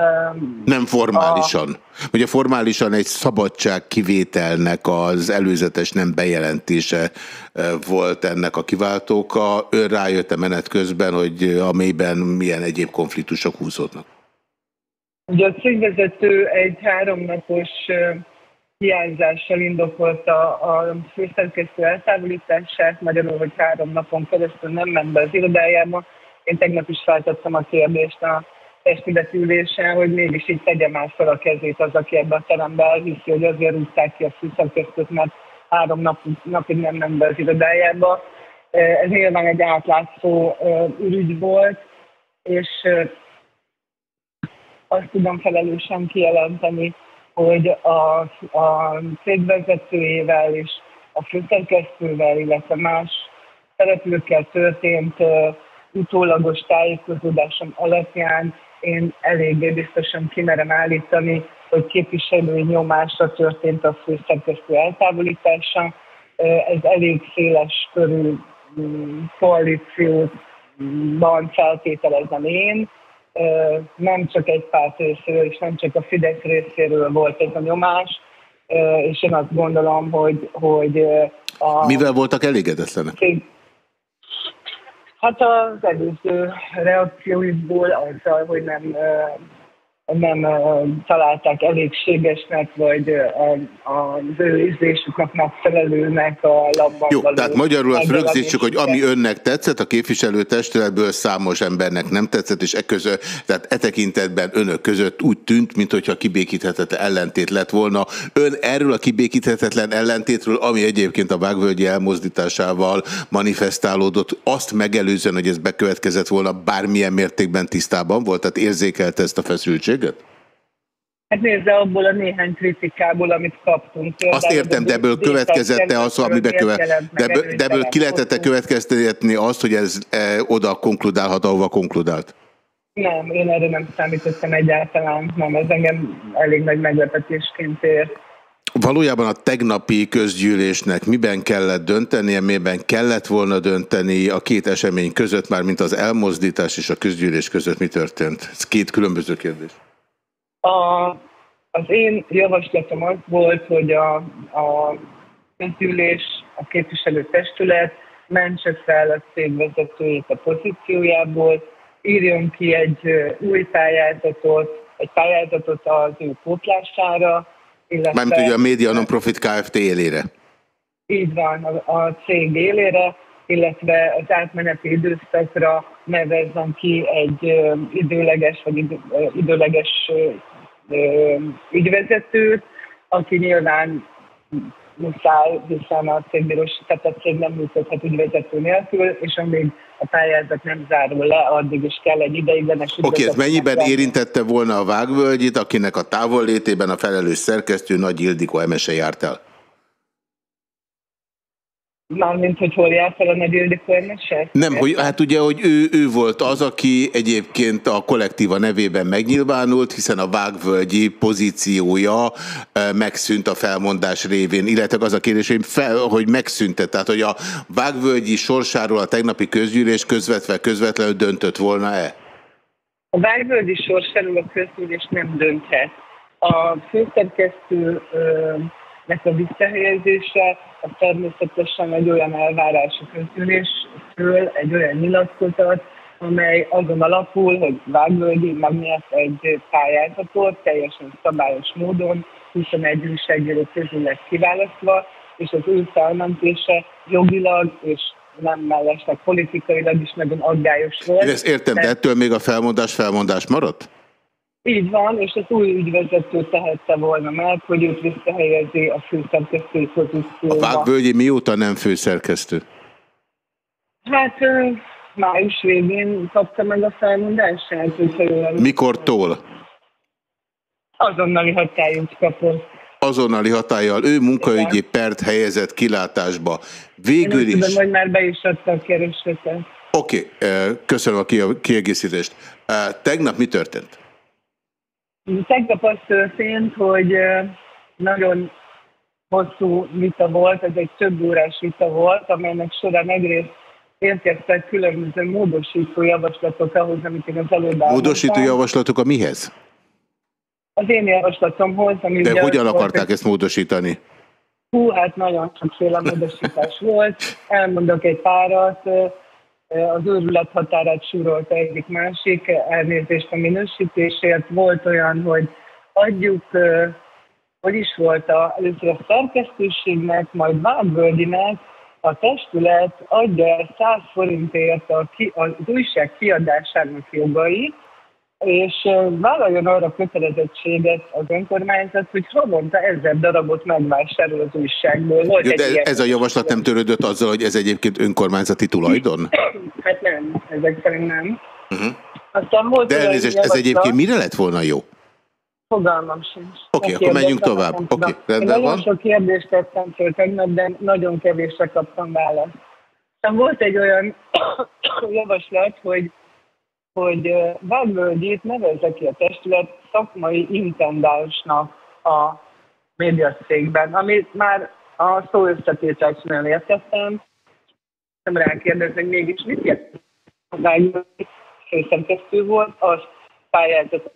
Nem formálisan. Ugye formálisan egy szabadság kivételnek az előzetes nem bejelentése eh, volt ennek a kiváltóka. Ön rájött-e menet közben, hogy a mélyben milyen egyéb konfliktusok húzódnak? Ugye a cégvezető egy háromnapos ö, hiányzással indokolta a főszerkesztő eltávolítását, magyarul, hogy három napon keresztül nem ment be az irodájába. Én tegnap is feltettem a kérdést a testületülésen, hogy mégis így tegye már fel a kezét az, aki ebben a teremben elhiszi, hogy azért rúgták ki a főszerkesztőt, mert három nap, napig nem ment be az irodájába. Ez nyilván egy átlátszó ürügy volt, és azt tudom felelősen kijelenteni, hogy a, a cégvezetőjével és a főszerkesztővel, illetve más szereplőkkel történt utólagos tájékozódásom alapján én eléggé biztosan kimerem állítani, hogy képviselői nyomásra történt a főszerkesztő eltávolítása. Ez elég széles körű um, koalícióban feltételezem én, nem csak egy párt részéről, és nem csak a Fidesz részéről volt ez a nyomás, és én azt gondolom, hogy, hogy a... Mivel voltak elégedetlenek? Hát az előző reakcióikból azzal, hogy nem, nem találták elégségesnek, vagy az ő ízlésüknek megfelelőnek a labban Jó, való tehát magyarul azt rögzítsük, hogy ami önnek tetszett, a képviselőtestületből számos embernek nem tetszett, és e között, tehát e tekintetben önök között úgy tűnt, mintha kibékíthetetlen ellentét lett volna. Ön erről a kibékíthetetlen ellentétről, ami egyébként a vágvölgyi elmozdításával manifestálódott, azt megelőzően, hogy ez bekövetkezett volna, bármilyen mértékben tisztában volt, tehát érzékelte ezt a feszültséget? Hát nézze, abból a néhány kritikából, amit kaptunk. Azt értem, de ebből következette az, ami bekövet, de ebből, de ebből ki lehetett következtetni azt, hogy ez e, oda konkludálhat, ahova konkludált? Nem, én erre nem számítottam egyáltalán. Nem, ez engem elég nagy meglepetésként ért. Valójában a tegnapi közgyűlésnek miben kellett döntenie, miben kellett volna dönteni a két esemény között, már mint az elmozdítás és a közgyűlés között mi történt? Ez két különböző kérdés. A, az én javaslatom az volt, hogy a, a közgyűlés, a képviselőtestület mentse fel a cégvezetőjét a pozíciójából, írjon ki egy új pályázatot, egy pályázatot az ő pótlására, illetve... Mármint ugye a Média Non-Profit Kft. élére. Így van, a, a cég élére, illetve az átmeneti időszakra nevezzem ki egy időleges vagy idő, időleges ügyvezetőt, aki nyilván muszáj, hiszen a cégbíros, tehát a cég nem működhet ügyvezető nélkül, és amíg a pályázat nem zárul le, addig is kell egy ideiglenes Oké, ez ügyvezetőnek mennyiben lenni. érintette volna a Vágvölgyit, akinek a távollétében a felelős szerkesztő Nagy Ildikó Emese járt el? Mármint, hogy hol járt el a Nagy Ildikó? Nem, hogy, hát ugye, hogy ő, ő volt az, aki egyébként a kollektíva nevében megnyilvánult, hiszen a vágvölgyi pozíciója megszűnt a felmondás révén, illetve az a kérdés, hogy, fel, hogy megszűnte, tehát hogy a vágvölgyi sorsáról a tegnapi közgyűlés közvetve közvetlenül döntött volna-e? A vágvölgyi sorsáról a közgyűlés nem dönthet. A főszerkesztőnek a visszahelyezése az természetesen egy olyan elvárás a közgyűlésről, egy olyan nyilatkozat, amely azon alapul, hogy Vágvölgyi megnyert egy pályázatot teljesen szabályos módon, 21 újságíró közül lett kiválasztva, és az ő felmentése jogilag és nem mellesleg politikailag is nagyon aggályos volt. Én ezt értem, de ettől még a felmondás felmondás maradt? Így van, és az új ügyvezető tehette volna meg, hogy őt visszahelyezi a főszerkesztői A pozícióba. Vágvölgyi mióta nem főszerkesztő? Hát május végén kapta meg a felmondását. Mikortól? Azonnali hatályút kapott. Azonnali hatállyal ő munkaügyi pert helyezett kilátásba. Végül Én is. tudom, hogy már be is adta a keresetet. Oké, okay, köszönöm a ki- kiegészítést. Tegnap mi történt? Tegnap az történt, hogy nagyon hosszú vita volt, ez egy több órás vita volt, amelynek során egyrészt érkeztek különböző módosító javaslatok ahhoz, amit én az előbb Módosító javaslatok a mihez? Az én javaslatomhoz, ami De hogyan az volt, akarták ezt módosítani? Hú, hát nagyon sokféle módosítás volt. Elmondok egy párat. Az őrület határát súrolta egyik másik, elnézést a minősítésért. Volt olyan, hogy adjuk, hogy is volt a, először a szerkesztőségnek, majd Vágvölgyinek, a testület adja el 100 forintért a ki, az újság kiadásának jogait, és vállaljon arra kötelezettséget az önkormányzat, hogy havonta ezer darabot megvásárol az újságból. Volt egy de ilyen- ez a javaslat nem törődött azzal, hogy ez egyébként önkormányzati tulajdon? Hát nem, ezek szerint nem. Uh-huh. Aztán volt De elnézést, ez egyébként mire lett volna jó? Fogalmam sincs. Oké, Nem akkor menjünk tovább. Oké, tudom. rendben Én nagyon van. sok kérdést tettem föl tegnap, de nagyon kevésre kaptam választ. Aztán volt egy olyan javaslat, hogy hogy Vágvölgyét nevezze ki a testület szakmai intendánsnak a médiacégben, amit már a szó összetételesen értettem. Nem rákérdezni, hogy mégis mit jelent. Vágvölgyi főszerkesztő volt, az pályázott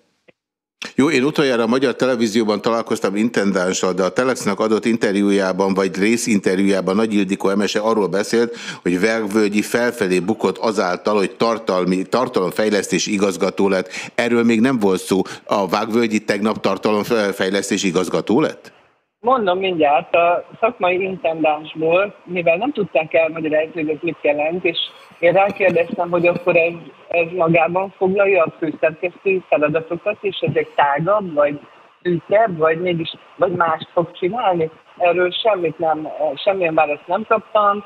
Jó, én utoljára a Magyar Televízióban találkoztam intendánssal, de a Telexnek adott interjújában, vagy részinterjújában Nagy Ildikó Emese arról beszélt, hogy Vergvölgyi felfelé bukott azáltal, hogy tartalmi, tartalomfejlesztési igazgató lett. Erről még nem volt szó. A Vágvölgyi tegnap tartalomfejlesztési igazgató lett? Mondom mindjárt, a szakmai intendánsból, mivel nem tudták elmagyarázni, hogy ez mit jelent, és én rákérdeztem, hogy akkor ez, ez magában foglalja a főszerkesztői feladatokat, és ezek tágabb, vagy szűkebb, vagy mégis, vagy mást fog csinálni. Erről semmit nem, semmilyen választ nem kaptam.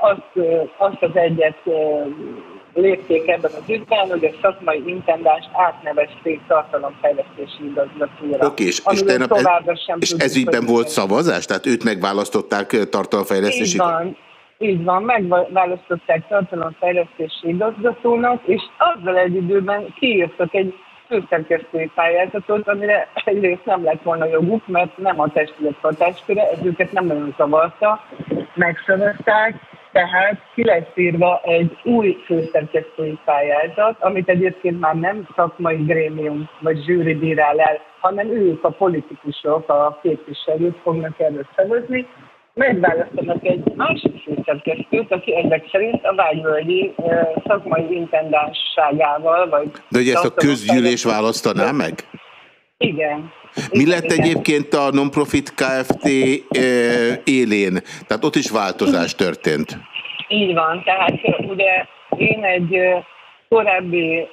Azt, azt az egyet lépték ebben az ügyben, hogy a szakmai intendást átnevezték tartalomfejlesztési igazgatóra. Oké, és, és, tegnap ez, és ez ügyben volt szavazás? Tehát őt megválasztották tartalomfejlesztési Így van, így van, megválasztották tartalomfejlesztési igazgatónak, és azzal egy időben kiírtak egy főszerkesztői pályázatot, amire egyrészt nem lett volna joguk, mert nem a testület hatásköre, ez őket nem nagyon zavarta, megszavazták, tehát ki lesz írva egy új főszerkesztői pályázat, amit egyébként már nem szakmai grémium vagy zsűri bírál el, hanem ők a politikusok, a képviselők fognak erről szavazni, megválasztanak egy másik főszerkesztőt, aki ezek szerint a vágyvölgyi szakmai intendánsságával, vagy De hogy ezt a közgyűlés választaná meg? Igen. Mi lett igen. egyébként a non-profit Kft. élén? Tehát ott is változás történt. Így van, tehát ugye én egy korábbi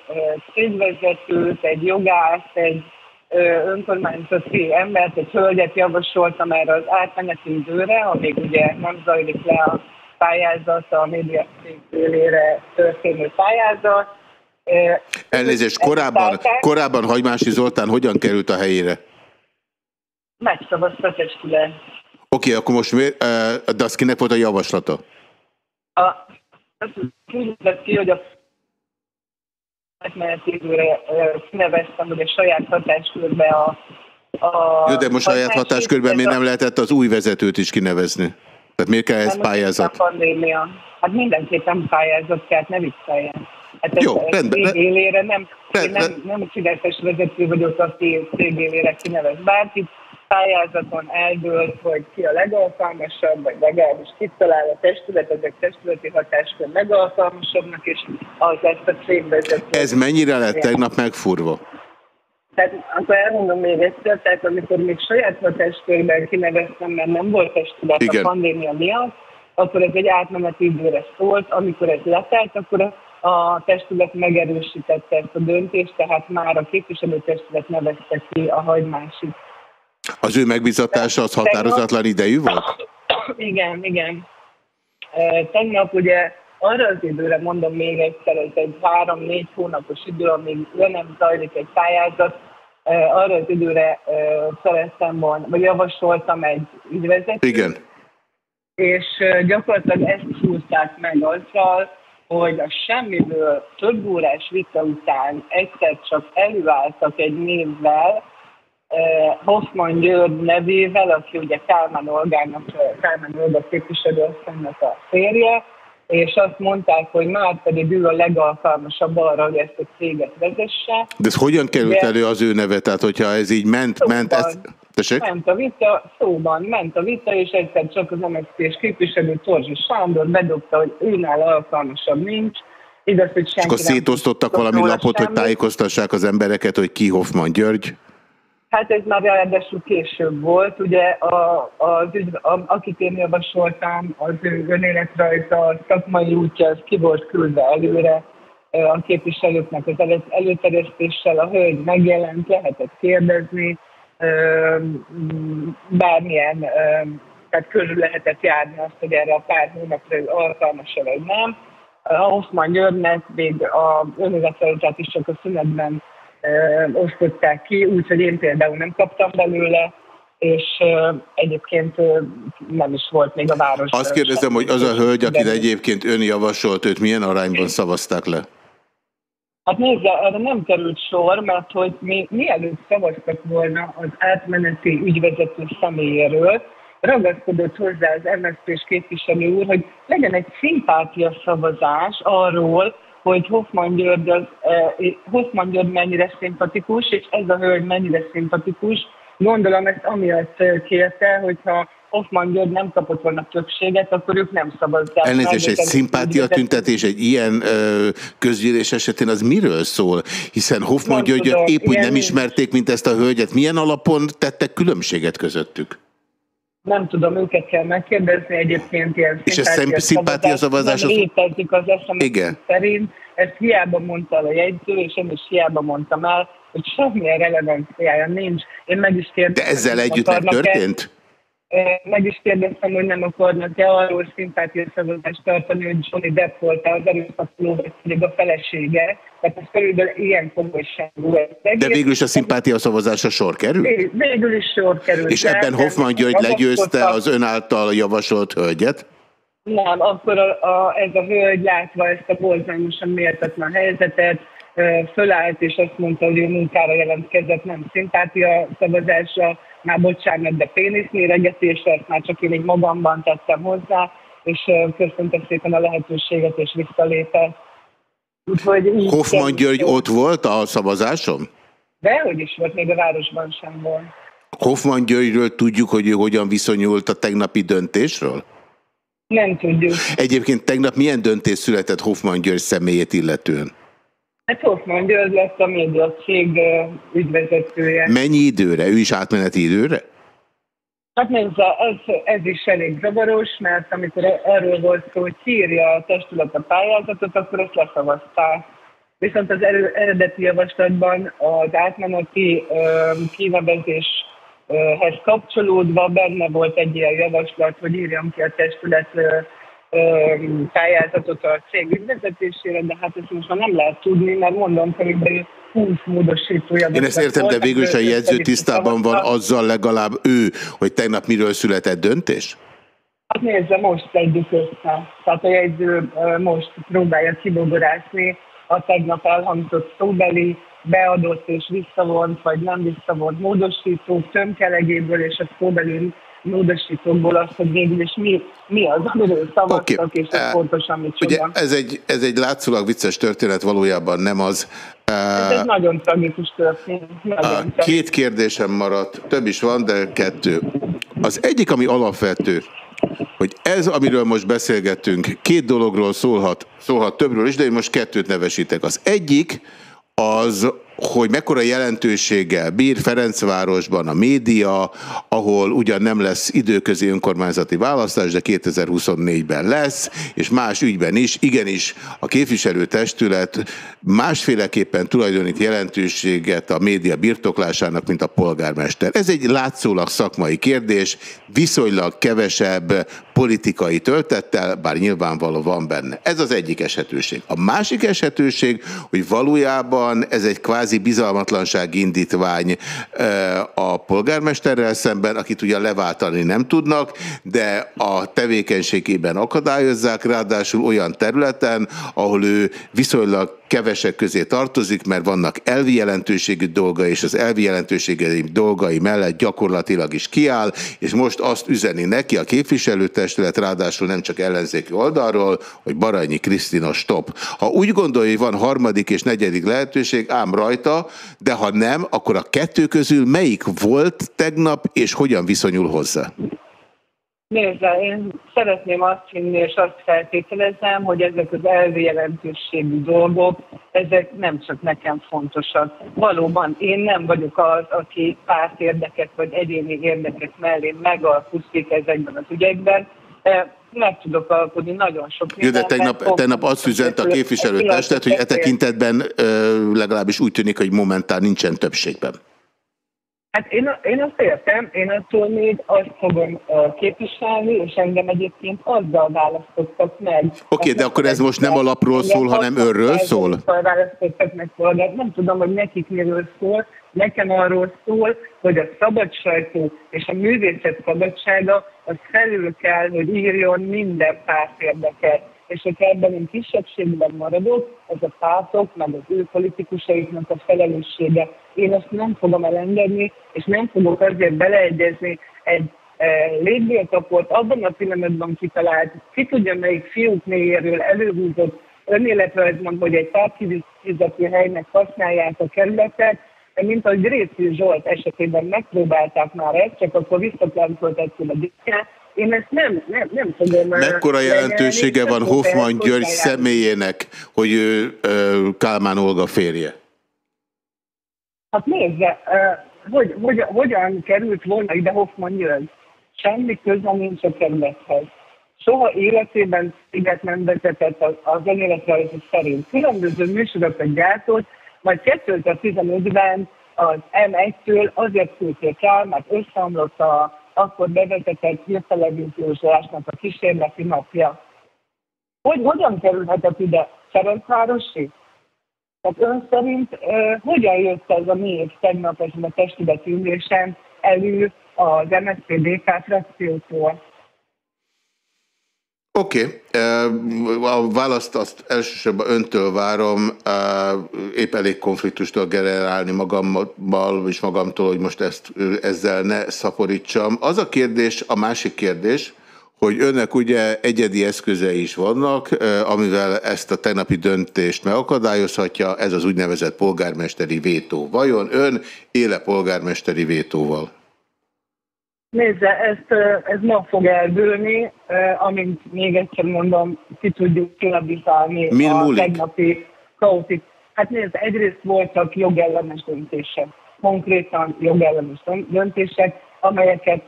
cégvezetőt, egy jogászt, egy önkormányzati embert, egy hölgyet javasoltam erre az átmeneti időre, amíg ugye nem zajlik le a pályázat, a médiacég élére történő pályázat. Elnézést, korábban, korábban Hagymási Zoltán hogyan került a helyére? Megszavazta testület. Oké, akkor most miért, de az kinek volt a javaslata? A, az úgy lett ki, hogy a átmeneti időre kineveztem, hogy a saját hatáskörbe a, a Jó, de most saját hatáskörben miért nem lehetett az új vezetőt is kinevezni? Tehát miért kell ez pályázat? A pandémia. Hát mindenképpen pályázat kell, ne vicceljen. Hát Jó, ez, rendben, cég élére nem, Rendben. nem, nem fideszes vezető vagyok, aki cég élére kinevez bárkit. Pályázaton eldőlt, hogy ki a legalkalmasabb, vagy legalábbis kitalál a testület, ezek testületi hatáskör legalkalmasabbnak, és az ezt a cégvezető. Ez mennyire lett tegnap megfurva? Tehát akkor elmondom még egyszer, tehát amikor még saját hatáskörben kineveztem, mert nem volt testület Igen. a pandémia miatt, akkor ez egy átmeneti időre szólt, amikor ez letelt, akkor a a testület megerősítette ezt a döntést, tehát már a képviselőtestület nevezte ki a hagymásik. Az ő megbizatása az határozatlan idejű volt? Igen, igen. Tegnap ugye arra az időre mondom még egyszer, ez egy három-négy hónapos idő, amíg le nem zajlik egy pályázat, arra az időre szerettem volna, vagy javasoltam egy ügyvezetőt, Igen. és gyakorlatilag ezt húzták meg azzal, hogy a semmiből több órás vita után egyszer csak előálltak egy névvel, Hoffman György nevével, aki ugye Kálmán Olgának, Kálmán Olga képviselőasszonynak a férje, és azt mondták, hogy már pedig ő a legalkalmasabb arra, hogy ezt a céget vezesse. De ez hogyan került elő az ő neve? Tehát, hogyha ez így ment, ment, ezt... Tessék? Ment a vita, szóban ment a vita, és egyszer csak az MSZP-s képviselő Torzsi Sándor bedobta, hogy őnál alkalmasabb nincs. Igaz, hogy És senki akkor szétosztottak valami lapot, hogy semmit. tájékoztassák az embereket, hogy ki Hoffman György. Hát ez már ráadásul később volt, ugye a, az ügy, a, akit én javasoltam, az ő önéletrajz, a szakmai útja, az ki volt küldve előre a képviselőknek az elő, a hölgy megjelent, lehetett kérdezni, bármilyen, tehát körül lehetett járni azt, hogy erre a pár hónapra ő alkalmas-e vagy nem. A Hoffman Györgynek még a önéletrajzát is csak a szünetben osztották ki, úgyhogy én például nem kaptam belőle, és egyébként nem is volt még a város. Azt kérdezem, hogy az a hölgy, akit egyébként ön javasolt, őt milyen arányban szavazták le? Hát nézze, erre nem került sor, mert hogy mi, mielőtt szavaztak volna az átmeneti ügyvezető személyéről, ragaszkodott hozzá az MSZP-s képviselő úr, hogy legyen egy szimpátia szavazás arról, hogy Hoffman György, az, eh, Hoffman György mennyire szimpatikus, és ez a hölgy mennyire szimpatikus. Gondolom ezt amiatt kérte, hogyha Hoffman György nem kapott volna többséget, akkor ők nem szavazzák. Elnézést, egy ez szimpátia ügyvezető- tüntetés egy ilyen ö, közgyűlés esetén az miről szól? Hiszen Hoffman Györgyöt épp úgy nem ismerték, mint ezt a hölgyet. Milyen alapon tettek különbséget közöttük? Nem tudom, őket kell megkérdezni egyébként ilyen És ez szimpátia szavazás Nem létezik az Igen. szerint. Ezt hiába mondta el a jegyző, és én is hiába mondtam el, hogy semmilyen relevanciája nincs. Én meg is kérdeztem, De ezzel együtt akarnak-e- megtörtént? Eh, Meg is kérdeztem, hogy nem akarnak-e arról szimpátia szavazást tartani, hogy Johnny Depp volt az erőszakoló, vagy pedig a felesége. Tehát ez körülbelül ilyen komolyságú. De végül is a szimpátia szavazásra sor kerül? Vég- Végül is sor került. És ebben de Hoffman György legyőzte az ön által javasolt hölgyet? Nem, akkor a, a, ez a hölgy látva ezt a borzalmasan méltatlan helyzetet, fölállt és azt mondta, hogy ő munkára jelentkezett, nem szimpátia szavazásra, már bocsánat, de péniszméregetésre, ezt már csak én így magamban tettem hozzá, és ö, köszönte szépen a lehetőséget, és visszalépett. Úgyhogy így Hoffman György ott volt a szavazáson? De hogy is volt, még a városban sem volt. Hoffman Györgyről tudjuk, hogy ő hogyan viszonyult a tegnapi döntésről? Nem tudjuk. Egyébként tegnap milyen döntés született Hoffman György személyét illetően? Hát Hoffman György lett a média cég ö, ügyvezetője. Mennyi időre? Ő is átmeneti időre? Hát nézze, ez, ez is elég zavaros, mert amikor erről volt szó, hogy kiírja a testület a pályázatot, akkor ezt leszavazták. Viszont az erő, eredeti javaslatban az átmeneti ö, kinevezéshez kapcsolódva benne volt egy ilyen javaslat, hogy írjam ki a testület pályázatot a cég ügyvezetésére, de hát ezt most már nem lehet tudni, mert mondom, körülbelül 20 módosító javaslat Én ezt értem, de végül is a jegyző tisztában van azzal legalább ő, hogy tegnap miről született döntés? Hát nézze, most szedjük össze. Tehát a jegyző most próbálja kibogarászni a tegnap elhangzott szóbeli, beadott és visszavont, vagy nem visszavont módosítók tömkelegéből és a szóbeli módosítókból azt, hogy végül is mi, mi az, amiről szavaztak, okay. és ez Eh, pontosan Ugye micsoda. ez egy, ez egy látszólag vicces történet, valójában nem az. Ez Eh, egy nagyon tragikus történet. Nagyon Két kérdésem maradt, több is van, de kettő. Az egyik, ami alapvető, hogy ez, amiről most beszélgettünk, két dologról szólhat, szólhat többről is, de én most kettőt nevesítek. Az egyik, az, hogy mekkora jelentőséggel bír Ferencvárosban a média, ahol ugyan nem lesz időközi önkormányzati választás, de 2024-ben lesz, és más ügyben is, igenis a képviselőtestület másféleképpen tulajdonít jelentőséget a média birtoklásának, mint a polgármester. Ez egy látszólag szakmai kérdés, viszonylag kevesebb politikai töltettel, bár nyilvánvaló van benne. Ez az egyik esetőség. A másik esetőség, hogy valójában ez egy kvázi bizalmatlansági indítvány eh, a polgármesterrel szemben, akit ugye leváltani nem tudnak, de a tevékenységében akadályozzák, ráadásul olyan területen, ahol ő viszonylag kevesek közé tartozik, mert vannak elvi jelentőségű dolgai, és az elvi jelentőségű dolgai mellett gyakorlatilag is kiáll, és most azt üzeni neki a képviselőtestület, ráadásul nem csak ellenzéki oldalról, hogy Baranyi Krisztina stop. Ha úgy gondolja, hogy van harmadik és negyedik lehetőség, ám rajta, de ha nem, akkor a kettő közül melyik volt tegnap, és hogyan viszonyul hozzá? Nézd, én szeretném azt hinni, és azt feltételezem, hogy ezek az elvi jelentőségű dolgok, ezek nem csak nekem fontosak. Valóban én nem vagyok az, aki párt érdeket vagy egyéni érdekek mellé megalkuszik ezekben az ügyekben. De Meg tudok alkudni nagyon sok Jó, de tegnap, tegnap azt üzent a képviselőtestet, hogy e tekintetben legalábbis úgy tűnik, hogy momentán nincsen többségben. Hát én, én azt értem, én attól még azt fogom képviselni, és engem egyébként azzal választottak meg. Oké, okay, de akkor ez most nem alapról szól, hanem önről szól? Azzal választottak meg polgár. Nem tudom, hogy nekik miről szól. Nekem arról szól, hogy a szabad sajtó és a művészet szabadsága az felül kell, hogy írjon minden párt érdeket. És hogyha ebben én kisebbségben maradok, ez a pártok, meg az ő politikusaiknak a felelőssége. Én ezt nem fogom elengedni, és nem fogok azért beleegyezni egy e, légbélkaport abban a pillanatban kitalált, ki tudja melyik fiúk mélyéről előhúzott önéletrajzban, hogy egy pártfizető helynek használják a kerületet, de mint ahogy Gréci Zsolt esetében megpróbálták már ezt, csak akkor visszapláncoltattul a diszkát, én ezt nem, nem, nem fogom... eh, Mekkora jelentősége van Hoffman György személyének, hogy ő Kálmán Olga férje? Hát nézze, hogy, hogy, hogyan került volna ide Hoffman György? Semmi köze nincs a kerülethez. Soha életében sziget nem vezetett az, önéletrajzok szerint. Különböző műsorokat gyártott, majd 2015-ben az M1-től azért küldték el, mert összeomlott a akkor bevezetett hírtelevíziózásnak a kísérleti napja. Hogy hogyan kerülhetett ide Ferencvárosi? Tehát ön szerint uh, hogyan jött ez a név tegnap ezen a testületi ülésen elő az MSZP-DK frakciótól? Oké, okay. a választ azt elsősorban öntől várom, épp elég konfliktust tudok generálni magammal és magamtól, hogy most ezt ezzel ne szaporítsam. Az a kérdés, a másik kérdés, hogy önnek ugye egyedi eszközei is vannak, amivel ezt a tegnapi döntést megakadályozhatja, ez az úgynevezett polgármesteri vétó. Vajon ön éle polgármesteri vétóval? Nézze, ezt, ez ma fog eldőlni, amint még egyszer mondom, ki tudjuk kilabizálni Min a múlik? tegnapi kaotik. Hát nézd, egyrészt voltak jogellenes döntések, konkrétan jogellenes döntések, amelyeket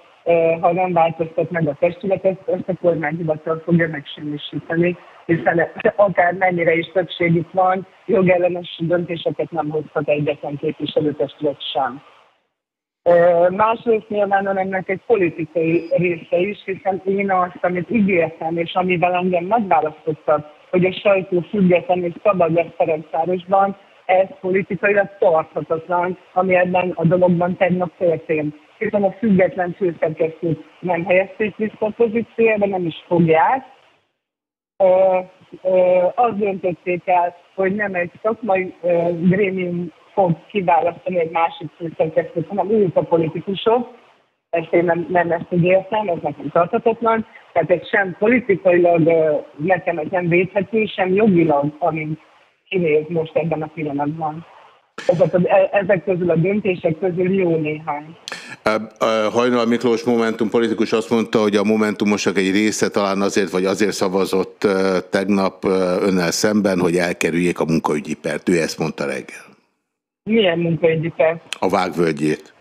ha nem változtat meg a testületet, ezt a kormányhivatal fogja megsemmisíteni, hiszen akár mennyire is többségük van, jogellenes döntéseket nem hozhat egyetlen képviselőtestület sem. Másrészt nyilván ennek egy politikai része is, hiszen én azt, amit ígértem, és amivel engem megválasztottak, hogy a sajtó független és szabad lesz Ferencvárosban, ez politikailag tarthatatlan, ami ebben a dologban tegnap történt. Hiszen a független főszerkesztőt nem helyezték vissza a pozícióba, nem is fogják. Ö, ö, azt döntötték el, hogy nem egy szakmai ö, grémium fog kiválasztani egy másik főszerkesztőt, hanem ők a politikusok. Ezt én nem, nem ezt úgy értem, ez nekem tartatatlan. Tehát ez sem politikailag nekem ez nem védhető, sem jogilag, amint kinéz most ebben a pillanatban. Ezek, e- ezek közül a döntések közül jó néhány. Hajnal Miklós Momentum politikus azt mondta, hogy a Momentumosok egy része talán azért vagy azért szavazott tegnap önnel szemben, hogy elkerüljék a munkaügyi pert. Ő ezt mondta reggel. Milyen perc? A vágvölgyét.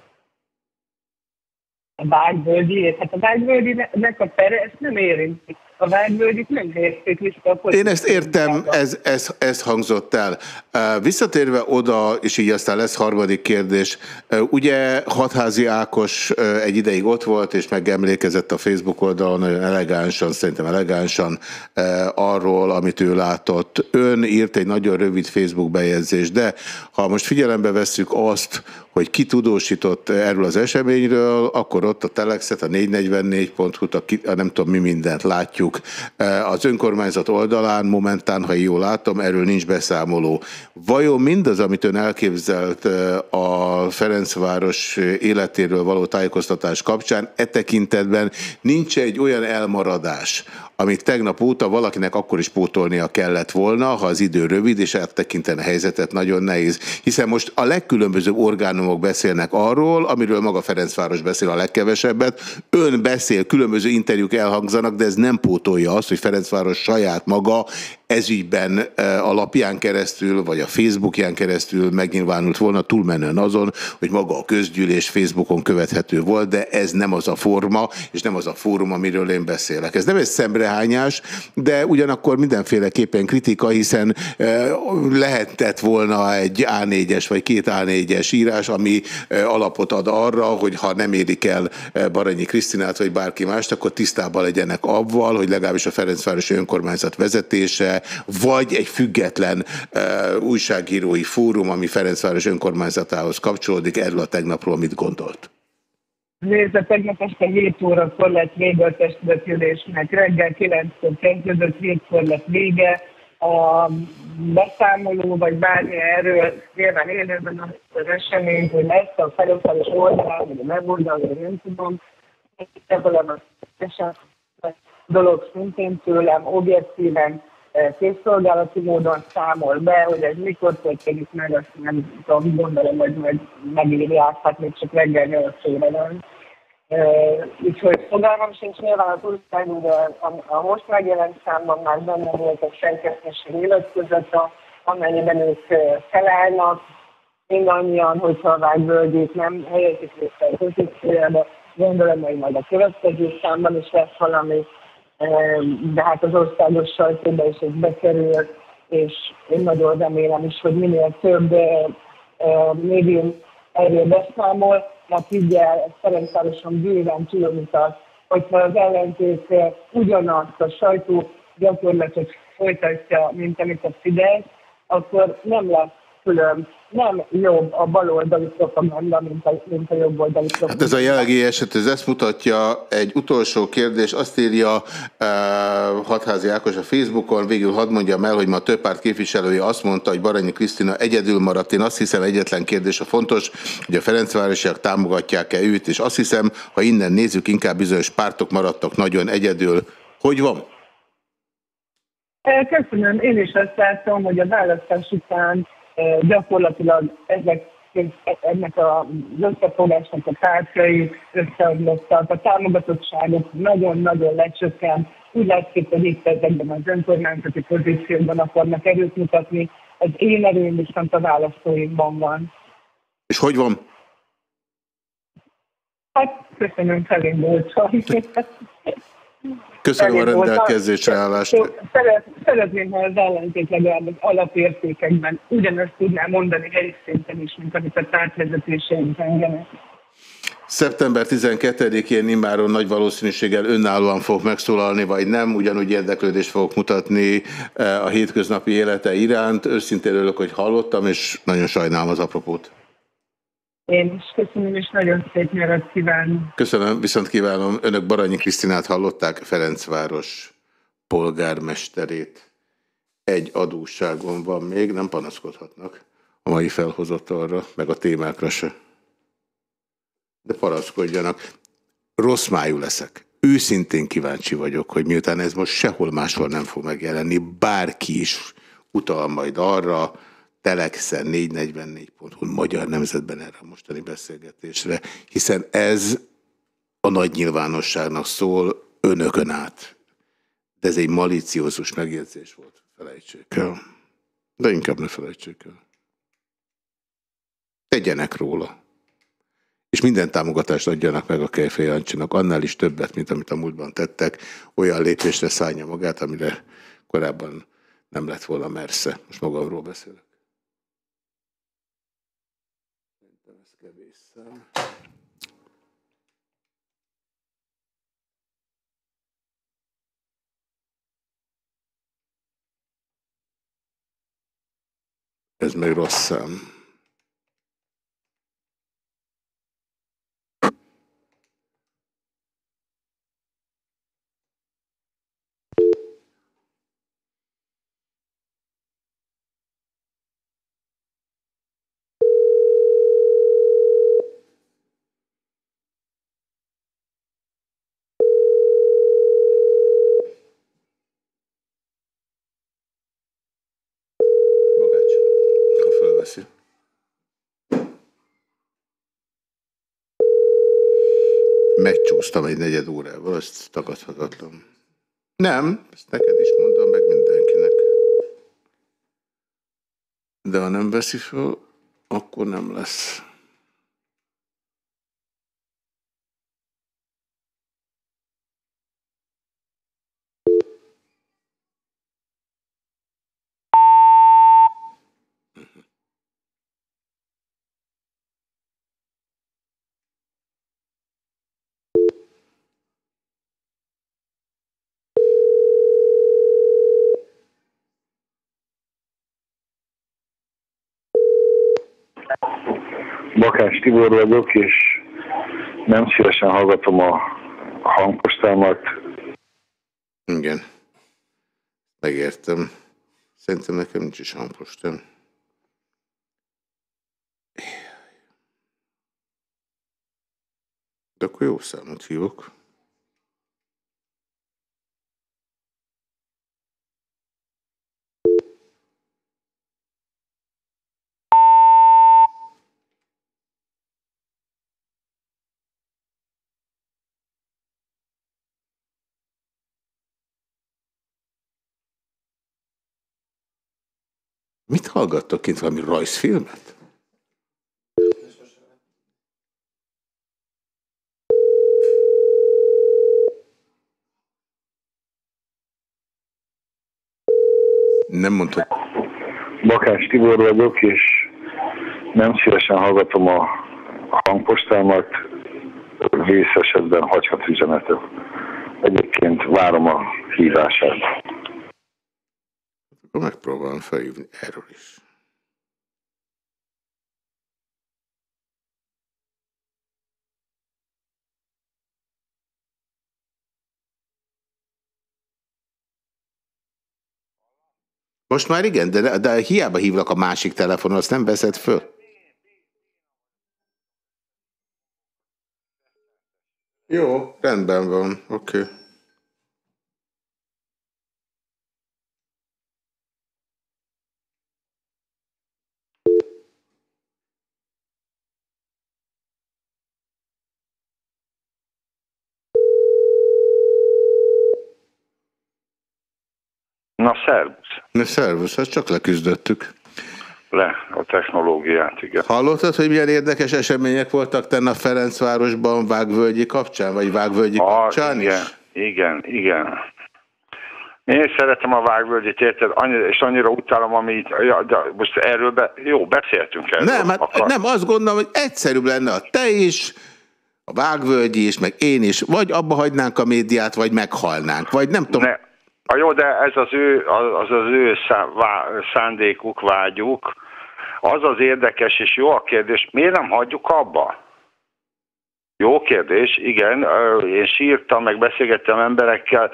A vágyvölgyiét. Hát a vágyvölgyinek a pere ezt nem érinti. A vágyvölgyit nem helyezték vissza a Én ezt értem, ez, ez, ez hangzott el. Visszatérve oda, és így aztán lesz harmadik kérdés. Ugye Hatházi Ákos egy ideig ott volt, és megemlékezett a Facebook oldalon nagyon elegánsan, szerintem elegánsan arról, amit ő látott. Ön írt egy nagyon rövid Facebook bejegyzést, de ha most figyelembe vesszük azt, hogy ki tudósított erről az eseményről, akkor ott a Telexet, a 444.hu-t, a, a nem tudom mi mindent látjuk. Eh, Az önkormányzat oldalán momentán, ha jól látom, erről nincs beszámoló. Vajon mindaz, amit ön elképzelt eh, a Ferencváros életéről való tájékoztatás kapcsán, e tekintetben nincs egy olyan elmaradás, amit tegnap óta valakinek akkor is pótolnia kellett volna, ha az idő rövid, és áttekinteni a helyzetet nagyon nehéz. Hiszen most a legkülönbözőbb orgánumok beszélnek arról, amiről maga Ferencváros beszél a legkevesebbet. Ön beszél, különböző interjúk elhangzanak, de ez nem pótolja azt, hogy Ferencváros saját maga ezügyben a lapján keresztül, vagy a Facebookján keresztül megnyilvánult volna túlmenően azon, hogy maga a közgyűlés Facebookon követhető volt, de ez nem az a forma, és nem az a fórum, amiről én beszélek. Ez nem egy szemrehányás, de ugyanakkor mindenféleképpen kritika, hiszen eh, lehetett volna egy A4-es vagy két A4-es írás, ami alapot ad arra, hogy ha nem érik el Baranyi Krisztinát vagy bárki mást, akkor tisztában legyenek avval, hogy legalábbis a Ferencvárosi Önkormányzat vezetése, vagy egy független újságírói fórum, ami Ferencváros önkormányzatához kapcsolódik, erről a tegnapról mit gondolt? Nézd, tegnap este 7 órakor lett vége a testületülésnek, reggel 9-kor kezdődött, 7-kor lett vége. A beszámoló, vagy bármi erről nyilván élőben az esemény, hogy lesz a Ferencváros oldalán, vagy a weboldalán, vagy nem tudom, ebből a dolog szintén tőlem objektíven készszolgálati módon számol be, hogy ez mikor történik meg, azt nem tudom, gondolom, hogy majd megírják, hát még csak reggel 8 óra van. Úgyhogy fogalmam sincs nyilván az újság, de a, a most megjelent számban már benne volt a szerkesztési nyilatkozata, amennyiben ők felállnak, mindannyian, hogyha a vágvölgyét nem helyezik vissza a pozíciójába, gondolom, hogy majd a következő számban is lesz valami, de hát az országos sajtóba is ez bekerül, és én nagyon remélem is, hogy minél több médium erről beszámol, mert ugye Ferencvároson bőven kilomutat, hogyha az ellenzék ugyanazt a sajtó gyakorlatot folytatja, mint amit a Fidesz, akkor nem lesz külön, nem jobb a baloldali propaganda, mint a, mint a jobboldali propaganda. Hát ez a jelenlegi eset, ez ezt mutatja. Egy utolsó kérdés, azt írja uh, Hatházi Ákos a Facebookon, végül hadd mondjam el, hogy ma több párt képviselője azt mondta, hogy Baranyi Krisztina egyedül maradt. Én azt hiszem egyetlen kérdés a fontos, hogy a Ferencvárosiak támogatják-e őt, és azt hiszem, ha innen nézzük, inkább bizonyos pártok maradtak nagyon egyedül. Hogy van? Eh, Köszönöm. Én is azt látom, hogy a választás után gyakorlatilag ezek, ennek a összefogásnak a pártjai összeadottak, a támogatottságok nagyon-nagyon lecsökkent. Úgy látszik, hogy itt ezekben az önkormányzati pozíciókban akarnak erőt mutatni. Az én erőm viszont a választóimban van. És hogy van? Hát köszönöm, felindultam. Köszönöm a rendelkezésre állást. Szeret, szeretném, ha az ellenzék legalább az alapértékekben ugyanazt tudná mondani helyi szinten is, mint amit a pártvezetéseink engenek. Szeptember 12-én immáron nagy valószínűséggel önállóan fog megszólalni, vagy nem, ugyanúgy érdeklődést fogok mutatni eh, a hétköznapi élete iránt. Őszintén örülök, hogy hallottam, és nagyon sajnálom az apropót. Én is köszönöm, és nagyon szép nyarat kívánok. Köszönöm, viszont kívánom. Önök Baranyi Krisztinát hallották, Ferencváros polgármesterét. Egy adósságon van még, nem panaszkodhatnak a mai felhozatalra, meg a témákra se. De panaszkodjanak. Rossz májú leszek. Őszintén kíváncsi vagyok, hogy miután ez most sehol máshol nem fog megjelenni, bárki is utal majd arra, Telexen 444.hu Magyar Nemzetben erre a mostani beszélgetésre, hiszen ez a nagy nyilvánosságnak szól önökön át. De ez egy maliciózus megjegyzés volt, felejtsék el. De inkább ne felejtsék el. Tegyenek róla. És minden támogatást adjanak meg a Kejfej annál is többet, mint amit a múltban tettek, olyan lépésre szállja magát, amire korábban nem lett volna mersze. Most magamról beszélek. Szerintem ez kevés szám. Ez meg rossz szám. veszi. Megcsúsztam egy negyed órával, ezt tagadhatatlan. Nem, ezt neked is mondom, meg mindenkinek. De ha nem veszi fel, akkor nem lesz. Bakás Tibor vagyok, és nem szívesen hallgatom a hangpostámat. Igen. Megértem. Szerintem nekem nincs is hangpostem. De akkor jó számot hívok. Mit hallgattok kint? Valami rajzfilmet? Nem mondta. Bakás Tibor vagyok, és nem szívesen hallgatom a hangpostámat, vész esetben hagyhat üzenetet. Egyébként várom a hívását. Megpróbálom felhívni erről is. Most már igen, de, de hiába hívlak a másik telefonon, azt nem veszed föl. Jó, rendben van, oké. Okay. Na, szervusz. Ne szervusz, ezt csak leküzdöttük. Le a technológiát, igen. Hallottad, hogy milyen érdekes események voltak tenne a Ferencvárosban Vágvölgyi kapcsán, vagy Vágvölgyi kapcsán igen, is? igen, igen. Én szeretem a Vágvölgyit, érted? Annyira, és annyira utálom, amit... Ja, de most erről be, jó, beszéltünk erről. Nem, hát Akar- nem, azt gondolom, hogy egyszerűbb lenne a te is, a Vágvölgyi is, meg én is, vagy abba hagynánk a médiát, vagy meghalnánk, vagy nem tudom. Ne, a jó, de ez az ő, az, az ő szándékuk, vágyuk. Az az érdekes és jó a kérdés, miért nem hagyjuk abba? Jó kérdés, igen. Én sírtam, meg beszélgettem emberekkel,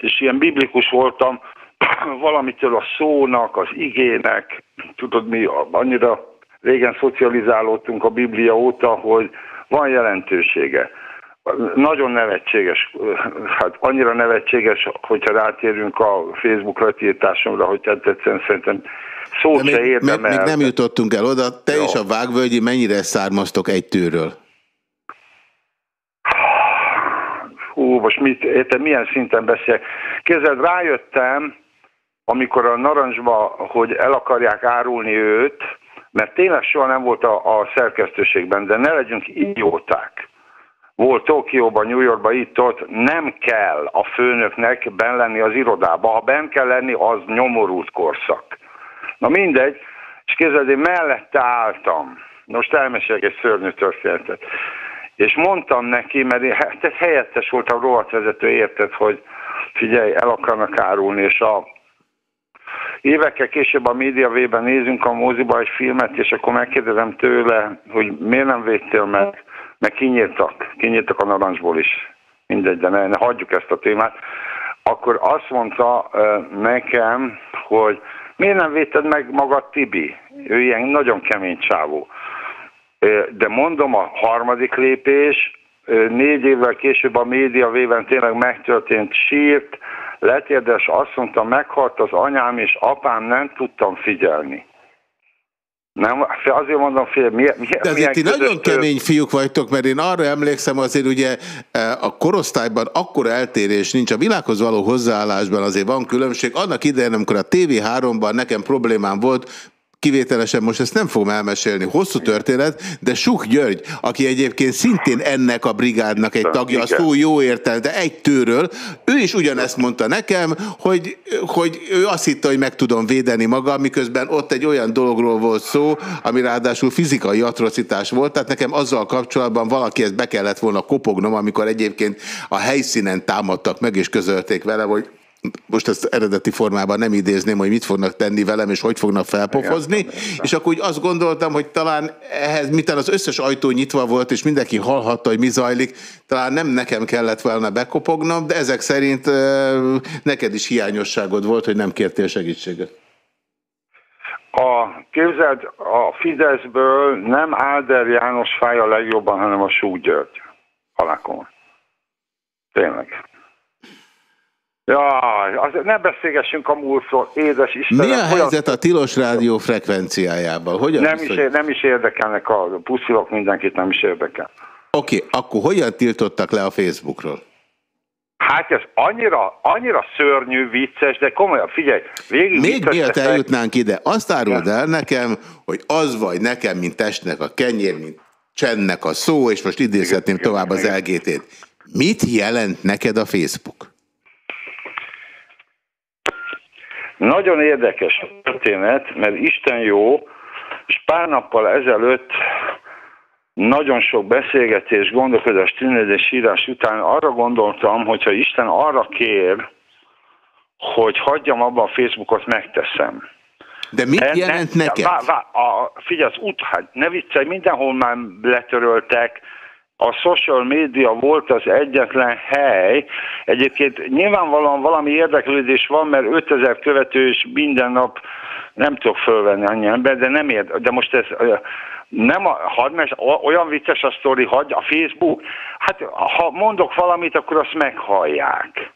és ilyen biblikus voltam valamitől a szónak, az igének. Tudod, mi annyira régen szocializálódtunk a Biblia óta, hogy van jelentősége. Nagyon nevetséges, hát annyira nevetséges, hogyha rátérünk a Facebook letiltásomra, hogy hát egyszerűen szerintem szót De se még, érdemel. még nem jutottunk el oda. Te és a Vágvölgyi mennyire származtok egy tőről? Hú, most mit, érted, milyen szinten beszélek? Képzeld, rájöttem, amikor a narancsba, hogy el akarják árulni őt, mert tényleg soha nem volt a, a szerkesztőségben, de ne legyünk idióták. Volt Tokióban, New Yorkban, itt-ott, nem kell a főnöknek ben lenni az irodába. Ha ben kell lenni, az nyomorult korszak. Na mindegy, és képzeld, én mellette álltam. Most elmesélek egy szörnyű történetet. És mondtam neki, mert én hát helyettes voltam rovatvezető, érted, hogy figyelj, el akarnak árulni, és a évekkel később a média nézünk a moziba egy filmet, és akkor megkérdezem tőle, hogy miért nem védtél meg, meg kinyírtak, kinyírtak a narancsból is. Mindegy, de ne, ne hagyjuk ezt a témát. Akkor azt mondta nekem, hogy miért nem védted meg magad Tibi? Ő ilyen nagyon kemény csávó. De mondom, a harmadik lépés, négy évvel később a média véven tényleg megtörtént, sírt, letérdes, azt mondta, meghalt az anyám és apám, nem tudtam figyelni. Nem, azért mondom, fél, milyen, milyen, De azért ti nagyon kemény fiúk vagytok, mert én arra emlékszem azért ugye eh, a korosztályban akkora eltérés nincs, a világhoz való hozzáállásban azért van különbség. Annak idején, amikor a TV3-ban nekem problémám volt, kivételesen most ezt nem fogom elmesélni, hosszú történet, de Suk György, aki egyébként szintén ennek a brigádnak egy tagja, a Igen. szó jó értelme, de egy tőről, ő is ugyanezt mondta nekem, hogy, hogy ő azt hitte, hogy meg tudom védeni magam, miközben ott egy olyan dologról volt szó, ami ráadásul fizikai atrocitás volt, tehát nekem azzal kapcsolatban valaki ezt be kellett volna kopognom, amikor egyébként a helyszínen támadtak meg, és közölték vele, hogy most ezt eredeti formában nem idézném, hogy mit fognak tenni velem, és hogy fognak felpofozni, és akkor úgy azt gondoltam, hogy talán ehhez, miután az összes ajtó nyitva volt, és mindenki hallhatta, hogy mi zajlik, talán nem nekem kellett volna bekopognom, de ezek szerint neked is hiányosságod volt, hogy nem kértél segítséget. A, képzeld, a Fideszből nem Áder János fáj a legjobban, hanem a Súg György. Halálkomor. Tényleg. Jaj, azért ne beszélgessünk a múltról, édes Istenem. Mi a olyan- helyzet a tilos rádió frekvenciájával? Hogyan nem, is, nem is érdekelnek a puszilok, mindenkit nem is érdekel. Oké, okay, akkor hogyan tiltottak le a Facebookról? Hát ez annyira, annyira szörnyű, vicces, de komolyan, figyelj, végig Még mielőtt eljutnánk ide, azt áruld el nekem, hogy az vagy nekem, mint testnek a kenyér, mint csennek a szó, és most idézhetném tovább az LGT-t. Mit jelent neked a Facebook? Nagyon érdekes a történet, mert Isten jó, és pár nappal ezelőtt nagyon sok beszélgetés, gondolkodás, tűnődés, írás után arra gondoltam, hogyha Isten arra kér, hogy hagyjam abba a Facebookot, megteszem. De mit Ne- jelent ne, neked? Vá, vá, a, figyelj, az út, hát ne viccelj, mindenhol már letöröltek, a social media volt az egyetlen hely. Egyébként nyilvánvalóan valami érdeklődés van, mert 5000 követő és minden nap nem tudok fölvenni annyi ember, de nem ér, de most ez nem a, hadd mes, o- olyan vicces a sztori, hagy a Facebook, hát ha mondok valamit, akkor azt meghallják.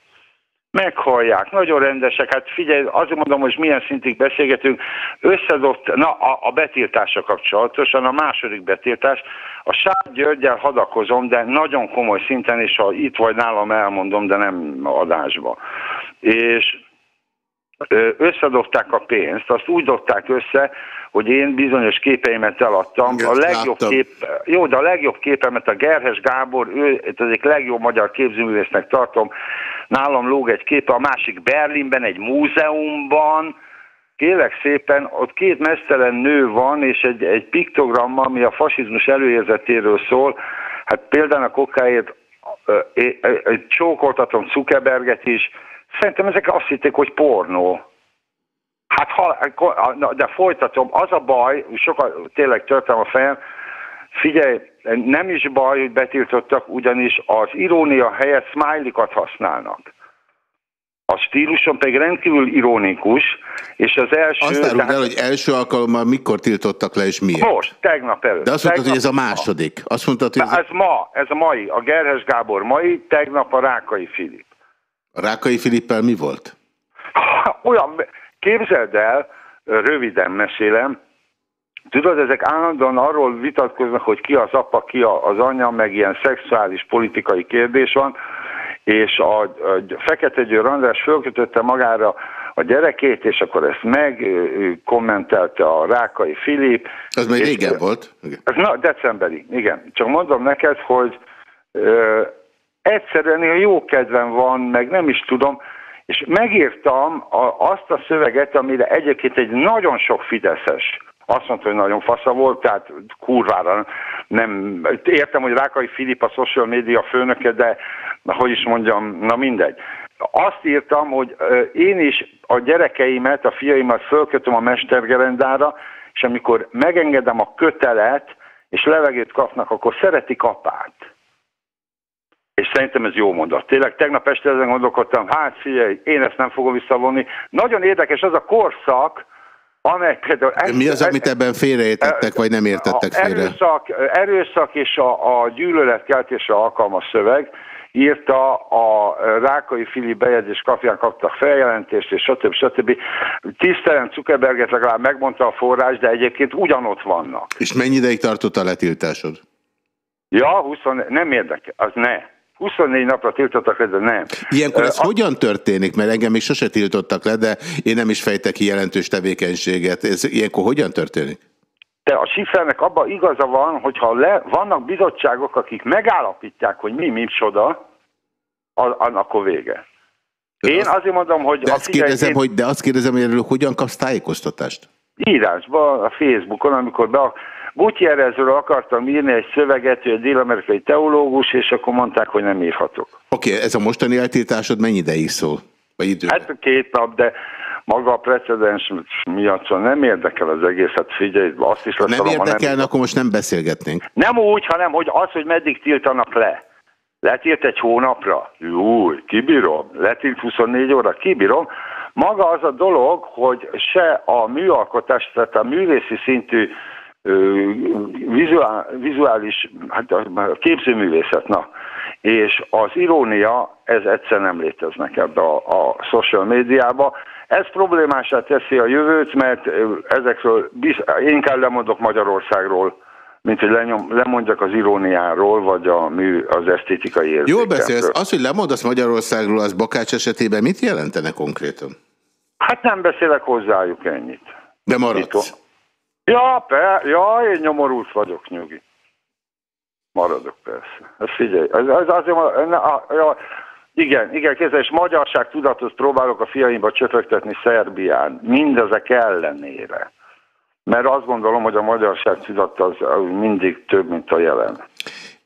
Meghallják, nagyon rendesek. Hát figyelj, azért mondom, hogy milyen szintig beszélgetünk. Összedobt, na a, a betiltása kapcsolatosan, a második betiltás, a Sár Györgyel hadakozom, de nagyon komoly szinten, és ha itt vagy nálam elmondom, de nem adásba. És összedobták a pénzt, azt úgy dobták össze, hogy én bizonyos képeimet eladtam. Igen, a legjobb láttam. kép, jó, de a legjobb képemet a Gerhes Gábor, ő az egyik legjobb magyar képzőművésznek tartom, nálam lóg egy képe, a másik Berlinben, egy múzeumban, kérlek szépen, ott két mesztelen nő van, és egy, egy piktogramma, ami a fasizmus előérzetéről szól, hát például a kokáért csókoltatom Zuckerberget is, szerintem ezek azt hitték, hogy pornó. Hát, ha, de folytatom, az a baj, sokat tényleg törtem a fejem, figyelj, nem is baj, hogy betiltottak, ugyanis az irónia helyett smiley-kat használnak. A stíluson pedig rendkívül ironikus, és az első... Azt tehát- el, hogy első alkalommal mikor tiltottak le, és miért? Most, tegnap előtt. De azt mondtad, hogy ez a második. Azt mondtad, hogy ez Ez ma, ez a mai, a Gerhes Gábor mai, tegnap a Rákai Filip. a Rákai Filippel mi volt? Olyan, képzeld el, röviden mesélem, Tudod, ezek állandóan arról vitatkoznak, hogy ki az apa, ki az anya, meg ilyen szexuális politikai kérdés van, és a, a Fekete Győr András fölkötötte magára a gyerekét, és akkor ezt meg ő- ő kommentelte a Rákai Filip. Az még régen volt. Igen. Ez na, decemberi, igen. Csak mondom neked, hogy ö, egyszerűen ilyen jó kedvem van, meg nem is tudom, és megírtam a, azt a szöveget, amire egyébként egy nagyon sok Fideszes azt mondta, hogy nagyon fasza volt, tehát kurvára nem, értem, hogy Rákai Filip a social media főnöke, de hogy is mondjam, na mindegy. Azt írtam, hogy én is a gyerekeimet, a fiaimat fölkötöm a mestergerendára, és amikor megengedem a kötelet, és levegőt kapnak, akkor szeretik apát. És szerintem ez jó mondat. Tényleg tegnap este ezen gondolkodtam, hát figyelj, én ezt nem fogom visszavonni. Nagyon érdekes az a korszak, amely például... Mi az, amit ebben félreértettek, vagy nem értettek félre? erőszak, erőszak és a, a gyűlöletkeltésre alkalmas szöveg, írta, a Rákai Fili bejegyzés kapján kaptak feljelentést, és stb. stb. Tisztelen Zuckerberget legalább megmondta a forrás, de egyébként ugyanott vannak. És mennyi ideig tartott a letiltásod? Ja, 20, nem érdekel, az ne. 24 napra tiltottak le, de nem. Ilyenkor ez hogyan történik? Mert engem még sose tiltottak le, de én nem is fejtek ki jelentős tevékenységet. Ez ilyenkor hogyan történik? De a Schiffernek abban igaza van, hogyha le, vannak bizottságok, akik megállapítják, hogy mi micsoda, az, az akkor vége. Én azért mondom, hogy... De a azt kérdezem, én- hogy, de azt kérdezem, hogy erről hogyan kapsz tájékoztatást? írásban, a Facebookon, amikor be a Gutierrezről akartam írni egy szöveget, hogy egy dél-amerikai teológus, és akkor mondták, hogy nem írhatok. Oké, ez a mostani eltiltásod mennyi ideig szól? Vagy idő? Hát két nap, de maga a precedens miatt szóval nem érdekel az egész, hát figyelj, azt is Ha nem ha érdekelne, akkor most nem beszélgetnénk. Nem úgy, hanem hogy az, hogy meddig tiltanak le. Letilt egy hónapra? Jó, kibírom. Letilt 24 óra? Kibírom. Maga az a dolog, hogy se a műalkotás, tehát a művészi szintű vizuál, vizuális, hát a képzőművészet, na, és az irónia, ez egyszer nem léteznek ebbe a, a social médiába. Ez problémásá teszi a jövőt, mert ezekről, én inkább lemondok Magyarországról, mint hogy lenyom, lemondjak az iróniáról, vagy a mű, az esztétikai érzékemről. Jól beszélsz. Az, hogy lemondasz Magyarországról, az Bakács esetében mit jelentene konkrétan? Hát nem beszélek hozzájuk ennyit. De maradsz. Ja, per, ja, én nyomorult vagyok, nyugi. Maradok persze. Ez figyelj, ez, ez azért, ne, a, ja, igen, igen, kézzel, és magyarság tudatot próbálok a fiaimba csöpögtetni Szerbián, mindezek ellenére. Mert azt gondolom, hogy a magyarság tudat az mindig több, mint a jelen.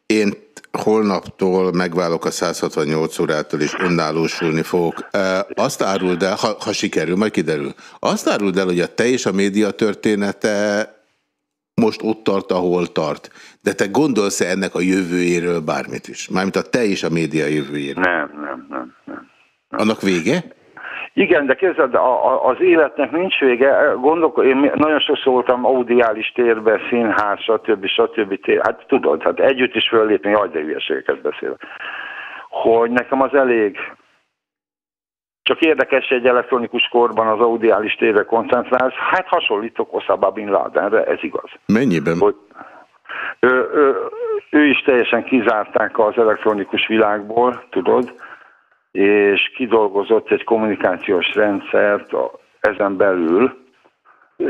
Én holnaptól megválok a 168 órától, és önállósulni fogok. Azt áruld el, ha, ha sikerül, majd kiderül. Azt áruld el, hogy a te és a média története most ott tart, ahol tart. De te gondolsz-e ennek a jövőjéről bármit is? Mármint a te és a média jövőjéről. Nem, nem, nem. nem. Annak vége? Igen, de képzeld, a, a, az életnek nincs vége. Gondolok, én nagyon sokszor voltam audiális térben, színház, stb. stb. Tér. Hát tudod, hát együtt is föllépni, jaj, de hülyeségeket beszélek. Hogy nekem az elég. Csak érdekes, egy elektronikus korban az audiális térre koncentrálsz. Hát hasonlítok Osama Bin Ladenre, ez igaz. Mennyiben? Hogy ő, ő, ő is teljesen kizárták az elektronikus világból, tudod, és kidolgozott egy kommunikációs rendszert ezen belül. E,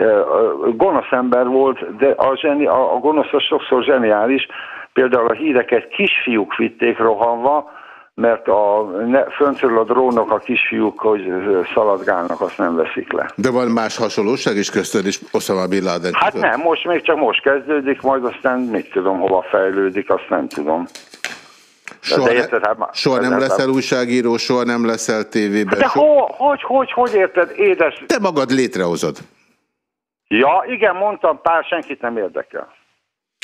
Gonosz ember volt, de a, zseni, a, a gonosz az sokszor zseniális. Például a híreket kisfiúk vitték rohanva, mert a, ne, föntről a drónok a kisfiúk, hogy szaladgálnak, azt nem veszik le. De van más hasonlóság is közted és Osama Bin Laden Hát nem, most még csak most kezdődik, majd aztán mit tudom, hova fejlődik, azt nem tudom. Soha, érted, hát már- soha nem nem- leszel újságíró, soha nem leszel tévében. De so... ho, hogy, hogy, hogy érted, édes? Te magad létrehozod. Ja, igen, mondtam, pár senkit nem érdekel.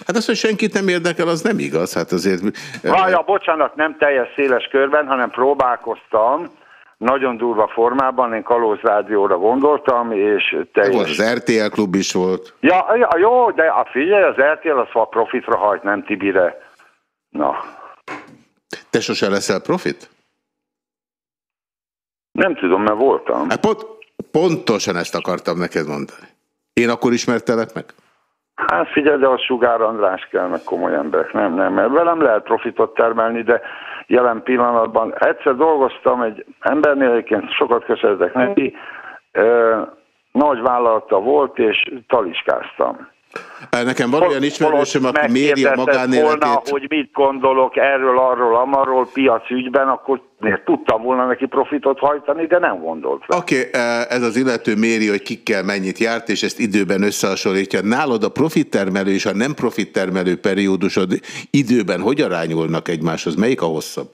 Hát az, hogy senkit nem érdekel, az nem igaz. Hát azért... Vaja, bocsánat, nem teljes széles körben, hanem próbálkoztam, nagyon durva formában, én Kalóz Rádióra gondoltam, és Volt teljes... az RTL klub is volt. Ja, ja, jó, de a figyelj, az RTL az a profitra hajt, nem Tibire. Na, Te sose leszel profit? nem tudom, mert voltam. Hát pont, pontosan ezt akartam neked mondani. Én akkor ismertelek meg? Hát figyelj, de a Sugár András kell, meg komoly emberek. Nem, nem, mert velem lehet profitot termelni, de jelen pillanatban egyszer dolgoztam egy embernél, egyébként sokat köszönhetek neki, ö, nagy vállalata volt, és taliskáztam. Nekem van olyan ismerősöm, aki média Megkérdezted magánéletét... volna, hogy mit gondolok erről, arról, amarról, piacügyben, akkor tudtam volna neki profitot hajtani, de nem gondolt. Oké, okay, ez az illető méri, hogy kikkel mennyit járt, és ezt időben összehasonlítja. Nálad a profittermelő és a nem profittermelő periódusod időben hogy arányulnak egymáshoz? Melyik a hosszabb?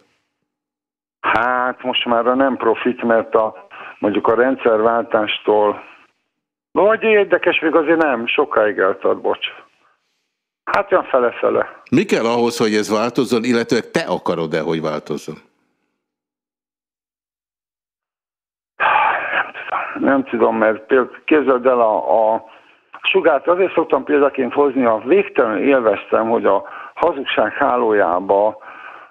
Hát most már a nem profit, mert a, mondjuk a rendszerváltástól, vagy érdekes, még azért nem, sokáig eltart, bocs. Hát olyan fele-fele. Mi kell ahhoz, hogy ez változzon, illetve te akarod-e, hogy változzon? Nem tudom, mert például képzeld el a, a sugárt azért szoktam példaként hozni, a végtelenül élveztem, hogy a hazugság hálójába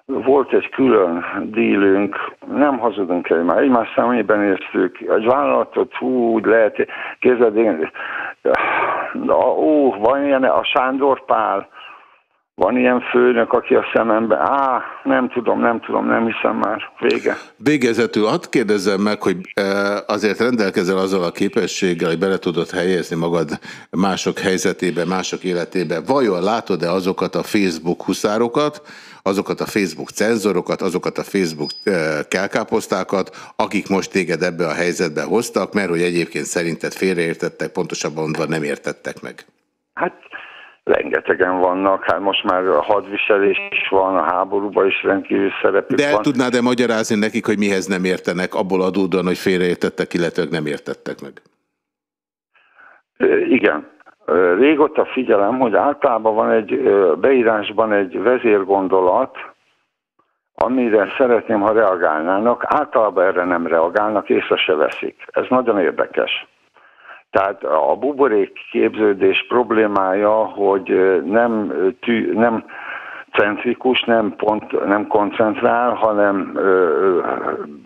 volt egy külön dílünk, nem hazudunk el, már egymás szemében néztük, egy vállalatot hú, úgy lehet, képzeld, én, ó, van ilyen, a Sándor Pál, van ilyen főnök, aki a szemembe, á, nem tudom, nem tudom, nem hiszem már, vége. Végezetül hadd kérdezzem meg, hogy e, azért rendelkezel azzal a képességgel, hogy bele tudod helyezni magad mások helyzetébe, mások életébe. Vajon látod-e azokat a Facebook huszárokat, azokat a Facebook cenzorokat, azokat a Facebook e, kelkáposztákat, akik most téged ebbe a helyzetbe hoztak, mert hogy egyébként szerinted félreértettek, pontosabban mondva nem értettek meg? Hát rengetegen vannak, hát most már a hadviselés is van, a háborúban is rendkívül szerepük De el van. tudnád-e magyarázni nekik, hogy mihez nem értenek, abból adódóan, hogy félreértettek, illetve nem értettek meg? Igen. Régóta figyelem, hogy általában van egy beírásban egy vezérgondolat, amire szeretném, ha reagálnának. Általában erre nem reagálnak, észre se veszik. Ez nagyon érdekes. Tehát a buborék képződés problémája, hogy nem, tű, nem centrikus, nem, pont, nem koncentrál, hanem ö,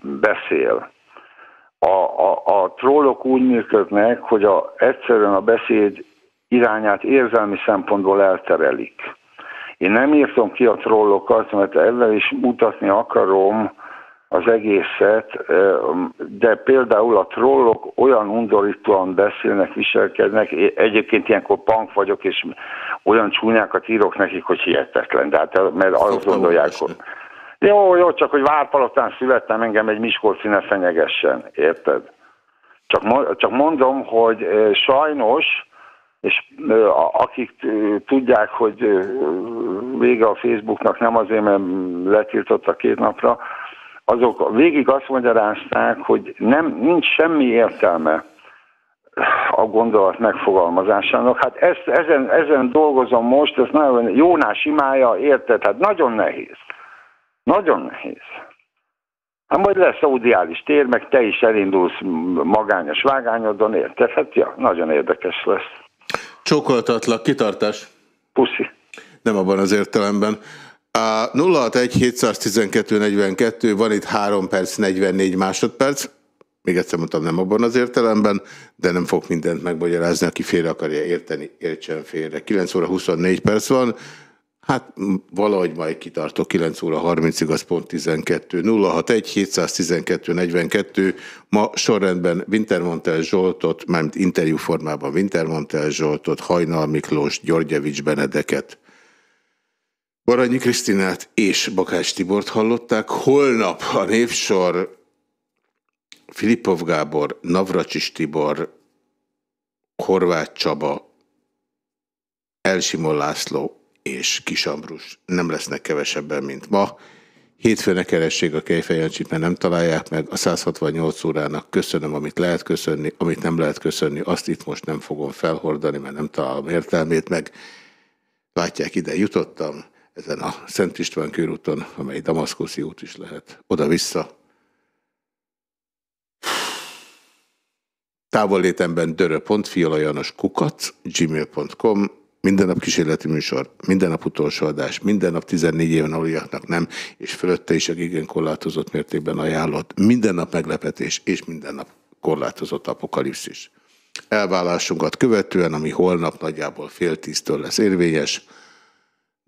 beszél. A, a, a trollok úgy működnek, hogy a, egyszerűen a beszéd irányát érzelmi szempontból elterelik. Én nem írtam ki a trollokat, mert ezzel is mutatni akarom az egészet, de például a trollok olyan undorítóan beszélnek, viselkednek, Én egyébként ilyenkor pank vagyok, és olyan csúnyákat írok nekik, hogy hihetetlen, de hát, mert azt gondolják, hogy jó, jó, csak hogy Várpalotán születtem, engem egy Miskolci ne fenyegessen, érted? Csak, csak mondom, hogy sajnos, és akik tudják, hogy vége a Facebooknak nem azért, mert letiltotta két napra, azok végig azt magyarázták, hogy nem, nincs semmi értelme a gondolat megfogalmazásának. Hát ezt, ezen, ezen dolgozom most, ez nagyon Jónás imája, érted? Hát nagyon nehéz. Nagyon nehéz. Hát majd lesz audiális tér, meg te is elindulsz magányos vágányodon, érted? Hát ja, nagyon érdekes lesz. Csókoltatlak, kitartás. Puszi. Nem abban az értelemben. A 061 712 42, van itt 3 perc 44 másodperc. Még egyszer mondtam, nem abban az értelemben, de nem fog mindent megmagyarázni, aki félre akarja érteni, értsen félre. 9 óra 24 perc van, hát valahogy majd kitartok, 9 óra 30-ig, az pont 12. 061 712 42, ma sorrendben Wintermontel Zsoltot, mármint interjú formában Wintermontel Zsoltot, Hajnal Miklós, Györgyevics Benedeket, Baranyi Krisztinát és Bakás Tibort hallották. Holnap a névsor Filipov Gábor, Navracsis Tibor, Horváth Csaba, Elsimon László és Kisambrus. Nem lesznek kevesebben, mint ma. Hétfőn ne keressék a Kejfejancsit, mert nem találják meg. A 168 órának köszönöm, amit lehet köszönni, amit nem lehet köszönni, azt itt most nem fogom felhordani, mert nem találom értelmét meg. Látják, ide jutottam, ezen a Szent István körúton, amely Damaszkuszi út is lehet, oda-vissza. Távollétemben dörö.fialajanos kukac, gmail.com, minden nap kísérleti műsor, minden nap utolsó adás, minden nap 14 éven aluliaknak nem, és fölötte is, akik igen korlátozott mértékben ajánlott, minden nap meglepetés, és minden nap korlátozott apokalipszis. Elvállásunkat követően, ami holnap nagyjából fél tíztől lesz érvényes,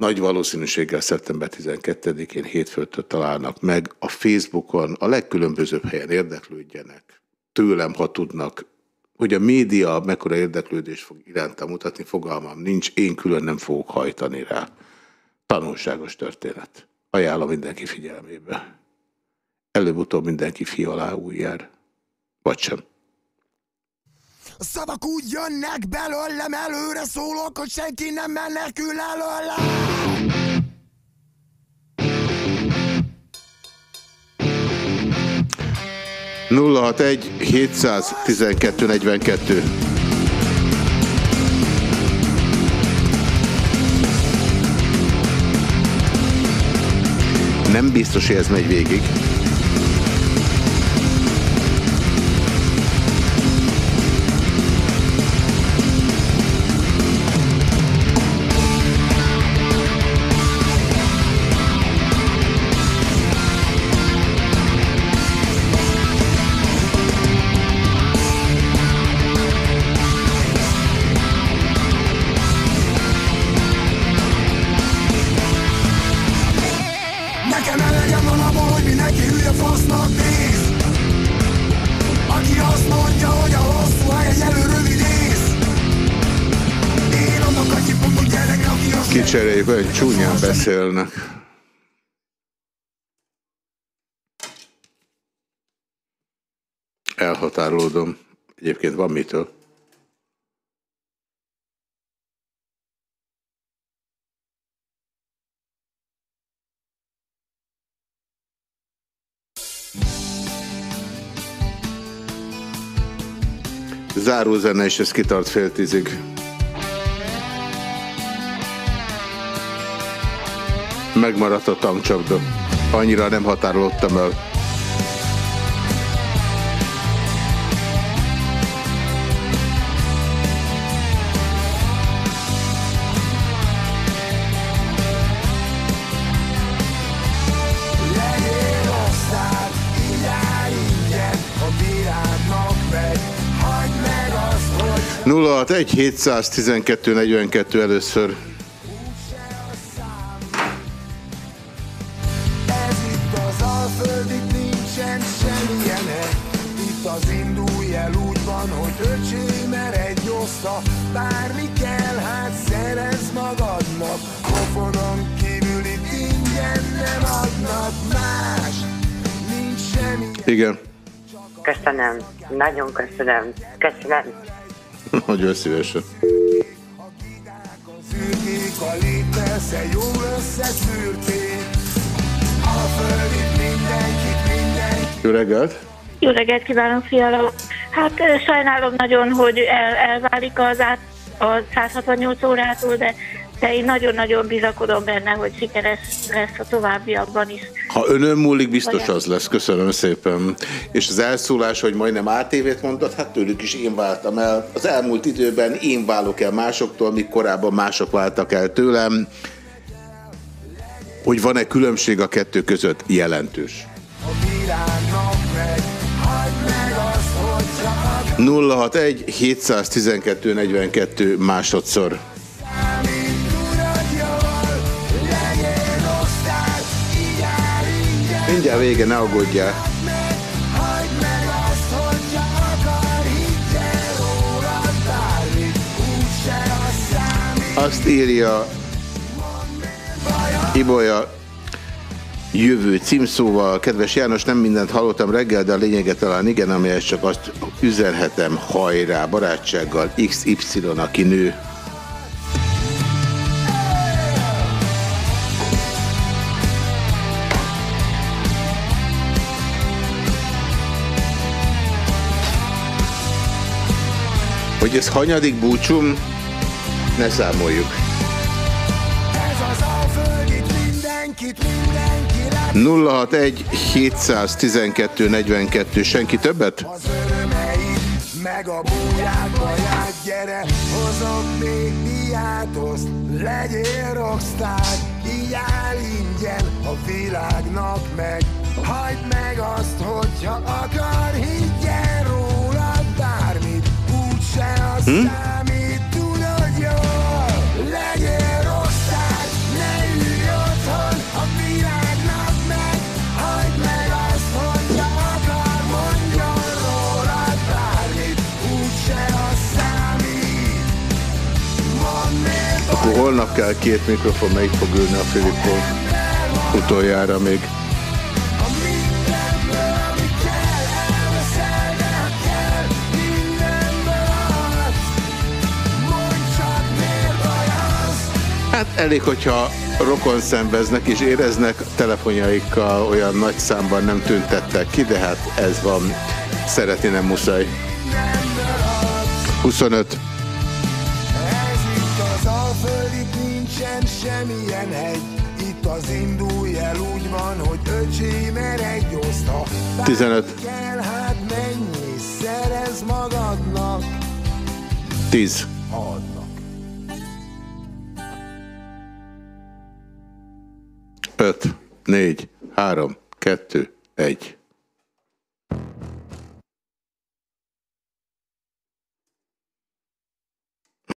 nagy valószínűséggel szeptember 12-én hétfőtől találnak meg a Facebookon, a legkülönbözőbb helyen érdeklődjenek. Tőlem, ha tudnak, hogy a média mekkora érdeklődés fog iránta mutatni, fogalmam nincs, én külön nem fogok hajtani rá. Tanulságos történet. Ajánlom mindenki figyelmébe. Előbb-utóbb mindenki fi alá jár. Vagy sem. A szavak úgy jönnek belőlem, előre szólok, hogy senki nem menekül előle. nulla hat egy 712 42. Nem biztos, hogy ez megy végig. Azt Kicseréljük, olyan csúnyán beszélnek. Elhatárolódom. Egyébként van mitől. Záró zene, és ez kitart fél tízig. Megmaradt a tankcsapda. Annyira nem határolódtam el. Legyél osztár, így áll egy oszta Bármi kell, hát szerez magadnak Pofonon kívül itt ingyen nem adnak más. Nincs semmi. Igen, Köszönöm, nagyon köszönöm, köszönöm. nagyon szívesen. Szürkék a lét persze jól összeszűrték. Alföld itt mindenkit, mindenkit. Jó reggelt! Jó reggelt kívánok, fiala! Hát ö, sajnálom nagyon, hogy el, elválik az át a 168 órától, de, de én nagyon-nagyon bizakodom benne, hogy sikeres lesz a továbbiakban is. Ha önön múlik, biztos az lesz. Köszönöm szépen. És az elszólás, hogy majdnem ATV-t mondtad, hát tőlük is én váltam el. Az elmúlt időben én válok el másoktól, míg korábban mások váltak el tőlem. Hogy van-e különbség a kettő között? Jelentős. világnak meg 061 712 42 másodszor. Mindjárt vége, ne aggódjál. Azt írja Ibolya jövő címszóval. Kedves János, nem mindent hallottam reggel, de a lényeget talán igen, amelyet csak azt üzenhetem, hajrá, barátsággal XY, aki nő. Hogy ez hanyadik búcsum, ne számoljuk. Ez az Alföld itt mindenkit, mindenki lát 061 712 42 senki többet? Az örömeit, meg a búját, baját Gyere, hozok még diátoszt Legyél rockstar Így áll ingyen a világnak meg Hagyd meg azt, hogyha akar Higgyen rólad bármit Úgyse az Hm? számít holnap kell két mikrofon, melyik fog ülni a Filippon? Utoljára még. Hát elég, hogyha rokon szenveznek és éreznek, telefonjaikkal olyan nagy számban nem tüntettek ki, de hát ez van. Szeretni nem muszáj. 25. nincsen semmilyen hegy Itt az indulj el úgy van, hogy öcsém egy oszta 15. Kell hát mennyi, szerez magadnak 10. Adnak 5, 4, 3, 2, 1.